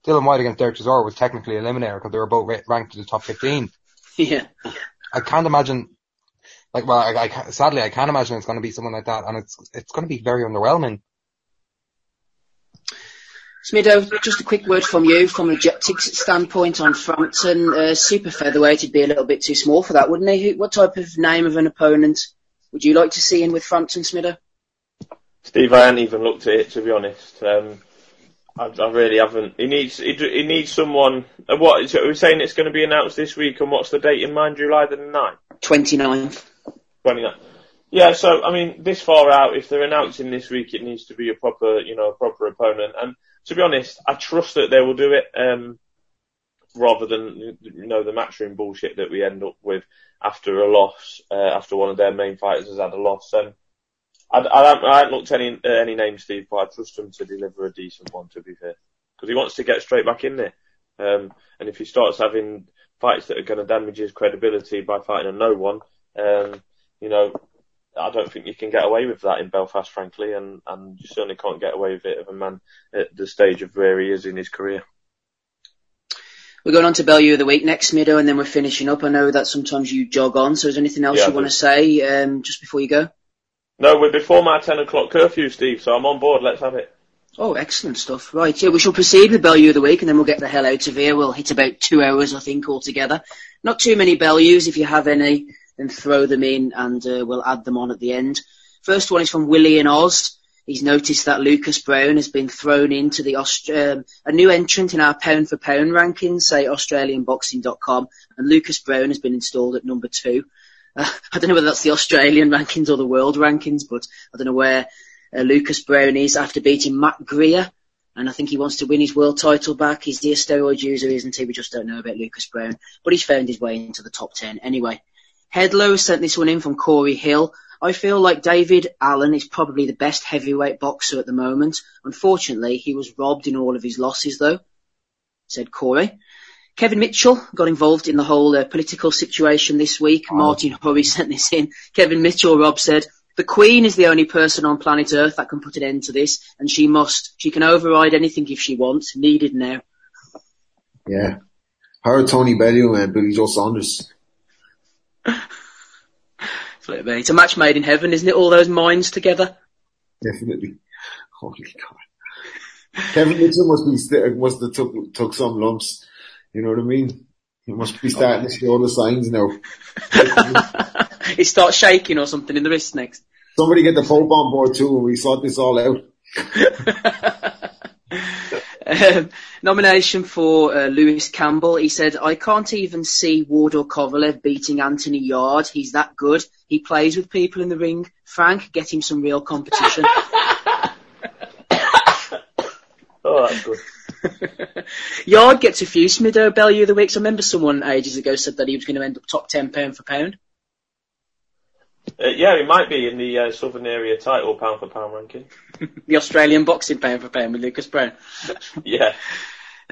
Dillian Whyte against Derek Chisora was technically eliminator because they were both ranked in the top fifteen. Yeah. I can't imagine. Like, well, I, I sadly I can't imagine it's going to be someone like that, and it's it's going to be very underwhelming. Smido, just a quick word from you from a Jetix standpoint on Frampton. Uh, super featherweight would be a little bit too small for that, wouldn't he? What type of name of an opponent would you like to see in with Frampton, Smido? Steve, I haven't even looked at it to be honest. Um, I, I, really haven't. He needs he, he needs someone. Uh, what are we saying it's going to be announced this week? And what's the date in mind? July the 9th? 29th. 29th. Yeah, so I mean, this far out, if they're announcing this week, it needs to be a proper, you know, a proper opponent. And to be honest, I trust that they will do it, um, rather than you know the matchroom bullshit that we end up with after a loss, uh, after one of their main fighters has had a loss. And I, I, haven't, I haven't looked at any uh, any names, Steve, but I trust him to deliver a decent one. To be fair, because he wants to get straight back in there. Um, and if he starts having fights that are going to damage his credibility by fighting a no one, um, you know, I don't think you can get away with that in Belfast, frankly, and, and you certainly can't get away with it of a man at the stage of where he is in his career. We're going on to Bellew of the Week next, Mido, and then we're finishing up. I know that sometimes you jog on, so is there anything else yeah, you want to say um, just before you go? No, we're before my 10 o'clock curfew, Steve, so I'm on board. Let's have it. Oh, excellent stuff. Right, yeah, we shall proceed with Bellew of the Week, and then we'll get the hell out of here. We'll hit about two hours, I think, altogether. Not too many Bellews, if you have any then throw them in and uh, we'll add them on at the end. First one is from Willie in Oz. He's noticed that Lucas Browne has been thrown into the Aust- um, a new entrant in our pound for pound rankings, say AustralianBoxing.com, and Lucas Browne has been installed at number two. Uh, I don't know whether that's the Australian rankings or the world rankings, but I don't know where uh, Lucas Browne is after beating Matt Greer. And I think he wants to win his world title back. He's the steroid user, isn't he? We just don't know about Lucas Browne. But he's found his way into the top 10 anyway. Headlow sent this one in from Corey Hill. I feel like David Allen is probably the best heavyweight boxer at the moment. Unfortunately, he was robbed in all of his losses though, said Corey. Kevin Mitchell got involved in the whole uh, political situation this week. Oh. Martin Hurry sent this in. Kevin Mitchell, Rob said, the Queen is the only person on planet Earth that can put an end to this, and she must. She can override anything if she wants. Needed now. Yeah. Her, Tony Bellew, and Billy Joe Saunders. Flip me. It's a match made in heaven, isn't it? All those minds together. Definitely. Holy God. Kevin Mitchell must be st- must have took took some lumps. You know what I mean? He must be starting to show the signs now. he starts shaking or something in the wrist next. Somebody get the Pope on board too, and we sort this all out. um, nomination for uh, Lewis Campbell. He said, I can't even see Ward or Kovalev beating Anthony Yarde. He's that good. He plays with people in the ring. Frank, get him some real competition. Oh, that's good. Yarde gets a few Smido Bellew of the weeks. I remember someone ages ago said that he was going to end up top 10 pound for pound. Uh, yeah, he might be in the uh, Southern Area title pound for pound ranking. The Australian boxing pound for pound with Lucas Browne. Yeah.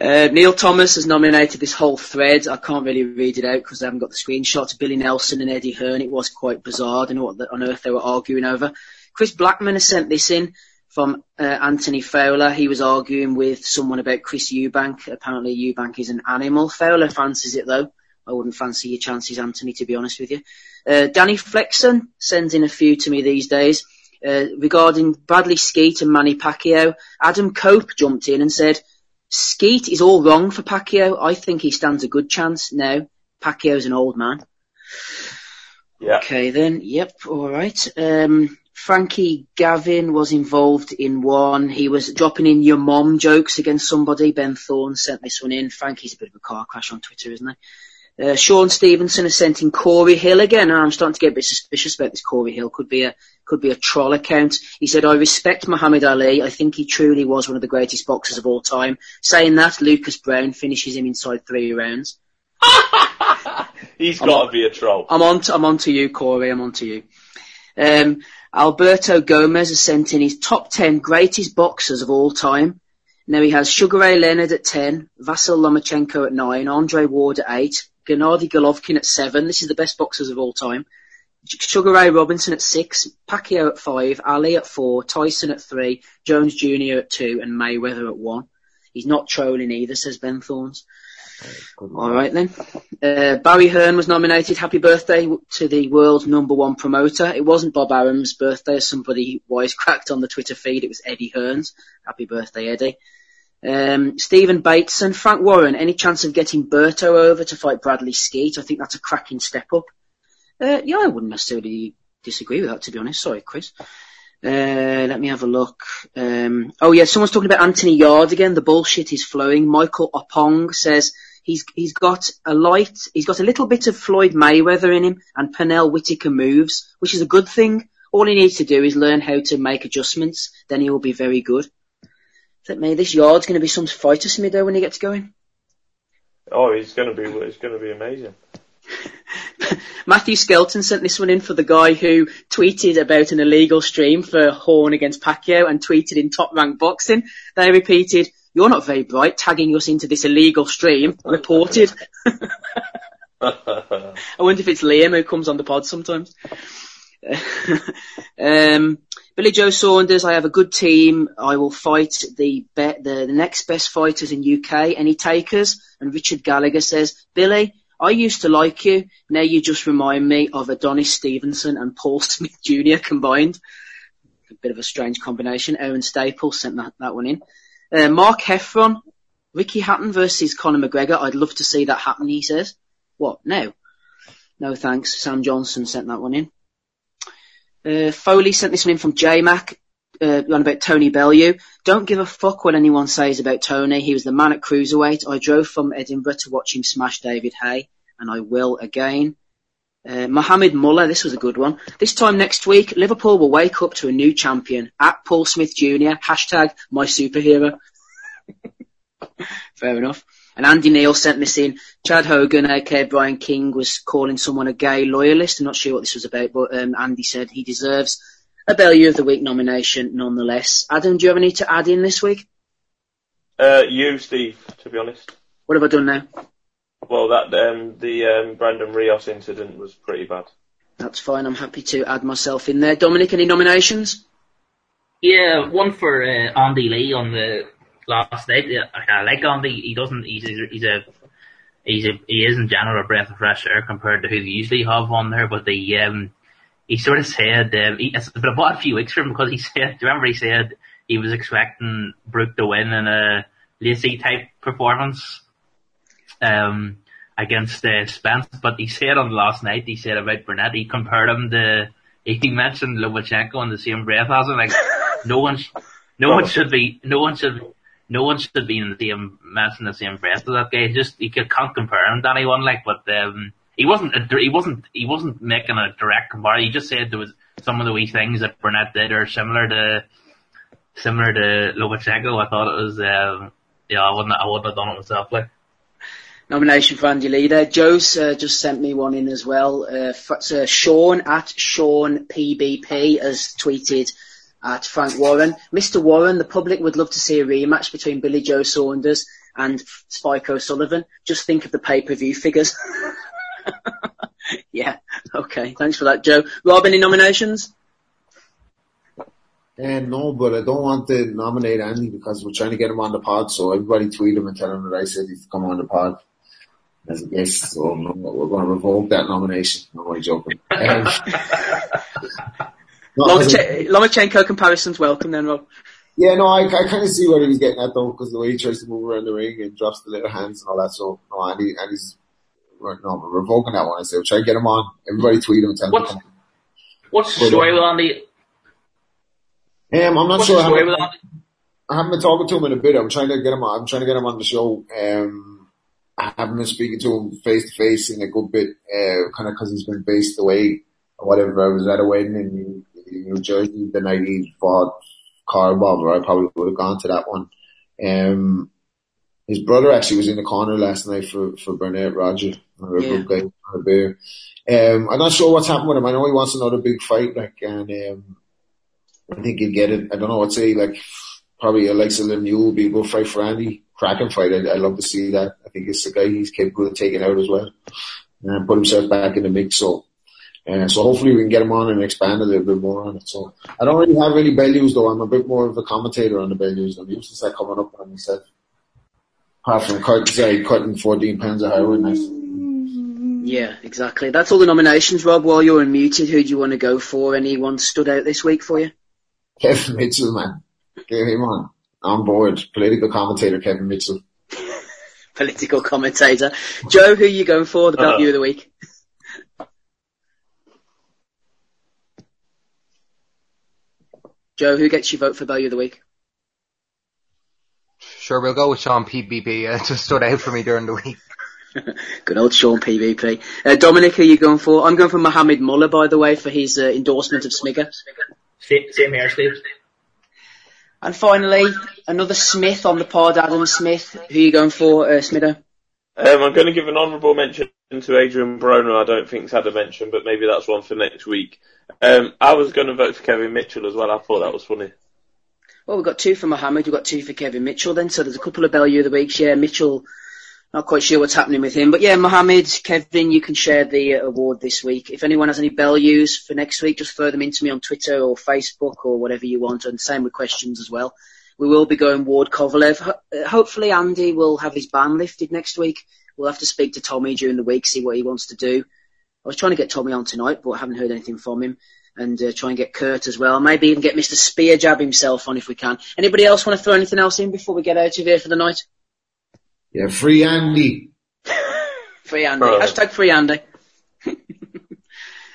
Uh, Neil Thomas has nominated this whole thread. I can't really read it out because I haven't got the screenshots. Billy Nelson and Eddie Hearn. It was quite bizarre. I don't know what the, on earth they were arguing over. Chris Blackman has sent this in from uh, Anthony Fowler. He was arguing with someone about Chris Eubank. Apparently Eubank is an animal. Fowler fancies it though. I wouldn't fancy your chances, Anthony, to be honest with you. Uh, Danny Flexon sends in a few to me these days. Uh, regarding Bradley Skeete and Manny Pacquiao, Adam Cope jumped in and said, Skeete is all wrong for Pacquiao. I think he stands a good chance now. Pacquiao's an old man. Yeah. Okay then, yep, alright. Um, Frankie Gavin was involved in one. He was dropping in your mom jokes against somebody. Ben Thorne sent this one in. Frankie's a bit of a car crash on Twitter, isn't he? Uh, Sean Stevenson has sent in Corey Hill again, I'm starting to get a bit suspicious about this Corey Hill. Could be a could be a troll account. He said, "I respect Muhammad Ali. I think he truly was one of the greatest boxers of all time." Saying that, Lucas Browne finishes him inside three rounds. He's got to be a troll. I'm on. To, I'm on to you, Corey. I'm on to you. Um, Alberto Gomez has sent in his top ten greatest boxers of all time. Now he has Sugar Ray Leonard at ten, Vasyl Lomachenko at nine, Andre Ward at eight, Gennady Golovkin at seven. This is the best boxers of all time. Sugar Ray Robinson at six, Pacquiao at five, Ali at four, Tyson at three, Jones Jr. at two, and Mayweather at one. He's not trolling either, says Ben Thorns. All right then. Uh, Barry Hearn was nominated. Happy birthday to the world's number one promoter. It wasn't Bob Arum's birthday, as somebody wisecracked on the Twitter feed. It was Eddie Hearn's. Happy birthday, Eddie. Um, Stephen Bateson, Frank Warren. Any chance of getting Berto over to fight Bradley Skeete? I think that's a cracking step up. Uh, yeah, I wouldn't necessarily disagree with that, to be honest. Sorry, Chris. Uh, let me have a look. Um, oh yeah, someone's talking about Anthony Yarde again. The bullshit is flowing. Michael Opong says he's he's got a light, he's got a little bit of Floyd Mayweather in him and Pernell Whitaker moves, which is a good thing. All he needs to do is learn how to make adjustments, then he will be very good. That me, this Yarde's going to be some fighter smido when he gets going. Oh, he's gonna be. It's gonna be amazing. Matthew Skelton sent this one in for the guy who tweeted about an illegal stream for Horn against Pacquiao and tweeted in top rank boxing. They repeated, you're not very bright tagging us into this illegal stream. Reported. I wonder if it's Liam who comes on the pod sometimes. um, Billy Joe Saunders, I have a good team. I will fight the, be- the the next best fighters in UK. Any takers? And Richard Gallagher says, Billy, I used to like you. Now you just remind me of Adonis Stevenson and Paul Smith Jr. combined. A bit of a strange combination. Aaron Staples sent that, that one in. Uh, Mark Heffron, Ricky Hatton versus Conor McGregor. I'd love to see that happen, he says. What? No. No thanks. Sam Johnson sent that one in. Uh, Foley sent this one in from J-Mac, uh, about Tony Bellew. Don't give a fuck what anyone says about Tony. He was the man at cruiserweight. I drove from Edinburgh to watch him smash David Haye, and I will again. Uh, Mohammed Muller, this was a good one. This time next week, Liverpool will wake up to a new champion. At Paul Smith Jr. Hashtag my superhero. Fair enough. And Andy Neal sent this in. Chad Hogan, aka Brian King, was calling someone a gay loyalist. I'm not sure what this was about, but um, Andy said he deserves a Bellew of the Week nomination nonetheless. Adam, do you have any to add in this week? Uh, you, Steve, to be honest. What have I done now? Well, that um, the um, Brandon Rios incident was pretty bad. That's fine. I'm happy to add myself in there. Dominic, any nominations? Yeah, one for uh, Andy Lee on the last night. Yeah, I like Andy. He doesn't. He's a, he's a he's a he is in general a breath of fresh air compared to who they usually have on there. But the um he sort of said um, he, it's been about a few weeks for him because he said. Do you remember he said he was expecting Brook to win in a lazy type performance um, against uh, Spence, but he said on last night, he said about Burnett, he compared him to, he mentioned Lomachenko in the same breath as him, like, no one, no one should be, no one should, no one should be in the same, mention the same breath as that guy, just, he can't compare him to anyone, like, but, um, he wasn't, a, he wasn't, he wasn't making a direct comparison, he just said there was some of the wee things that Burnett did are similar to, similar to Lomachenko, I thought it was, um, yeah, I wouldn't, I wouldn't have done it myself, like nomination for Andy Lee there. Joe's uh, just sent me one in as well. Uh, uh, Sean at Sean PBP has tweeted at Frank Warren. Mr. Warren, the public would love to see a rematch between Billy Joe Saunders and Spike O'Sullivan. Just think of the pay-per-view figures. yeah, okay. Thanks for that, Joe. Rob, any nominations? Uh, no, but I don't want to nominate Andy because we're trying to get him on the pod. So everybody tweet him and tell him that I said he's come on the pod as a guest. So no, we're going to revoke that nomination. No, I'm joking. Um, Lomachenko comparisons welcome then, Rob. Yeah, no, I, I kind of see where he was getting at though, because the way he tries to move around the ring and drops the little hands and all that. So no, Andy, Andy's no, we're revoking that one. I say, we'll try to get him on. Everybody tweet him and tell what's, him. What's the story with Andy? Um, I'm not what's sure. The story I with Andy? I haven't been talking to him in a bit. I'm trying to get him on. I'm trying to get him on the show. Um, I haven't been speaking to him face to face in a good bit, uh, kind of because he's been based away or whatever. I was at a wedding in New, in New Jersey the night he fought Carl Bob, or I probably would have gone to that one. Um, his brother actually was in the corner last night for, for Burnett Roger, a Yeah. good guy, a beer. Um, I'm not sure what's happened with him. I know he wants another big fight, like, and, um, I think he'll get it. I don't know what to say, like, probably Alexa Lemieux will be a good fight for Andy. Cracking fight. I'd, I'd love to see that. I think it's a guy he's capable of taking out as well. And put himself back in the mix. So, uh, so hopefully we can get him on and expand a little bit more on it. So I don't really have any values though. I'm a bit more of a commentator on the values. I'm used to start coming up on myself. Apart from cut, say, cutting 14 pounds of heroin. Nice. Yeah, exactly. That's all the nominations, Rob. While you're unmuted, who do you want to go for? Anyone stood out this week for you? Kevin Mitchell, man. Get him on. On board. Political commentator Kevin Mitchell. Political commentator. Joe, who are you going for? The Uh, Bellew of the week. Joe, who gets your vote for Bellew of the Week? Sure, we'll go with Sean PBP. Uh, just stood out for me during the week. Good old Sean PBP. Uh, Dominic, who are you going for? I'm going for Mohammed Mullah, by the way, for his uh, endorsement of Smigger. Same, same here, Steve. And finally, another Smith on the pod, Adam Smith. Who are you going for, uh? Um, I'm going to give an honourable mention to Adrian Broner. I don't think's had a mention, but maybe that's one for next week. Um, I was going to vote for Kevin Mitchell as well. I thought that was funny. Well, we've got two for Mohammed, we've got two for Kevin Mitchell then, so there's a couple of Bellew of the Weeks. Yeah, Mitchell, not quite sure what's happening with him. But yeah, Mohammed, Kevin, you can share the uh, award this week. If anyone has any Bellews for next week, just throw them into me on Twitter or Facebook or whatever you want, and same with questions as well. We will be going Ward Kovalev. Uh, hopefully Andy will have his ban lifted next week. We'll have to speak to Tommy during the week, see what he wants to do. I was trying to get Tommy on tonight, but I haven't heard anything from him. And uh, try and get Kurt as well. Maybe even get Mr. Spear Jab himself on if we can. Anybody else want to throw anything else in before we get out of here for the night? Yeah, free Andy. Free Andy. Right. Hashtag free Andy.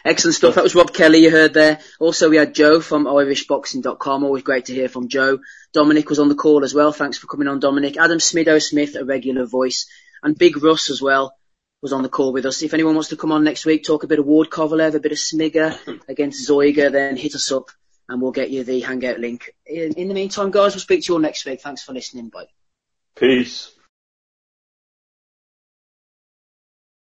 Excellent stuff. That was Rob Kelly you heard there. Also we had Joe from irishboxing.com. Always great to hear from Joe. Dominic was on the call as well. Thanks for coming on, Dominic. Adam Smido Smith, a regular voice. And Big Russ as well was on the call with us. If anyone wants to come on next week, talk a bit of Ward Kovalev, a bit of Smigger against Zeuge, then hit us up and we'll get you the hangout link. In, in the meantime, guys, we'll speak to you all next week. Thanks for listening. Bye. Peace.